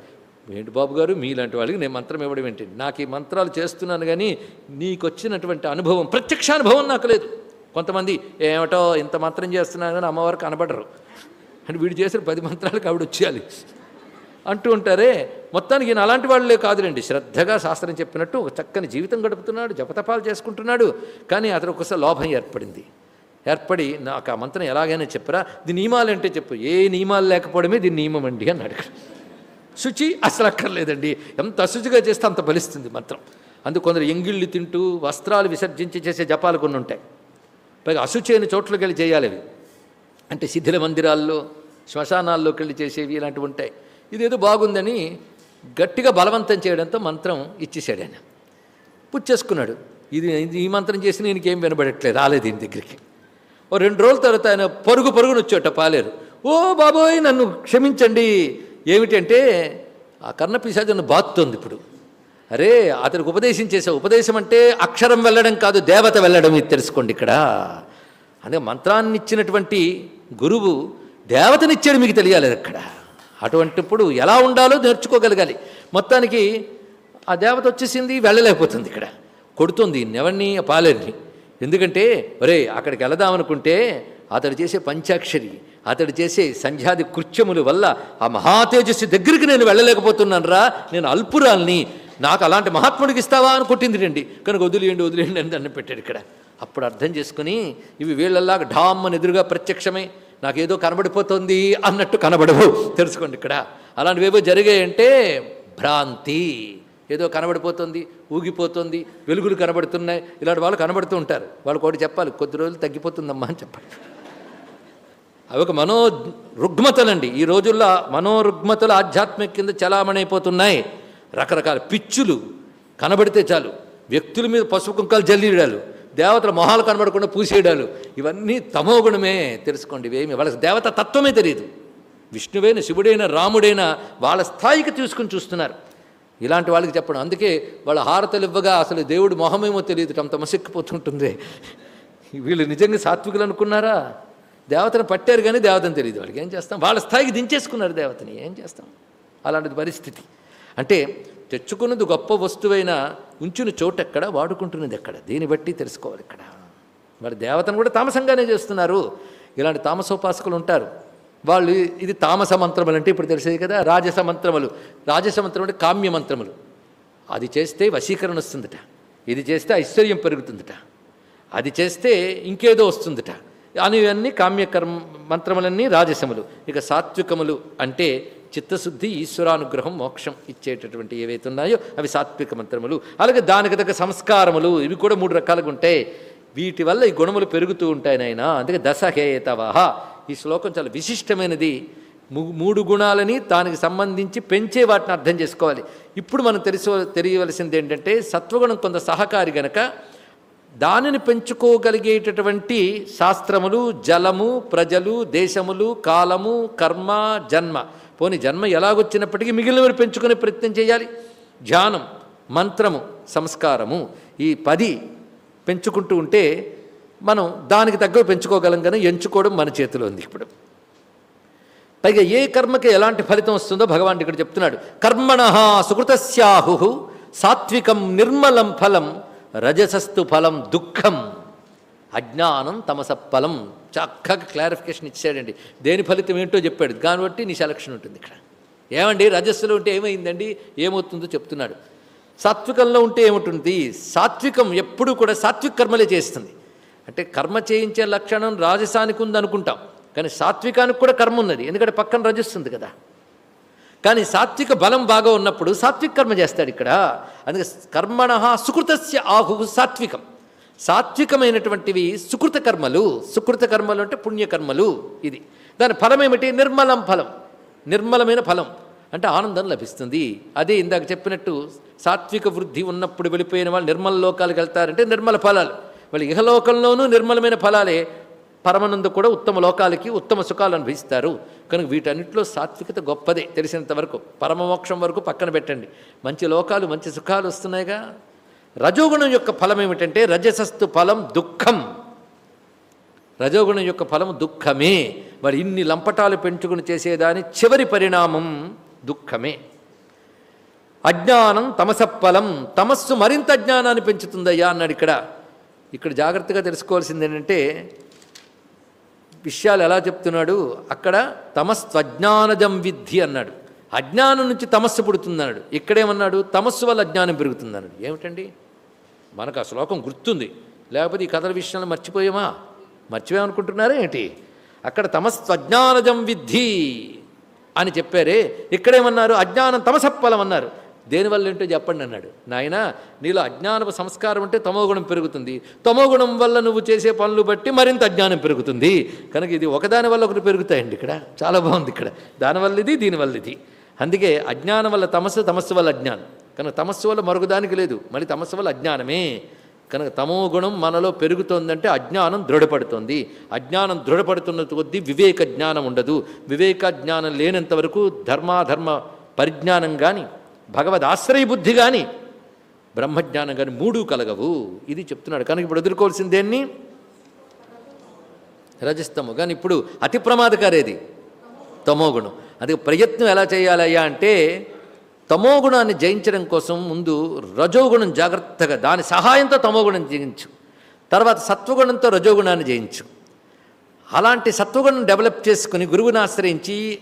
ఏంటి బాబు గారు మీలాంటి వాళ్ళకి నేను మంత్రం ఇవ్వడం ఏంటి? నాకు ఈ మంత్రాలు చేస్తున్నాను కానీ నీకు వచ్చినటువంటి అనుభవం ప్రత్యక్షానుభవం నాకు లేదు. కొంతమంది ఏమిటో ఇంత మంత్రం చేస్తున్నాను కానీ అమ్మవారు కనబడరు. అంటే వీడు చేసిన పది మంత్రాలకు ఆవిడ వచ్చేయాలి. అంటూ ఉంటారే మొత్తానికి ఈయన అలాంటి వాళ్ళే కాదులేండి. శ్రద్ధగా శాస్త్రం చెప్పినట్టు ఒక చక్కని జీవితం గడుపుతున్నాడు జపతపాలు చేసుకుంటున్నాడు కానీ అతను ఒకసారి లోభం ఏర్పడింది. ఏర్పడి నాకు ఆ మంత్రం ఎలాగైనా చెప్పరా దీని నియమాలు అంటే చెప్పు ఏ నియమాలు లేకపోవడమే దీని నియమం అండి అని అడగడు శుచి అసలు అక్కర్లేదండి. ఎంత అశుచిగా చేస్తే అంత ఫలిస్తుంది మంత్రం. అందుకు కొందరు ఎంగిళ్ళు తింటూ వస్త్రాలు విసర్జించి చేసే జపాలు కొన్ని ఉంటాయి పైగా అశుచి అయిన చోట్లకి వెళ్ళి చేయాలి అవి. అంటే శిథిల మందిరాల్లో శ్మశానాల్లోకి వెళ్ళి చేసేవి ఇలాంటివి ఉంటాయి. ఇదేదో బాగుందని గట్టిగా బలవంతం చేయడంతో మంత్రం ఇచ్చేసాడు ఆయన. పుచ్చేసుకున్నాడు ఇది ఈ మంత్రం చేసి నేను వినబడట్లేదు రాలేదు ఈయన దగ్గరికి. ఓ రెండు రోజుల తర్వాత ఆయన పరుగు పరుగును వచ్చేట పాలేరు. ఓ బాబోయ్ నన్ను క్షమించండి. ఏమిటంటే ఆ కర్ణపిశాచి నన్ను బాతుతోంది ఇప్పుడు. అరే అతనికి ఉపదేశం చేసే ఉపదేశం అంటే అక్షరం వెళ్ళడం కాదు దేవత వెళ్ళడం ఇది తెలుసుకోండి ఇక్కడ. అందుకే మంత్రాన్ని ఇచ్చినటువంటి గురువు దేవతనిచ్చాడు మీకు తెలియాలి అక్కడ. అటువంటిప్పుడు ఎలా ఉండాలో నేర్చుకోగలగాలి. మొత్తానికి ఆ దేవత వచ్చేసింది వెళ్ళలేకపోతుంది ఇక్కడ. కొడుతుంది ఎవరిని ఆ పాలేరుని ఎందుకంటే ఒరే అక్కడికి వెళదామనుకుంటే అతడు చేసే పంచాక్షరి అతడు చేసే సంధ్యాది కృత్యముల వల్ల ఆ మహాతేజస్సు దగ్గరికి నేను వెళ్ళలేకపోతున్నాను రా నేను అల్పురాల్ని. నాకు అలాంటి మహాత్ముడికి ఇస్తావా అని కొట్టింది రండి. కనుక వదిలేయండి వదిలేయండి అని దాన్ని పెట్టాడు ఇక్కడ. అప్పుడు అర్థం చేసుకుని ఇవి వీళ్ళలాగా ఢామ్ అని ఎదురుగా ప్రత్యక్షమై నాకేదో కనబడిపోతుంది అన్నట్టు కనబడవు. తెలుసుకోండి ఇక్కడ. అలాంటివేవో జరిగాయంటే భ్రాంతి. ఏదో కనబడిపోతుంది ఊగిపోతుంది వెలుగులు కనబడుతున్నాయి. ఇలాంటి వాళ్ళు కనబడుతూ ఉంటారు. వాళ్ళు ఒకటి చెప్పాలి కొద్ది రోజులు తగ్గిపోతుందమ్మా అని చెప్పాలి. అవి ఒక మనో రుగ్మతలండి ఈ రోజుల్లో మనోరుగ్మతలు ఆధ్యాత్మిక కింద చలామణైపోతున్నాయి. రకరకాల పిచ్చులు కనబడితే చాలు. వ్యక్తుల మీద పసుపు కుంకాలు జల్లిడాలు దేవతల మొహాలు కనబడకుండా పూసేయడాలు. ఇవన్నీ తమో గుణమే తెలుసుకోండి ఇవేమి వాళ్ళకి దేవత తత్వమే తెలియదు విష్ణువైన శివుడైన రాముడైన వాళ్ళ స్థాయికి తీసుకుని చూస్తున్నారు. ఇలాంటి వాళ్ళకి చెప్పడం అందుకే వాళ్ళ హారతలు ఇవ్వగా అసలు దేవుడు మొహమేమో తెలియదు అంత మసిక్కిపోతుంటుంది వీళ్ళు నిజంగా సాత్వికులు అనుకున్నారా? దేవతను పట్టారు కానీ దేవతను తెలియదు వాళ్ళకి. ఏం చేస్తాం? వాళ్ళ స్థాయికి దించేసుకున్నారు దేవతని. ఏం చేస్తాం? అలాంటిది పరిస్థితి. అంటే తెచ్చుకున్నది గొప్ప వస్తువైన ఉంచిన చోటు ఎక్కడ వాడుకుంటున్నది ఎక్కడ? దీన్ని బట్టి తెలుసుకోవాలి ఇక్కడ. మరి దేవతను కూడా తామసంగానే చేస్తున్నారు. ఇలాంటి తామసోపాసకులు ఉంటారు. వాళ్ళు ఇది తామస మంత్రములు అంటే ఇప్పుడు తెలిసేది కదా రాజస మంత్రములు. రాజస మంత్రం అంటే కామ్య మంత్రములు. అది చేస్తే వశీకరణ వస్తుందట. ఇది చేస్తే ఐశ్వర్యం పెరుగుతుందట. అది చేస్తే ఇంకేదో వస్తుందట. అనివన్నీ కామ్యకర్మ మంత్రములన్నీ రాజసములు. ఇక సాత్వికములు అంటే చిత్తశుద్ధి ఈశ్వరానుగ్రహం మోక్షం ఇచ్చేటటువంటి ఏవైతే ఉన్నాయో అవి సాత్విక మంత్రములు. అలాగే దానికి తగ్గ సంస్కారములు ఇవి కూడా మూడు రకాలుగా ఉంటాయి. వీటి వల్ల ఈ గుణములు పెరుగుతూ ఉంటాయి నాయన. అందుకే దశహేతవహ ఈ శ్లోకం చాలా విశిష్టమైనది. మూడు గుణాలని దానికి సంబంధించి పెంచే వాటిని అర్థం చేసుకోవాలి. ఇప్పుడు మనం తెలుసు తెలియవలసింది ఏంటంటే సత్వగుణం కొంత సహకారి గనక దానిని పెంచుకోగలిగేటటువంటి శాస్త్రములు జలము ప్రజలు దేశములు కాలము కర్మ జన్మ. పోని జన్మ ఎలాగొచ్చినప్పటికీ మిగిలినవి పెంచుకునే ప్రయత్నం చేయాలి. ధ్యానం మంత్రము సంస్కారము ఈ పది పెంచుకుంటూ ఉంటే మనం దానికి తగ్గ పెంచుకోగలం కానీ ఎంచుకోవడం మన చేతిలో ఉంది ఇప్పుడు. పైగా ఏ కర్మకి ఎలాంటి ఫలితం వస్తుందో భగవాన్ ఇక్కడ చెప్తున్నాడు. కర్మణ సుకృతస్యాహు సాత్వికం నిర్మలం ఫలం రజసస్తు ఫలం దుఃఖం. అజ్ఞానం తమస ఫలం. చక్కగా క్లారిఫికేషన్ ఇచ్చాడండి. దేని ఫలితం ఏంటో చెప్పాడు. దాన్ని బట్టి నీ సెలక్షన్ ఉంటుంది ఇక్కడ. ఏమండి? రజస్సులో ఉంటే ఏమైందండి? ఏమవుతుందో చెప్తున్నాడు. సాత్వికంలో ఉంటే ఏముంటుంది? సాత్వికం ఎప్పుడూ కూడా సాత్విక కర్మలే చేస్తుంది. అంటే కర్మ చేయించే లక్షణం రాజసానికి ఉంది అనుకుంటాం. కానీ సాత్వికానికి కూడా కర్మ ఉన్నది. ఎందుకంటే పక్కన రజిస్తుంది కదా. కానీ సాత్విక బలం బాగా ఉన్నప్పుడు సాత్విక కర్మ చేస్తాడు ఇక్కడ. అందుకే కర్మణ సుకృతస్య ఆహు సాత్వికం. సాత్వికమైనటువంటివి సుకృత కర్మలు. సుకృత కర్మలు అంటే పుణ్యకర్మలు ఇది. దాని ఫలం ఏమిటి నిర్మలం ఫలం. నిర్మలమైన ఫలం. అంటే ఆనందం లభిస్తుంది. అదే ఇందాక చెప్పినట్టు సాత్విక వృద్ధి ఉన్నప్పుడు వెళ్ళిపోయిన వాళ్ళు నిర్మల లోకాలకు వెళ్తారంటే నిర్మల ఫలాలు. వాళ్ళు ఇహలోకంలోనూ నిర్మలమైన ఫలాలే. పరమనందు కూడా ఉత్తమ లోకాలకి ఉత్తమ సుఖాలు అనుభవిస్తారు. కనుక వీటన్నిటిలో సాత్వికత గొప్పదే. తెలిసినంత వరకు పరమమోక్షం వరకు పక్కన పెట్టండి. మంచి లోకాలు మంచి సుఖాలు వస్తున్నాయిగా. రజోగుణం యొక్క ఫలం ఏమిటంటే రజసస్తు ఫలం దుఃఖం. రజోగుణం యొక్క ఫలం దుఃఖమే. మరి ఇన్ని లంపటాలు పెంచుకుని చేసేదాని చివరి పరిణామం దుఃఖమే. అజ్ఞానం తమసఫలం తమస్సు మరింత అజ్ఞానాన్ని పెంచుతుందయ్యా అన్నాడు ఇక్కడ. ఇక్కడ జాగ్రత్తగా తెలుసుకోవాల్సింది ఏంటంటే విషయాలు ఎలా చెప్తున్నాడు? అక్కడ తమస్త్వజ్ఞానజం విద్ధి అన్నాడు. అజ్ఞానం నుంచి తమస్సు పుడుతుందన్నాడు. ఇక్కడేమన్నాడు? తమస్సు వల్ల అజ్ఞానం పెరుగుతుందన్నాడు. ఏమిటండి? మనకు ఆ శ్లోకం గుర్తుంది. లేకపోతే ఈ కథల విషయాలు మర్చిపోయామా? మర్చిపోయామనుకుంటున్నారా ఏంటి? అక్కడ తమస్త్వజ్ఞానజం విద్ధి అని చెప్పారే. ఇక్కడేమన్నారు? అజ్ఞానం తమసఫలం అన్నారు. దేనివల్ల ఏంటో చెప్పండి అన్నాడు. నాయన నీలో అజ్ఞానపు సంస్కారం ఉంటే తమోగుణం పెరుగుతుంది. తమోగుణం వల్ల నువ్వు చేసే పనులు బట్టి మరింత అజ్ఞానం పెరుగుతుంది. కనుక ఇది ఒకదాని వల్ల ఒకటి పెరుగుతాయండి ఇక్కడ. చాలా బాగుంది ఇక్కడ. దానివల్ల ఇది దీనివల్ల ఇది. అందుకే అజ్ఞానం వల్ల తమస్సు తమస్సు వల్ల అజ్ఞానం. కనుక తమస్సు వల్ల మరొకదానికి లేదు మళ్ళీ తమస్సు వల్ల అజ్ఞానమే. కనుక తమో గుణం మనలో పెరుగుతోందంటే అజ్ఞానం దృఢపడుతుంది. అజ్ఞానం దృఢపడుతున్న కొద్దీ వివేక జ్ఞానం ఉండదు. వివేక జ్ఞానం లేనంత వరకు ధర్మాధర్మ పరిజ్ఞానం కానీ భగవద్ ఆశ్రయ బుద్ధి కానీ బ్రహ్మజ్ఞానం కానీ మూడు కలగవు. ఇది చెప్తున్నాడు. కనుక ఇప్పుడు ఎదుర్కోవాల్సింది దేన్ని? రజస్తము. కానీ ఇప్పుడు అతి ప్రమాదకారేది. తమోగుణం అది ప్రయత్నం ఎలా చేయాలయ్యా అంటే తమోగుణాన్ని జయించడం కోసం ముందు రజోగుణం జాగ్రత్తగా దాని సహాయంతో తమోగుణం జయించు. తర్వాత సత్వగుణంతో రజోగుణాన్ని జయించు. అలాంటి సత్వగుణం డెవలప్ చేసుకుని గురువుని ఆశ్రయించి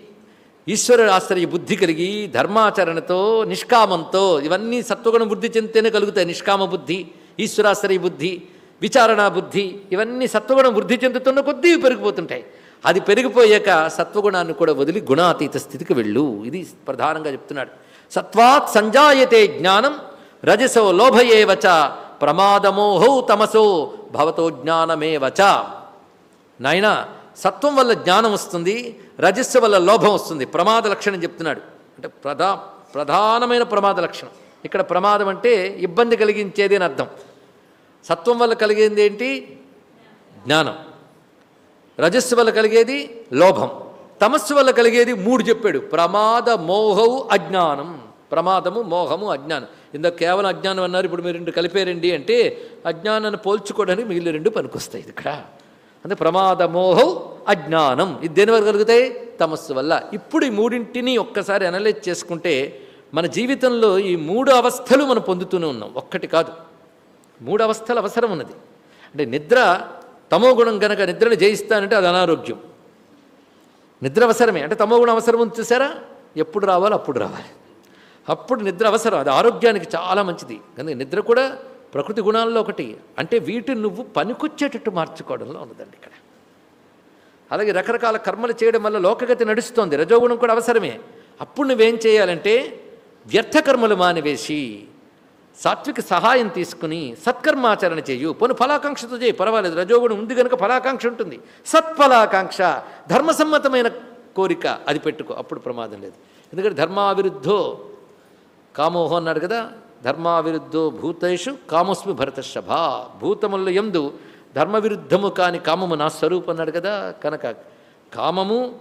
ఈశ్వరుడు ఆశ్రయ బుద్ధి కలిగి ధర్మాచరణతో నిష్కామంతో ఇవన్నీ సత్వగుణం వృద్ధి చెందితేనే కలుగుతాయి. నిష్కామ బుద్ధి ఈశ్వరాశ్రయ బుద్ధి విచారణ బుద్ధి ఇవన్నీ సత్వగుణం వృద్ధి చెందుతున్న కొద్దీ పెరిగిపోతుంటాయి. అది పెరిగిపోయాక సత్వగుణాన్ని కూడా వదిలి గుణాతీత స్థితికి వెళ్ళు. ఇది ప్రధానంగా చెప్తున్నాడు. సత్వాత్ సంజాయతే జ్ఞానం రజసో లోభయేవచ ప్రమాదమోహౌ తమసో భవతో జ్ఞానమేవచ నాయన సత్వం వల్ల జ్ఞానం వస్తుంది రజస్సు వల్ల లోభం వస్తుంది. ప్రమాద లక్షణం చెప్తున్నాడు. అంటే ప్రధా ప్రధానమైన ప్రమాద లక్షణం. ఇక్కడ ప్రమాదం అంటే ఇబ్బంది కలిగించేది అని అర్థం. సత్వం వల్ల కలిగేది ఏంటి? జ్ఞానం. రజస్సు వల్ల కలిగేది లోభం. తమస్సు వల్ల కలిగేది మూడు చెప్పాడు. ప్రమాద మోహవు అజ్ఞానం. ప్రమాదము మోహము అజ్ఞానం. ఇందాక కేవలం అజ్ఞానం అన్నారు ఇప్పుడు మీరు రెండు కలిపేరండి అంటే అజ్ఞానాన్ని పోల్చుకోవడానికి మిగిలిన రెండు పనికొస్తాయి ఇక్కడ. అంటే ప్రమాద మోహం అజ్ఞానం. ఇది దేని వల్ల కలుగుతాయి? తమస్సు వల్ల. ఇప్పుడు ఈ మూడింటిని ఒక్కసారి అనలైజ్ చేసుకుంటే మన జీవితంలో ఈ మూడు అవస్థలు మనం పొందుతూనే ఉన్నాం. ఒక్కటి కాదు. మూడు అవస్థలు అవసరం ఉన్నది. అంటే నిద్ర తమో గుణం కనుక నిద్రను జయిస్తానంటే అది అనారోగ్యం. నిద్ర అవసరమే. అంటే తమో గుణం అవసరం ఉంది చూసారా? ఎప్పుడు రావాలో అప్పుడు రావాలి. అప్పుడు నిద్ర అవసరం. అది ఆరోగ్యానికి చాలా మంచిది. కానీ నిద్ర కూడా ప్రకృతి గుణాల్లో ఒకటి. అంటే వీటిని నువ్వు పనికొచ్చేటట్టు మార్చుకోవడంలో ఉన్నదండి ఇక్కడ. అలాగే రకరకాల కర్మలు చేయడం వల్ల లోకగతి నడుస్తోంది. రజోగుణం కూడా అవసరమే. అప్పుడు నువ్వేం చేయాలంటే వ్యర్థ కర్మలు మానివేసి సాత్విక సహాయం తీసుకుని సత్కర్మాచరణ చేయు. పను ఫలాకాంక్షతో చేయి. పర్వాలేదు రజోగుణం ఉంది కనుక ఫలాకాంక్ష ఉంటుంది. సత్ఫలాకాంక్ష ధర్మసమ్మతమైన కోరిక అది పెట్టుకో. అప్పుడు ప్రమాదం లేదు. ఎందుకంటే ధర్మావిరుద్ధో కామోహం అన్నాడు కదా ధర్మావిరుద్ధో భూతేషు కామోస్మి భరతశభ భూతముల ఎందు ధర్మవిరుద్ధము కాని కామము నా స్వరూపం అన్నాడు కదా కనుక కామము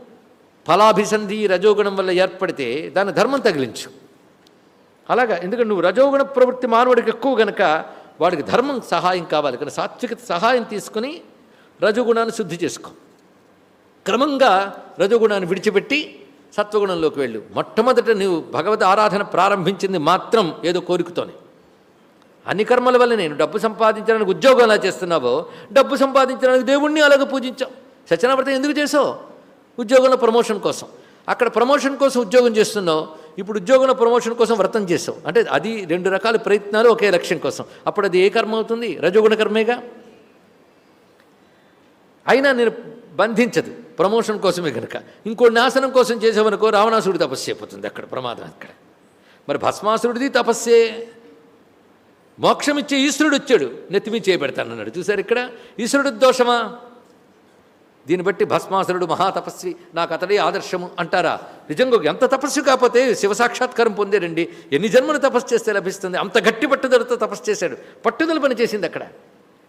ఫలాభిసంధి రజోగుణం వల్ల ఏర్పడితే దాని ధర్మం తగిలించు. అలాగా ఎందుకంటే నువ్వు రజోగుణ ప్రవృత్తి మానవుడికి ఎక్కువ గనక వాడికి ధర్మం సహాయం కావాలి. కానీ సాత్విక సహాయం తీసుకుని రజోగుణాన్ని శుద్ధి చేసుకో. క్రమంగా రజోగుణాన్ని విడిచిపెట్టి సత్వగుణంలోకి వెళ్ళు. మొట్టమొదట నువ్వు భగవద్ ఆరాధన ప్రారంభించింది మాత్రం ఏదో కోరికతోనే. అన్ని కర్మల వల్ల నేను డబ్బు సంపాదించడానికి ఉద్యోగం ఎలా చేస్తున్నావో డబ్బు సంపాదించడానికి దేవుణ్ణి అలాగే పూజించావు. సత్యనావ్రతం ఎందుకు చేసావు? ఉద్యోగంలో ప్రమోషన్ కోసం. అక్కడ ప్రమోషన్ కోసం ఉద్యోగం చేస్తున్నావు. ఇప్పుడు ఉద్యోగంలో ప్రమోషన్ కోసం వ్రతం చేసావు అంటే అది రెండు రకాల ప్రయత్నాలు ఒకే లక్ష్యం కోసం. అప్పుడు అది ఏ కర్మ అవుతుంది? రజోగుణ కర్మేగా? అయినా నేను బంధించదు. ప్రమోషన్ కోసమే కనుక ఇంకో నాశనం కోసం చేసావనుకో రావణాసుడి తపస్సు అయిపోతుంది అక్కడ ప్రమాదం అక్కడ. మరి భస్మాసురుడిది తపస్సే. మోక్షం ఇచ్చే ఈశ్వరుడు వచ్చాడు. నెత్తిమి చేయబెడతానన్నాడు చూసారు ఇక్కడ? ఈశ్వరుడు దోషమా? దీన్ని బట్టి భస్మాసురుడు మహాతపస్వి నాకు అతడే ఆదర్శము అంటారా? నిజంగా ఎంత తపస్సు కాకపోతే శివసాక్షాత్కారం పొందేరండి. ఎన్ని జన్మలు తపస్సు చేస్తే లభిస్తుంది? అంత గట్టి పట్టుదలతో తపస్సు చేశాడు. పట్టుదల పని చేసింది అక్కడ.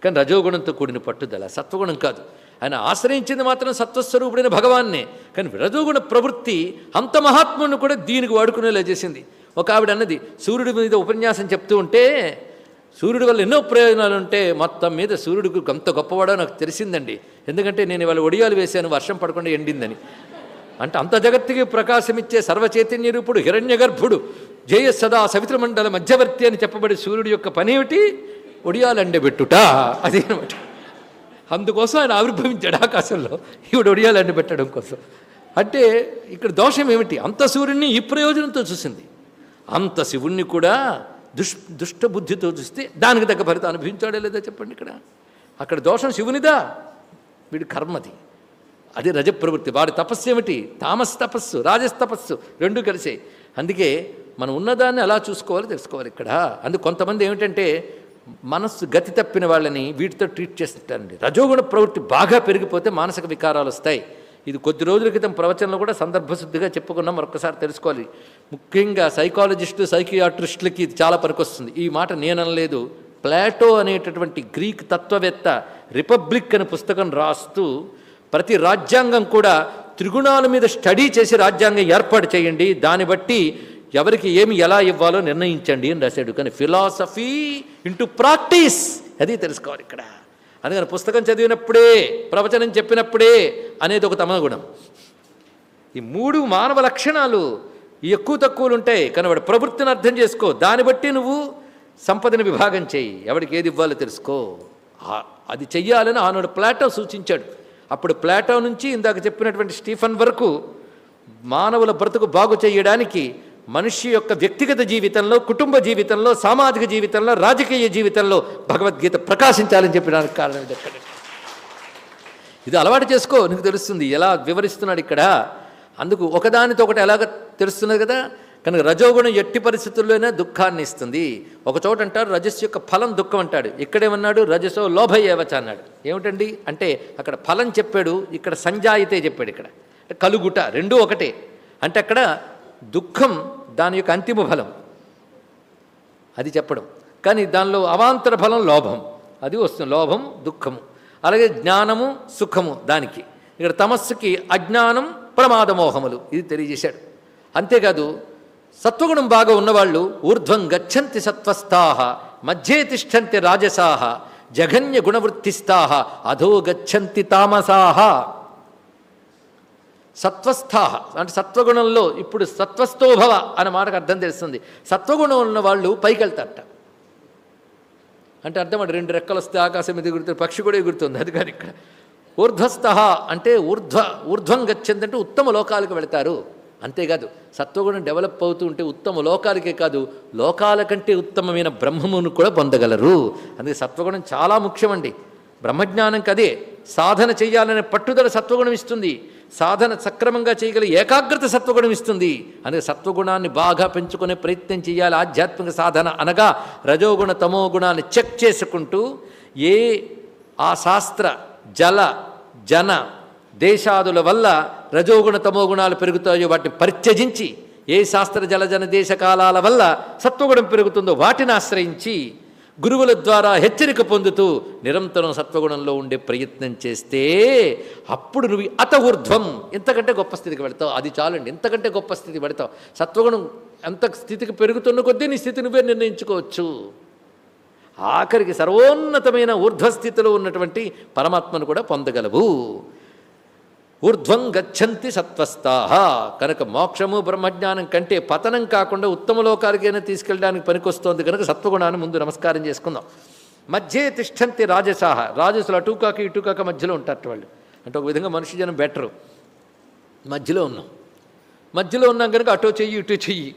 కానీ రజోగుణంతో కూడిన పట్టుదల సత్వగుణం కాదు. ఆయన ఆశ్రయించింది మాత్రం సత్వస్వరూపుడైన భగవాన్నే. కానీ రజోగుణ ప్రవృత్తి అంత మహాత్ముని కూడా దీనికి వాడుకునేలా చేసింది. ఒక ఆవిడ అన్నది సూర్యుడి మీద ఉపన్యాసం చెప్తూ ఉంటే సూర్యుడి వల్ల ఎన్నో ప్రయోజనాలు ఉంటే మొత్తం మీద సూర్యుడికి అంత గొప్పవాడో నాకు తెలిసిందండి. ఎందుకంటే నేను ఇవాళ ఒడియాలు వేశాను వర్షం పడకుండా ఎండిందని. అంటే అంత జగత్తుకి ప్రకాశమిచ్చే సర్వచైతన్య రూపుడు హిరణ్య గర్భుడు జయ సదా సవిత్ర మండల మధ్యవర్తి అని చెప్పబడి సూర్యుడి యొక్క పనేమిటి? ఒడియాలండబెట్టుట అది అనమాట అందుకోసం ఆయన ఆవిర్భవించాడు ఆకాశంలో. ఈవిడ ఒడియాలు ఎండబెట్టడం కోసం. అంటే ఇక్కడ దోషం ఏమిటి? అంత సూర్యుడిని ఈ ప్రయోజనంతో చూసింది. అంత శివుణ్ణి కూడా దుష్ దుష్టబుద్ధితో చూస్తే దానికి తగ్గ ఫలితం అనుభవించాడే లేదా చెప్పండి ఇక్కడ. అక్కడ దోషం శివునిదా? వీడి కర్మది. అది రజప్రవృత్తి. వాడి తపస్సు ఏమిటి? తామస్ తపస్సు రాజస్ తపస్సు రెండు కలిసే. అందుకే మనం ఉన్నదాన్ని అలా చూసుకోవాలి తెలుసుకోవాలి ఇక్కడ. అందుకు కొంతమంది ఏమిటంటే మనస్సు గతి తప్పిన వాళ్ళని వీటితో ట్రీట్ చేస్తుంటారండి. రజోగుణ ప్రవృత్తి బాగా పెరిగిపోతే మానసిక వికారాలు వస్తాయి. ఇది కొద్ది రోజుల క్రితం ప్రవచనంలో కూడా సందర్భశుద్ధిగా చెప్పుకున్నాం మరొకసారి తెలుసుకోవాలి. ముఖ్యంగా సైకాలజిస్టు సైకియాట్రిస్టులకి ఇది చాలా పనికొస్తుంది. ఈ మాట నేననలేదు. ప్లాటో అనేటటువంటి గ్రీక్ తత్వవేత్త రిపబ్లిక్ అనే పుస్తకం రాస్తూ ప్రతి రాజ్యాంగం కూడా త్రిగుణాల మీద స్టడీ చేసి రాజ్యాంగం ఏర్పాటు చేయండి. దాన్ని బట్టి ఎవరికి ఏమి ఎలా ఇవ్వాలో నిర్ణయించండి అని రాశాడు. కానీ ఫిలాసఫీ ఇంటూ ప్రాక్టీస్ అది తెలుసుకోవాలి ఇక్కడ. అందుకని పుస్తకం చదివినప్పుడే ప్రవచనం చెప్పినప్పుడే అనేది ఒక తమ గుణం ఈ మూడు మానవ లక్షణాలు ఎక్కువ తక్కువలు ఉంటాయి కానీ వాడు ప్రవృత్తిని అర్థం చేసుకో. దాన్ని బట్టి నువ్వు సంపదని విభాగం చేయి ఎవరికి ఏది ఇవ్వాలో తెలుసుకో. అది చెయ్యాలని ఆనాడు ప్లాటో సూచించాడు. అప్పుడు ప్లాటో నుంచి ఇందాక చెప్పినటువంటి స్టీఫన్ వరకు మానవుల బ్రతుకు బాగు చేయడానికి మనిషి యొక్క వ్యక్తిగత జీవితంలో కుటుంబ జీవితంలో సామాజిక జీవితంలో రాజకీయ జీవితంలో భగవద్గీత ప్రకాశించాలని చెప్పడానికి కారణం ఇది ఇది అలవాటు చేసుకో నీకు తెలుస్తుంది. ఎలా వివరిస్తున్నాడు ఇక్కడ? అందుకు ఒకదానితో ఒకటి ఎలాగ తెలుస్తున్నది కదా? కనుక రజోగుణం ఎట్టి పరిస్థితుల్లోనే దుఃఖాన్ని ఇస్తుంది. ఒక చోట అంటారు రజస్ యొక్క ఫలం దుఃఖం అంటాడు. ఇక్కడేమన్నాడు? రజసో లోభ ఏవచ అన్నాడు. ఏమిటండి? అంటే అక్కడ ఫలం చెప్పాడు ఇక్కడ సంజాయితే చెప్పాడు ఇక్కడ. కలుగుట రెండూ ఒకటే. అంటే అక్కడ దుఃఖం దాని యొక్క అంతిమ ఫలం. అది చెప్పడం. కానీ దానిలో అవాంతర ఫలం లోభం. అది వస్తుంది. లోభం దుఃఖము. అలాగే జ్ఞానము సుఖము దానికి. ఇక్కడ తమస్సుకి అజ్ఞానం ప్రమాదమోహములు. ఇది తెలియజేశాడు. అంతేకాదు సత్వగుణం బాగా ఉన్నవాళ్ళు ఊర్ధ్వం గచ్చంతి సత్వస్థాహ మధ్యే తిష్టంతి రాజసాహ జఘన్య గుణవృత్తిస్థాహ అధో గచ్చంతి తామసాహ సత్వస్థాహ అంటే సత్వగుణంలో ఇప్పుడు సత్వస్థోభవ అనే మాటకు అర్థం తెలుస్తుంది. సత్వగుణం ఉన్న వాళ్ళు పైకి వెళ్తారట అంటే అర్థం అంటే రెండు రెక్కలు వస్తే ఆకాశం మీద ఎగురుతుంది పక్షి కూడా ఎగురుతుంది అది కాదు ఇక్కడ. ఊర్ధ్వస్థ అంటే ఊర్ధ్వ ఊర్ధ్వం గచ్చంది అంటే ఉత్తమ లోకాలకు వెళతారు. అంతేకాదు సత్వగుణం డెవలప్ అవుతూ ఉంటే ఉత్తమ లోకాలకే కాదు లోకాల కంటే ఉత్తమమైన బ్రహ్మమును కూడా పొందగలరు. అందుకే సత్వగుణం చాలా ముఖ్యమండి. బ్రహ్మజ్ఞానం కదే సాధన చేయాలనే పట్టుదల సత్వగుణం ఇస్తుంది. సాధన సక్రమంగా చేయగల ఏకాగ్రత సత్వగుణం ఇస్తుంది. అందుకే సత్వగుణాన్ని బాగా పెంచుకునే ప్రయత్నం చేయాలి ఆధ్యాత్మిక సాధన అనగా రజోగుణ తమో గుణాన్ని చెక్ చేసుకుంటూ ఏ ఆ శాస్త్ర జల జన దేశాదుల వల్ల రజోగుణ తమో గుణాలు పెరుగుతాయో వాటిని పరిత్యజించి ఏ శాస్త్ర జలజన దేశ కాలాల వల్ల సత్వగుణం పెరుగుతుందో వాటిని ఆశ్రయించి గురువుల ద్వారా హెచ్చరిక పొందుతూ నిరంతరం సత్వగుణంలో ఉండే ప్రయత్నం చేస్తే అప్పుడు నువ్వు అత ఊర్ధ్వం ఇంతకంటే గొప్ప స్థితికి పెడతావు అది చాలండి. ఇంతకంటే గొప్ప స్థితికి పెడతావు సత్వగుణం ఎంత స్థితికి పెరుగుతున్న కొద్దీ నీ స్థితి నువ్వే నిర్ణయించుకోవచ్చు. ఆఖరికి సర్వోన్నతమైన ఊర్ధ్వస్థితిలో ఉన్నటువంటి పరమాత్మను కూడా పొందగలవు. ఊర్ధ్వం గచ్చంతి సత్వస్థాహ. కనుక మోక్షము బ్రహ్మజ్ఞానం కంటే పతనం కాకుండా ఉత్తమ లోకాలకైనా తీసుకెళ్ళడానికి పనికొస్తోంది కనుక సత్వగుణాన్ని ముందు నమస్కారం చేసుకుందాం. మధ్యే తిష్టంతి రాజసాహ. రాజసులు అటుకాక ఇటుకాక మధ్యలో ఉంటారు వాళ్ళు. అంటే ఒక విధంగా మనిషి జనం బెటరు. మధ్యలో ఉన్నాం. మధ్యలో ఉన్నాం కనుక అటో చెయ్యి ఇటు చెయ్యి.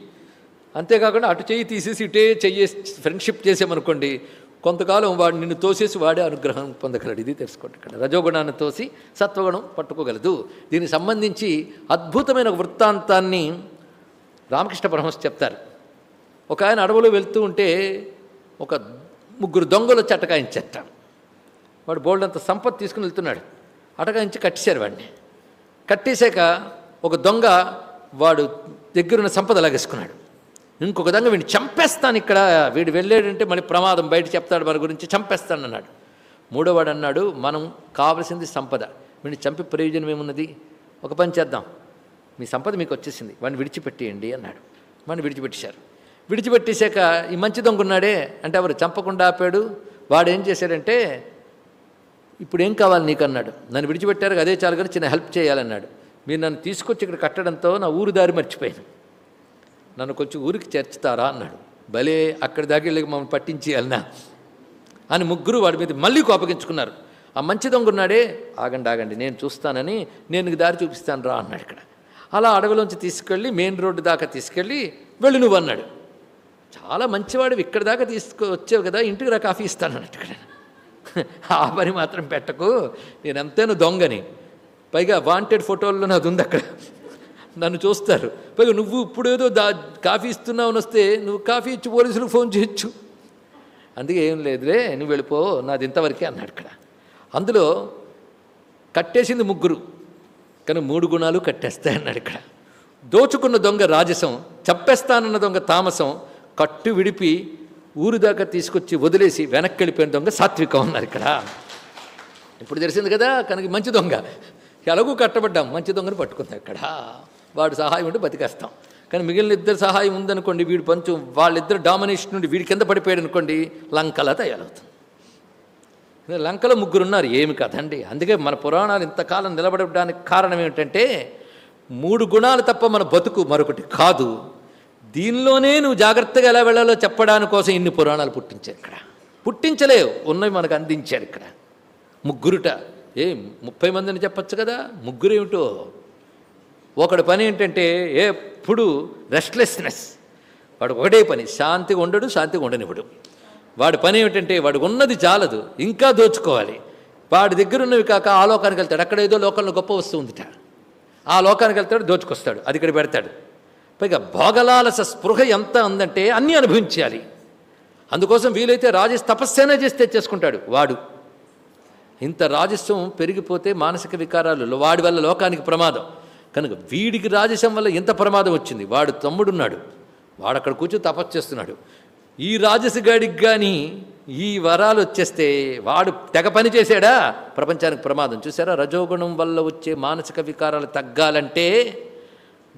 అంతేకాకుండా అటు చెయ్యి తీసేసి ఇటే చెయ్యి ఫ్రెండ్షిప్ చేసామనుకోండి కొంతకాలం వాడు నిన్ను తోసేసి వాడే అనుగ్రహం పొందగలడు. ఇది తెలుసుకోండి ఇక్కడ. రజోగుణాన్ని తోసి సత్వగుణం పట్టుకోగలదు. దీనికి సంబంధించి అద్భుతమైన వృత్తాంతాన్ని రామకృష్ణ పరమహంస చెప్తారు. ఒక ఆయన అడవులో వెళ్తూ ఉంటే ఒక ముగ్గురు దొంగలు వచ్చి అటకాయించట. వాడు బోల్డంత సంపత్ తీసుకుని వెళ్తున్నాడు. అటకాయించి కట్టేశారు వాడిని. కట్టేశాక ఒక దొంగ వాడు దగ్గరున్న సంపద లాగేసుకున్నాడు ఇంకొక దొంగ వీడిని చంపేస్తాను ఇక్కడ. వీడు వెళ్ళాడంటే మళ్ళీ ప్రమాదం బయట చెప్తాడు మన గురించి చంపేస్తాను అన్నాడు. మూడోవాడు అన్నాడు మనం కావలసింది సంపద. వీడిని చంపి ప్రయోజనం ఏమున్నది? ఒక పని చేద్దాం. మీ సంపద మీకు వచ్చేసింది. వాడిని విడిచిపెట్టేయండి అన్నాడు. వాడిని విడిచిపెట్టేశారు. విడిచిపెట్టేశాక ఈ మంచి దొంగన్నాడే అంటే ఎవరు? చంపకుండా ఆపాడు. వాడు ఏం చేశాడంటే ఇప్పుడు ఏం కావాలి నీకు? అన్నాడు. నన్ను విడిచిపెట్టారు అదే చాలు కానీ చిన్న హెల్ప్ చేయాలన్నాడు. మీరు నన్ను తీసుకొచ్చి ఇక్కడ కట్టడంతో నా ఊరు దారి మర్చిపోయాను. నన్ను కొంచెం ఊరికి చేర్చుతారా అన్నాడు. భలే అక్కడి దాకా వెళ్ళి మమ్మల్ని పట్టించేయాలనా? అని ముగ్గురు వాడి మీద మళ్ళీ కోపగించుకున్నారు. ఆ మంచి దొంగ ఉన్నాడే ఆగండి ఆగండి నేను చూస్తానని నేను దారి చూపిస్తాను రా అన్నాడు ఇక్కడ. అలా అడవిలోంచి తీసుకెళ్ళి మెయిన్ రోడ్డు దాకా తీసుకెళ్ళి వెళ్ళి నువ్వు అన్నాడు. చాలా మంచివాడు ఇక్కడ దాకా తీసుకు వచ్చావు కదా ఇంటికి రా కాఫీ ఇస్తాను అన్నట్టు ఇక్కడ. ఆ పని మాత్రం పెట్టకు నేను ఎంతైనా దొంగని. పైగా వాంటెడ్ ఫోటోల్లో నాది ఉంది అక్కడ. నన్ను చూస్తారు. పైగా నువ్వు ఇప్పుడేదో దా కాఫీ ఇస్తున్నావు అని వస్తే నువ్వు కాఫీ ఇచ్చి పోలీసులకు ఫోన్ చేయొచ్చు. అందుకే ఏం లేదులే నువ్వు వెళ్ళిపో నాది ఇంతవరకే అన్నాడు ఇక్కడ. అందులో కట్టేసింది ముగ్గురు కానీ మూడు గుణాలు కట్టేస్తాయి అన్నాడు ఇక్కడ. దోచుకున్న దొంగ రాజసం చంపేస్తానన్న దొంగ తామసం కట్టు విడిపి ఊరు దాకా తీసుకొచ్చి వదిలేసి వెనక్కి వెళ్ళిపోయిన దొంగ సాత్వికం అన్నారు ఇక్కడ. ఇప్పుడు తెలిసింది కదా కనుక మంచి దొంగ. ఎలాగూ కట్టబడ్డాం మంచి దొంగను పట్టుకుందాం ఇక్కడ. వాడు సహాయం ఉంటే బతికేస్తాం. కానీ మిగిలిన ఇద్దరు సహాయం ఉందనుకోండి వీడు పంచం వాళ్ళిద్దరు డామినేషన్ నుండి వీడి కింద పడిపోయాడు అనుకోండి లంకలా తయారవుతుంది లంకలో ముగ్గురు ఉన్నారు ఏమి కదండి అందుకే మన పురాణాలు ఇంతకాలం నిలబడడానికి కారణం ఏమిటంటే మూడు గుణాలు తప్ప మన బతుకు మరొకటి కాదు. దీనిలోనే నువ్వు జాగ్రత్తగా ఎలా వెళ్ళాలో చెప్పడాని కోసం ఇన్ని పురాణాలు పుట్టించారు ఇక్కడ. పుట్టించలేవు ఉన్నవి మనకు అందించారు ఇక్కడ. ముగ్గురుట ఏ ముప్పై మందిని చెప్పచ్చు కదా? ముగ్గురు ఏమిటో? ఒకడి పని ఏంటంటే ఎప్పుడు రెస్ట్లెస్నెస్ వాడు ఒకటే పని శాంతిగా ఉండడు శాంతిగా ఉండనివ్వడు. వాడి పని ఏమిటంటే వాడు ఉన్నది చాలదు ఇంకా దోచుకోవాలి. వాడి దగ్గర ఉన్నవి కాక ఆ లోకానికి వెళ్తాడు. అక్కడ ఏదో లోకంలో గొప్ప వస్తువు ఉందిట. ఆ లోకానికి వెళ్తాడు దోచుకొస్తాడు అది ఇక్కడ పెడతాడు. పైగా భోగలాలస స్పృహ ఎంత ఉందంటే అన్నీ అనుభవించాలి. అందుకోసం వీలైతే రాజేష్ తపస్సేనా చేస్తే చేసుకుంటాడు వాడు. ఇంత రాజస్వం పెరిగిపోతే మానసిక వికారాలు వాడి వల్ల లోకానికి ప్రమాదం. కనుక వీడికి రాజసం వల్ల ఎంత ప్రమాదం వచ్చింది? వాడు తమ్ముడున్నాడు. వాడు అక్కడ కూర్చొని తపస్సు చేస్తున్నాడు. ఈ రాజసగాడికి కానీ ఈ వరాలు వచ్చేస్తే వాడు తెగ పని చేశాడా? ప్రపంచానికి ప్రమాదం. చూసారా రజోగుణం వల్ల వచ్చే మానసిక వికారాలు తగ్గాలంటే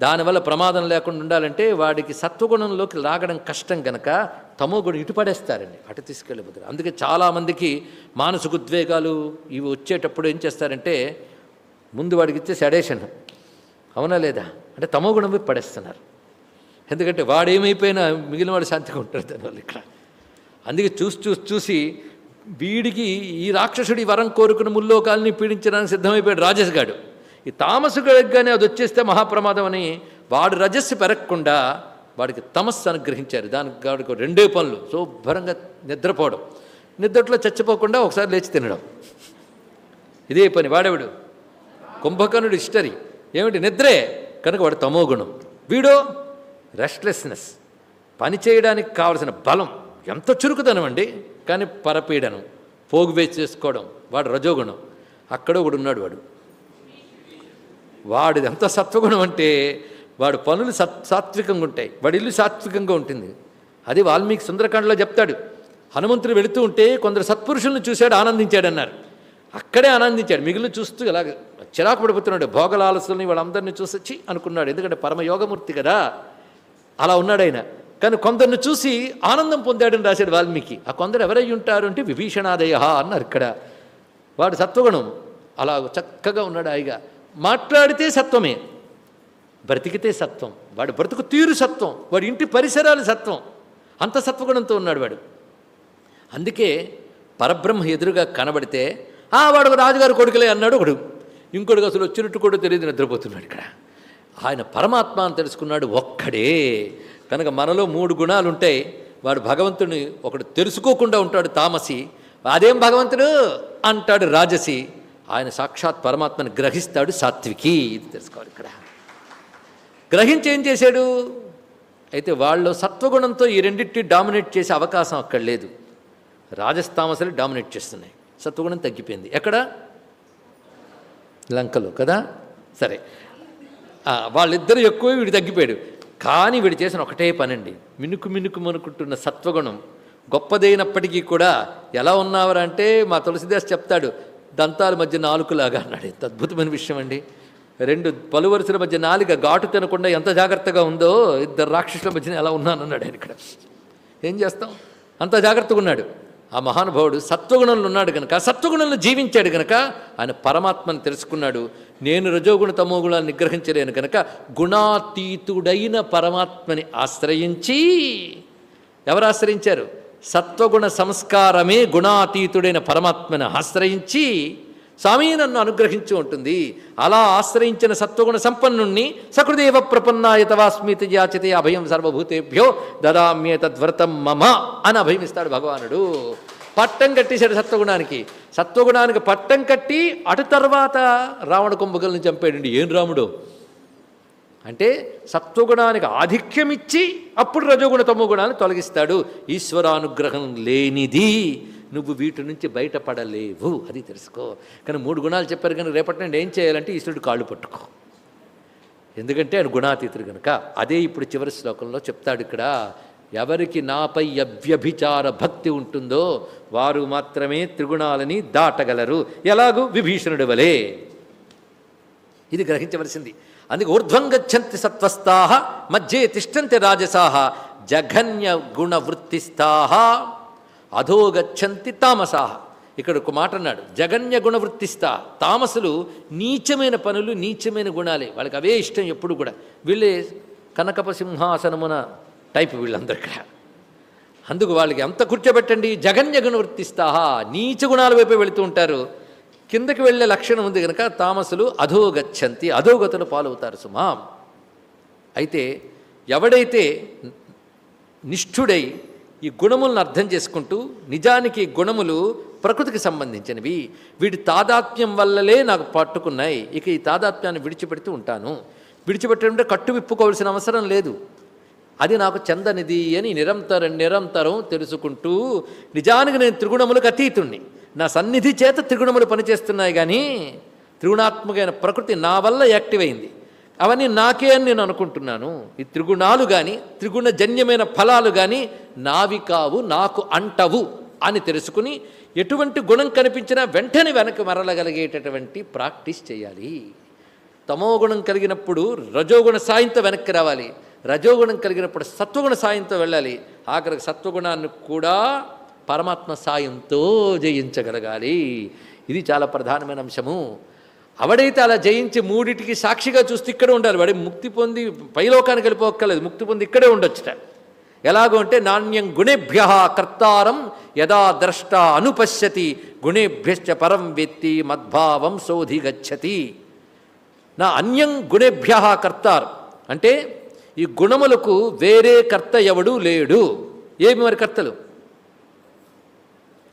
దానివల్ల ప్రమాదం లేకుండా ఉండాలంటే వాడికి సత్వగుణంలోకి లాగడం కష్టం గనక తమో గుణం ఇటుపడేస్తారండి. అటు తీసుకెళ్ళిపోతారు అందుకే చాలామందికి మానసిక ఉద్వేగాలు ఇవి వచ్చేటప్పుడు ఏం చేస్తారంటే ముందు వాడికి ఇచ్చే సెడేషన్ అవునా లేదా? అంటే తమో గుణం వైపు పడేస్తున్నారు. ఎందుకంటే వాడేమైపోయినా మిగిలిన వాడు శాంతిగా ఉంటాడు దానివల్ల ఇక్కడ. అందుకే చూసి చూసి చూసి వీడికి ఈ రాక్షసుడి వరం కోరుకున్న ముల్లోకాలని పీడించడానికి సిద్ధమైపోయాడు రాజస్ గాడు. ఈ తామసు గడికి అది వచ్చేస్తే మహాప్రమాదం అని వాడు రజస్సు పెరగకుండా వాడికి తమస్సు అనుగ్రహించారు. దానికి వాడికి రెండే పనులు. శుభ్రంగా నిద్రపోవడం. నిద్రట్లో చచ్చిపోకుండా ఒకసారి లేచి తినడం. ఇదే పని వాడేవాడు? కుంభకర్ణుడు ఇష్టరి. ఏమిటి? నిద్రే. కనుక వాడు తమో గుణం వీడో రెస్ట్లెస్నెస్ పని చేయడానికి కావలసిన బలం. ఎంత చురుకుదనం అండి. కానీ పరపీడనం. పోగు చేసుకోవడం. వాడు రజోగుణం. అక్కడ ఒకడు ఉన్నాడు వాడు. వాడిది ఎంత సత్వగుణం అంటే వాడు పనులు సత్ సాత్వికంగా ఉంటాయి. వాడి ఇల్లు సాత్వికంగా ఉంటుంది. అది వాల్మీకి సుందరకాండలో చెప్తాడు. హనుమంతుడు వెళుతూ ఉంటే కొందరు సత్పురుషులను చూశాడు ఆనందించాడన్నారు. అక్కడే ఆనందించాడు. మిగిలిన చూస్తూ ఇలాగ చిరాకు పడిపోతున్నాడు భోగలాలసుల్ని వాళ్ళందరినీ చూసొచ్చి అనుకున్నాడు. ఎందుకంటే పరమయోగమూర్తి కదా. అలా ఉన్నాడు ఆయన. కానీ కొందరిని చూసి ఆనందం పొందాడని రాశాడు వాల్మీకి. ఆ కొందరు ఎవరై ఉంటారు అంటే విభీషణాదయ అన్నారు ఇక్కడ. వాడు సత్వగుణం. అలా చక్కగా ఉన్నాడు హాయిగా. మాట్లాడితే సత్వమే. బ్రతికితే సత్వం. వాడు బ్రతుకు తీరు సత్వం. వాడి ఇంటి పరిసరాలు సత్వం. అంత సత్వగుణంతో ఉన్నాడు వాడు. అందుకే పరబ్రహ్మ ఎదురుగా కనబడితే ఆ వాడు రాజుగారు కొడుకులే అన్నాడు ఒకడు. ఇంకొకడు అసలు వచ్చినట్టు కూడా తెలియదు నిద్రపోతున్నాడు ఇక్కడ. ఆయన పరమాత్మ అని తెలుసుకున్నాడు ఒక్కడే. కనుక మనలో మూడు గుణాలు ఉంటాయి. వాడు భగవంతుని ఒకడు తెలుసుకోకుండా ఉంటాడు తామసి. అదేం భగవంతుడు? అంటాడు రాజసి. ఆయన సాక్షాత్ పరమాత్మని గ్రహిస్తాడు సాత్వికి. ఇది తెలుసుకోవాలి ఇక్కడ. గ్రహించి ఏం చేశాడు? అయితే వాళ్ళు సత్వగుణంతో ఈ రెండింటిని డామినేట్ చేసే అవకాశం అక్కడ లేదు. రాజస్తామసలు డామినేట్ చేస్తున్నాయి. సత్వగుణం తగ్గిపోయింది. ఎక్కడ? లంకలో కదా? సరే. వాళ్ళిద్దరూ ఎక్కువ వీడు తగ్గిపోయాడు. కానీ వీడు చేసిన ఒకటే పనండి. మినుకు మినుకు మనుకుంటున్న సత్వగుణం గొప్పదైనప్పటికీ కూడా ఎలా ఉన్నావరా అంటే మా తులసిదాస్ చెప్తాడు దంతాల మధ్య నాలుకలాగా అన్నాడు. ఎంత అద్భుతమైన విషయం అండి రెండు పలువరుసల మధ్య నాలుక ఘాటు తినకుండా ఎంత జాగ్రత్తగా ఉందో ఇద్దరు రాక్షసుల మధ్యన ఎలా ఉన్నానన్నాడు ఆయన ఇక్కడ. ఏం చేస్తాం? అంత జాగ్రత్తగా ఉన్నాడు. ఆ మహానుభావుడు సత్వగుణంలో ఉన్నాడు కనుక సత్వగుణంలో జీవించాడు కనుక ఆయన పరమాత్మను తెలుసుకున్నాడు. నేను రజోగుణ తమోగుణాన్ని నిగ్రహించలేను కనుక గుణాతీతుడైన పరమాత్మని ఆశ్రయించి ఎవరు ఆశ్రయించారు? సత్వగుణ సంస్కారమే గుణాతీతుడైన పరమాత్మని ఆశ్రయించి స్వామి నన్ను అనుగ్రహించి ఉంటుంది. అలా ఆశ్రయించిన సత్వగుణ సంపన్నుణ్ణి సకృదేవ ప్రపన్నాయతవాస్మితి యాచితే అభయం సర్వభూతేభ్యో దదామ్యే తద్వ్రతం మమ అని అభయమిస్తాడు భగవానుడు. పట్టం కట్టేశాడు సత్వగుణానికి. సత్వగుణానికి పట్టం కట్టి అటు తర్వాత రావణ కుంభకల్ని చంపాడండి. ఏం రాముడు? అంటే సత్వగుణానికి ఆధిక్యం ఇచ్చి అప్పుడు రజోగుణ తమో గుణాన్ని తొలగిస్తాడు. ఈశ్వరానుగ్రహం లేనిది. నువ్వు వీటి నుంచి బయటపడలేవు అది తెలుసుకో. కానీ మూడు గుణాలు చెప్పారు కానీ రేపటి నుండి ఏం చేయాలంటే ఈశ్వరుడు కాళ్ళు పట్టుకో. ఎందుకంటే ఆయన గుణాతీతుడు కనుక అదే ఇప్పుడు చివరి శ్లోకంలో చెప్తాడు ఇక్కడ ఎవరికి నాపై అవ్యభిచార భక్తి ఉంటుందో వారు మాత్రమే త్రిగుణాలని దాటగలరు. ఎలాగూ? విభీషణుడి వలే. ఇది గ్రహించవలసింది. అందుకే ఊర్ధ్వంగచ్చంతి సత్వస్థాహ మధ్యే తిష్టంతి రాజసాహ జఘన్య గుణవృత్తిస్థాహ. అధోగచ్చంతి తామసాహ ఇక్కడ ఒక మాట అన్నాడు జగన్య గుణవృత్తిస్తా. తామసులు నీచమైన పనులు నీచమైన గుణాలే. వాళ్ళకి అవే ఇష్టం ఎప్పుడు కూడా. వీళ్ళే కనకప సింహాసనమున టైప్ వీళ్ళందరూ ఇక్కడ. అందుకు వాళ్ళకి ఎంత కూర్చోబెట్టండి జగన్య గుణవృత్తిస్తాహా నీచ గుణాల వైపు వెళుతూ ఉంటారు. కిందకి వెళ్ళే లక్షణం ఉంది కనుక తామసులు అధోగచ్చంతి అధోగతులు పాలవుతారు సుమా. అయితే ఎవడైతే నిష్ఠుడై ఈ గుణములను అర్థం చేసుకుంటూ నిజానికి గుణములు ప్రకృతికి సంబంధించినవి. వీటి తాదాత్మ్యం వల్లలే నాకు పట్టుకున్నాయి. ఇక ఈ తాదాత్మ్యాన్ని విడిచిపెడుతూ ఉంటాను. విడిచిపెట్టడంటే కట్టు విప్పుకోవాల్సిన అవసరం లేదు. అది నాకు చెందనిది అని నిరంతరం నిరంతరం తెలుసుకుంటూ నిజానికి నేను త్రిగుణములకు అతీతుణ్ణి. నా సన్నిధి చేత త్రిగుణములు పనిచేస్తున్నాయి కానీ త్రిగుణాత్మకమైన ప్రకృతి నా వల్ల యాక్టివ్ అయింది. అవన్నీ నాకే అని నేను అనుకుంటున్నాను. ఈ త్రిగుణాలు కానీ త్రిగుణజన్యమైన ఫలాలు కానీ నావి కావు నాకు అంటవు అని తెలుసుకుని ఎటువంటి గుణం కనిపించినా వెంటనే వెనక్కి మరలగలిగేటటువంటి ప్రాక్టీస్ చేయాలి. తమో గుణం కలిగినప్పుడు రజోగుణ సాయంతో వెనక్కి రావాలి. రజోగుణం కలిగినప్పుడు సత్వగుణ సాయంతో వెళ్ళాలి. ఆఖరికి సత్వగుణాన్ని కూడా పరమాత్మ సాయంతో జయించగలగాలి. ఇది చాలా ప్రధానమైన అంశము. అవడైతే అలా జయించి మూడిటికి సాక్షిగా చూస్తే ఇక్కడే ఉండాలి. వాడి ముక్తి పొంది పైలోకానికి వెళ్ళిపోక్కర్లేదు. ముక్తి పొంది ఇక్కడే ఉండొచ్చుట. ఎలాగో అంటే నాణ్యం గుణేభ్య కర్తారం యదా ద్రష్ట అనుపశ్యతి. గుణేభ్యశ్చ పరం వ్యక్తి మద్భావం శోధి గచ్చతి నా అన్యం గుణేభ్య కర్తార్. అంటే ఈ గుణములకు వేరే కర్త ఎవడు లేడు. ఏమి మరి కర్తలు?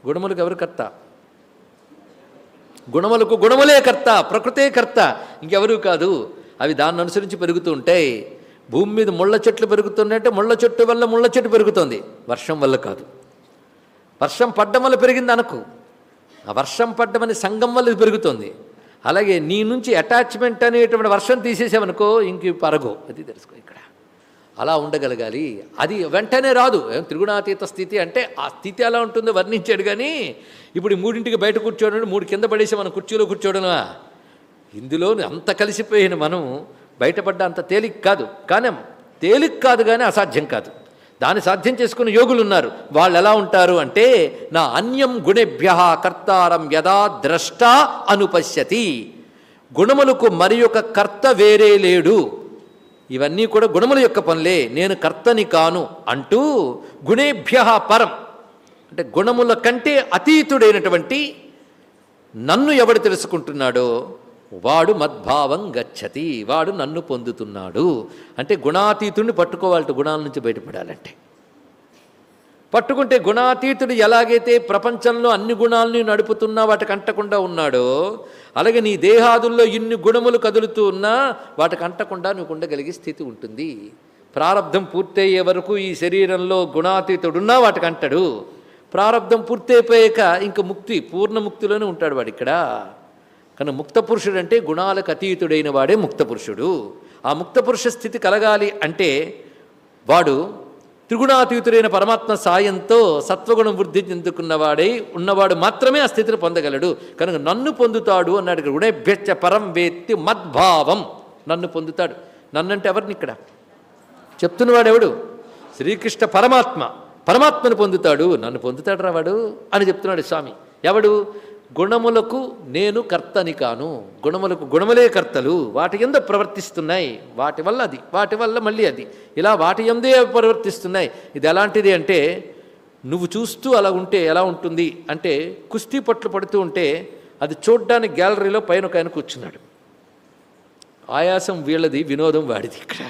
గుణములకు ఎవరు కర్త? గుణములకు గుణములే కర్త ప్రకృతే కర్త. ఇంకెవరూ కాదు. అవి దాన్ని అనుసరించి పెరుగుతూ ఉంటాయి. భూమి మీద ముళ్ళ చెట్లు పెరుగుతున్నాయంటే ముళ్ళ చెట్టు వల్ల ముళ్ళ చెట్టు పెరుగుతుంది. వర్షం వల్ల కాదు. వర్షం పడ్డం వల్ల పెరిగింది అనకు. ఆ వర్షం పడ్డమని సంఘం వల్ల ఇది పెరుగుతుంది. అలాగే నీ నుంచి అటాచ్మెంట్ అనేటువంటి వర్షం తీసేసామనుకో ఇంక పరగో అది తెలుసుకో ఇక్కడ. అలా ఉండగలగాలి. అది వెంటనే రాదు. త్రిగుణాతీత స్థితి అంటే ఆ స్థితి ఎలా ఉంటుందో వర్ణించాడు కానీ ఇప్పుడు మూడింటికి బయట కూర్చోవడం మూడు కింద పడేసి మనం కుర్చీలో కూర్చోవడమా ఇందులో అంత కలిసిపోయిన మనం బయటపడ్డ అంత తేలిక కాదు. కానీ తేలిక కాదు కానీ అసాధ్యం కాదు. దాన్ని సాధ్యం చేసుకున్న యోగులు ఉన్నారు. వాళ్ళు ఎలా ఉంటారు అంటే నా అన్యం గుణేభ్య కర్తారం యదా ద్రష్ట అనుపశ్యతి. గుణములకు మరి కర్త వేరే లేడు. ఇవన్నీ కూడా గుణముల యొక్క పనులే. నేను కర్తని కాను అంటూ గుణేభ్య పరం. అంటే గుణముల కంటే అతీతుడైనటువంటి నన్ను ఎవడు తెలుసుకుంటున్నాడో వాడు మద్భావం గచ్చతి వాడు నన్ను పొందుతున్నాడు. అంటే గుణాతీతుడిని పట్టుకోవాలట గుణాల నుంచి బయటపడాలంటే. పట్టుకుంటే గుణాతీతుడు ఎలాగైతే ప్రపంచంలో అన్ని గుణాలని నడుపుతున్నా వాటికి అంటకుండా ఉన్నాడో అలాగే నీ దేహాదుల్లో ఇన్ని గుణములు కదులుతూ ఉన్నా వాటికి అంటకుండా నువ్వు ఉండగలిగే స్థితి ఉంటుంది. ప్రారంధం పూర్తయ్యే వరకు ఈ శరీరంలో గుణాతీతుడున్నా వాటికి అంటాడు. ప్రారంధం పూర్తయిపోయాక ఇంక ముక్తి పూర్ణ ముక్తిలోనే ఉంటాడు వాడు ఇక్కడ. కానీ ముక్త పురుషుడు అంటే గుణాలకు అతీతుడైన వాడే ముక్త పురుషుడు. ఆ ముక్త పురుష స్థితి కలగాలి అంటే వాడు త్రిగుణాతీతుడైన పరమాత్మ సాయంతో సత్వగుణం వృద్ధి చెందుకున్నవాడై ఉన్నవాడు మాత్రమే ఆ స్థితిని పొందగలడు. కనుక నన్ను పొందుతాడు అన్నాడు ఇక్కడ గుణేభ్యచ్చ పరం వేత్తి మద్భావం. నన్ను పొందుతాడు. నన్నంటే ఎవరిని ఇక్కడ? చెప్తున్నవాడు ఎవడు? శ్రీకృష్ణ పరమాత్మ. పరమాత్మను పొందుతాడు. నన్ను పొందుతాడు రావాడు అని చెప్తున్నాడు స్వామి. ఎవడు? గుణములకు నేను కర్తని కాను. గుణములకు గుణములే కర్తలు. వాటి ఎందు ప్రవర్తిస్తున్నాయి. వాటి వల్ల అది. వాటి వల్ల మళ్ళీ అది. ఇలా వాటి ఎందే ప్రవర్తిస్తున్నాయి. ఇది ఎలాంటిది అంటే నువ్వు చూస్తూ అలా ఉంటే ఎలా ఉంటుంది అంటే కుస్తీ పట్లు పడుతూ ఉంటే అది చూడ్డానికి గ్యాలరీలో పైన ఒక ఆయన కూర్చున్నాడు. ఆయాసం వీళ్ళది వినోదం వాడిది ఇక్కడ.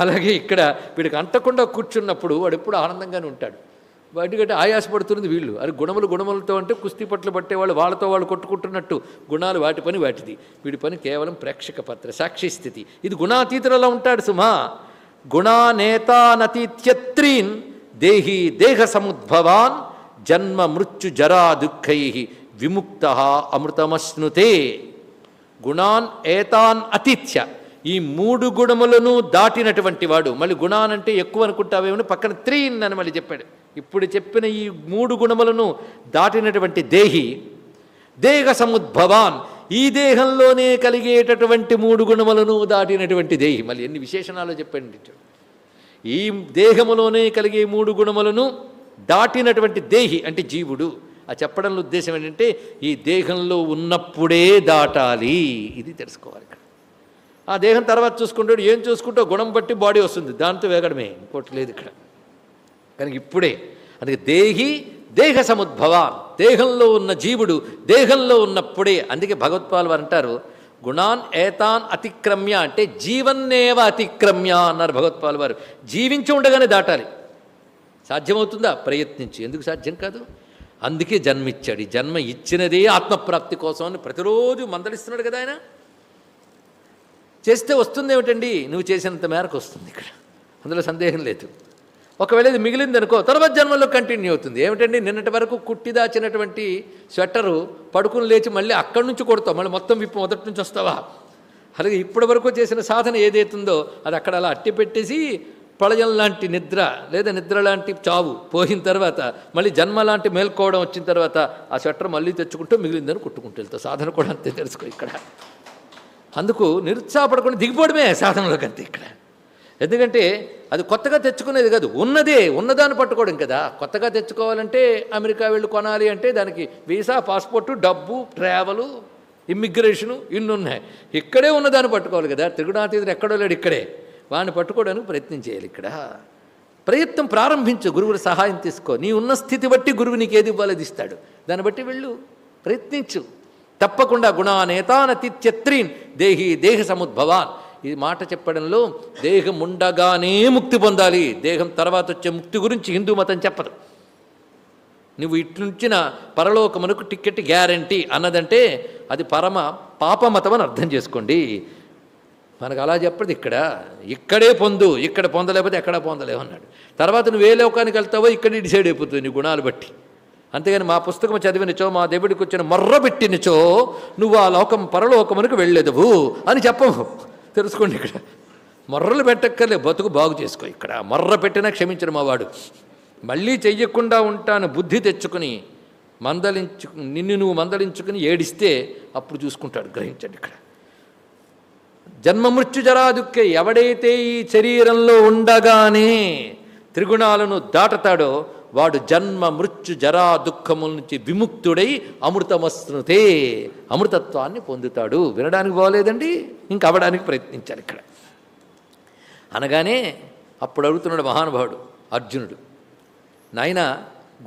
అలాగే ఇక్కడ వీడికి అంటకుండా కూర్చున్నప్పుడు వాడు ఎప్పుడు ఆనందంగానే ఉంటాడు. వాటికంటే ఆయాసపడుతున్నది వీళ్ళు. అది గుణములు గుణములతో అంటే కుస్తీ పట్లు పట్టేవాళ్ళు వాళ్ళతో వాళ్ళు కొట్టుకుంటున్నట్టు. గుణాలు వాటి పని వాటిది. వీడి పని కేవలం ప్రేక్షక పత్ర సాక్షి స్థితి. ఇది గుణాతీతులలో ఉంటాడు సుమా. గుణానేతానతీత్యత్రీన్ దేహి దేహ సముద్భవాన్ జన్మ మృత్యు జరా దుఃఖై విముక్త అమృతమశ్నుతే. గుణాన్ ఏతాన్ అతిథ్య ఈ మూడు గుణములను దాటినటువంటి వాడు. మళ్ళీ గుణాన్ అంటే ఎక్కువ అనుకుంటావేమని పక్కన త్రీన్ అని మళ్ళీ చెప్పాడు. ఇప్పుడు చెప్పిన ఈ మూడు గుణములను దాటినటువంటి దేహి దేహ సముద్భవాన్. ఈ దేహంలోనే కలిగేటటువంటి మూడు గుణములను దాటినటువంటి దేహి. మళ్ళీ ఎన్ని విశేషణాలు చెప్పండి. ఈ దేహములోనే కలిగే మూడు గుణములను దాటినటువంటి దేహి అంటే జీవుడు. ఆ చెప్పడంలో ఉద్దేశం ఏంటంటే ఈ దేహంలో ఉన్నప్పుడే దాటాలి. ఇది తెలుసుకోవాలి ఇక్కడ. ఆ దేహం తర్వాత చూసుకుంటాడు ఏం చూసుకుంటో గుణం బట్టి బాడీ వస్తుంది. దాంతో వేగడమే. ఇంకోటి లేదు ఇక్కడ. కనుక ఇప్పుడే అందుకే దేహి దేహ సముద్భవాన్ దేహంలో ఉన్న జీవుడు దేహంలో ఉన్నప్పుడే అందుకే భగవత్పాల్ వారు అంటారు గుణాన్ ఏతాన్ అతిక్రమ్య అంటే జీవన్నేవ అతిక్రమ్య అన్నారు భగవత్పాల్ వారు. జీవించి ఉండగానే దాటాలి. సాధ్యమవుతుందా? ప్రయత్నించి. ఎందుకు సాధ్యం కాదు? అందుకే జన్మిచ్చాడు. ఈ జన్మ ఇచ్చినదే ఆత్మప్రాప్తి కోసం అని ప్రతిరోజు మందలిస్తున్నాడు కదా ఆయన. చేస్తే వస్తుంది ఏమిటండి నువ్వు చేసినంత మేరకు వస్తుంది ఇక్కడ. అందులో సందేహం లేదు. ఒకవేళ ఇది మిగిలింది అనుకో తర్వాత జన్మలో కంటిన్యూ అవుతుంది. ఏమిటండి? నిన్నటి వరకు కుట్టి దాచినటువంటి స్వెట్టరు పడుకుని లేచి మళ్ళీ అక్కడి నుంచి కొడతావు. మళ్ళీ మొత్తం విప్పు మొదటి నుంచి వస్తావా? అలాగే ఇప్పటి వరకు చేసిన సాధన ఏదైతుందో అది అక్కడ అలా అట్టి పెట్టేసి ప్రళయం లాంటి నిద్ర లేదా నిద్ర లాంటి చావు పోయిన తర్వాత మళ్ళీ జన్మ లాంటి మేల్కోవడం వచ్చిన తర్వాత ఆ స్వెటర్ మళ్ళీ తెచ్చుకుంటూ మిగిలిందని కుట్టుకుంటూ వెళ్తావు. సాధన కూడా అంతే తెలుసుకో ఇక్కడ. అందుకు నిరుత్సాహపడకుండా దిగిపోవడమే సాధనలోకి అంతే ఇక్కడ. ఎందుకంటే అది కొత్తగా తెచ్చుకునేది కాదు ఉన్నదే ఉన్నదాన్ని పట్టుకోవడం కదా. కొత్తగా తెచ్చుకోవాలంటే అమెరికా వెళ్ళి కొనాలి అంటే దానికి వీసా పాస్పోర్టు డబ్బు ట్రావెలు ఇమ్మిగ్రేషను ఇన్ని ఉన్నాయి ఇక్కడే ఉన్నదాన్ని పట్టుకోవాలి కదా. త్రిగుణాతీతుడు ఎక్కడో లేడు ఇక్కడే. వాడిని పట్టుకోవడానికి ప్రయత్నం చేయాలి ఇక్కడ. ప్రయత్నం ప్రారంభించు గురువుల సహాయం తీసుకో. నీ ఉన్న స్థితి బట్టి గురువు నీకు ఏది ఇవ్వాలో ఇస్తాడు. దాన్ని బట్టి వెళ్ళు ప్రయత్నించు. తప్పకుండా గుణానేతానతిత్యత్రీన్ దేహి దేహ సముద్భవాన్. ఈ మాట చెప్పడంలో దేహం ఉండగానే ముక్తి పొందాలి. దేహం తర్వాత వచ్చే ముక్తి గురించి హిందూ మతం చెప్పదు. నువ్వు ఇట్లుంచిన పరలోకమునకు టికెట్ గ్యారంటీ అన్నదంటే అది పరమ పాపమతం అని అర్థం చేసుకోండి. మనకు అలా చెప్పదు ఇక్కడ. ఇక్కడే పొందు ఇక్కడ పొందలేకపోతే ఎక్కడ పొందలేవు అన్నాడు. తర్వాత నువ్వు ఏ లోకానికి వెళ్తావో ఇక్కడే డిసైడ్ అయిపోతుంది నీ గుణాలు బట్టి. అంతేగాని మా పుస్తకం చదివినచో మా దేవుడికి వచ్చిన మొర్ర పెట్టినచో నువ్వు ఆ లోకం పరలోకమునకు వెళ్ళేదవు అని చెప్పవు. తెలుసుకోండి ఇక్కడ. మర్రలు పెట్టక్కర్లే బతుకు బాగు చేసుకో ఇక్కడ. మర్ర పెట్టినా క్షమించడు మా వాడు మళ్ళీ చెయ్యకుండా ఉంటాను బుద్ధి తెచ్చుకుని మందలించు నిన్ను నువ్వు మందలించుకుని ఏడిస్తే అప్పుడు చూసుకుంటాడు గ్రహించండి ఇక్కడ. జన్మ మృత్యు జరా ఎవడైతే ఈ శరీరంలో ఉండగానే త్రిగుణాలను దాటతాడో వాడు జన్మ మృత్యు జరా దుఃఖముల నుంచి విముక్తుడై అమృతమస్నుతే అమృతత్వాన్ని పొందుతాడు. వినడానికి బాగోలేదండి ఇంకా అవడానికి ప్రయత్నించాను ఇక్కడ. అనగానే అప్పుడు అడుగుతున్నాడు మహానుభావుడు అర్జునుడు నాయన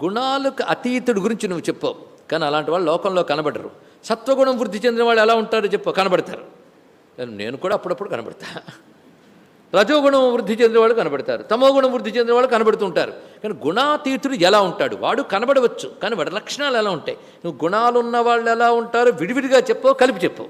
గుణాలకు అతీతుడు గురించి నువ్వు చెప్పావు కానీ అలాంటి వాళ్ళు లోకంలో కనబడరు. సత్వగుణం వృద్ధి చెందిన వాళ్ళు ఎలా ఉంటారో చెప్పు కనబడతారు. నేను కూడా అప్పుడప్పుడు కనబడతా. రజోగుణం వృద్ధి చెందిన వాళ్ళు కనబడతారు. తమోగుణం వృద్ధి చెందిన వాళ్ళు కనబడుతుంటారు. కానీ గుణాతీతుడు ఎలా ఉంటాడు? వాడు కనబడవచ్చు కానీ వాడి లక్షణాలు ఎలా ఉంటాయి? నువ్వు గుణాలు ఉన్న వాళ్ళు ఎలా ఉంటారో? విడివిడిగా చెప్పో కలిపి చెప్పు.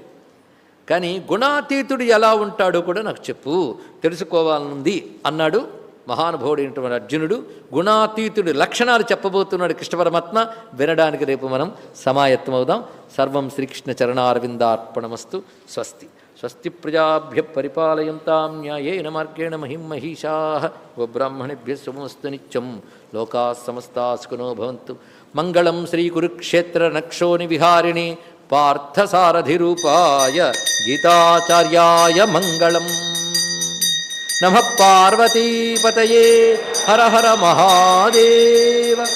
కానీ గుణాతీతుడు ఎలా ఉంటాడో కూడా నాకు చెప్పు. తెలుసుకోవాలనుంది అన్నాడు మహానుభావుడైనటువంటి అర్జునుడు. గుణాతీతుడి లక్షణాలు చెప్పబోతున్నాడు కృష్ణ పరమాత్మ వినడానికి రేపు మనం సమాయత్తమవుదాం. సర్వం శ్రీకృష్ణ చరణారవిందార్పణమస్తు స్వస్తి. స్వస్తి ప్రజాభ్య పరిపాలయంతాం న్యాయేన మార్గేణ మహిం మహిషా గోబ్రాహ్మణిభ్య శుభమస్తు నిత్యం. లోకా సమస్తా సుఖనో భవంతు. మంగళం శ్రీ కురుక్షేత్ర నక్షోని విహారిణి పార్థసారథిరూపాయ గీతాచార్యాయ మంగళం. నమ పార్వతీపతయే. హర హర మహాదేవ.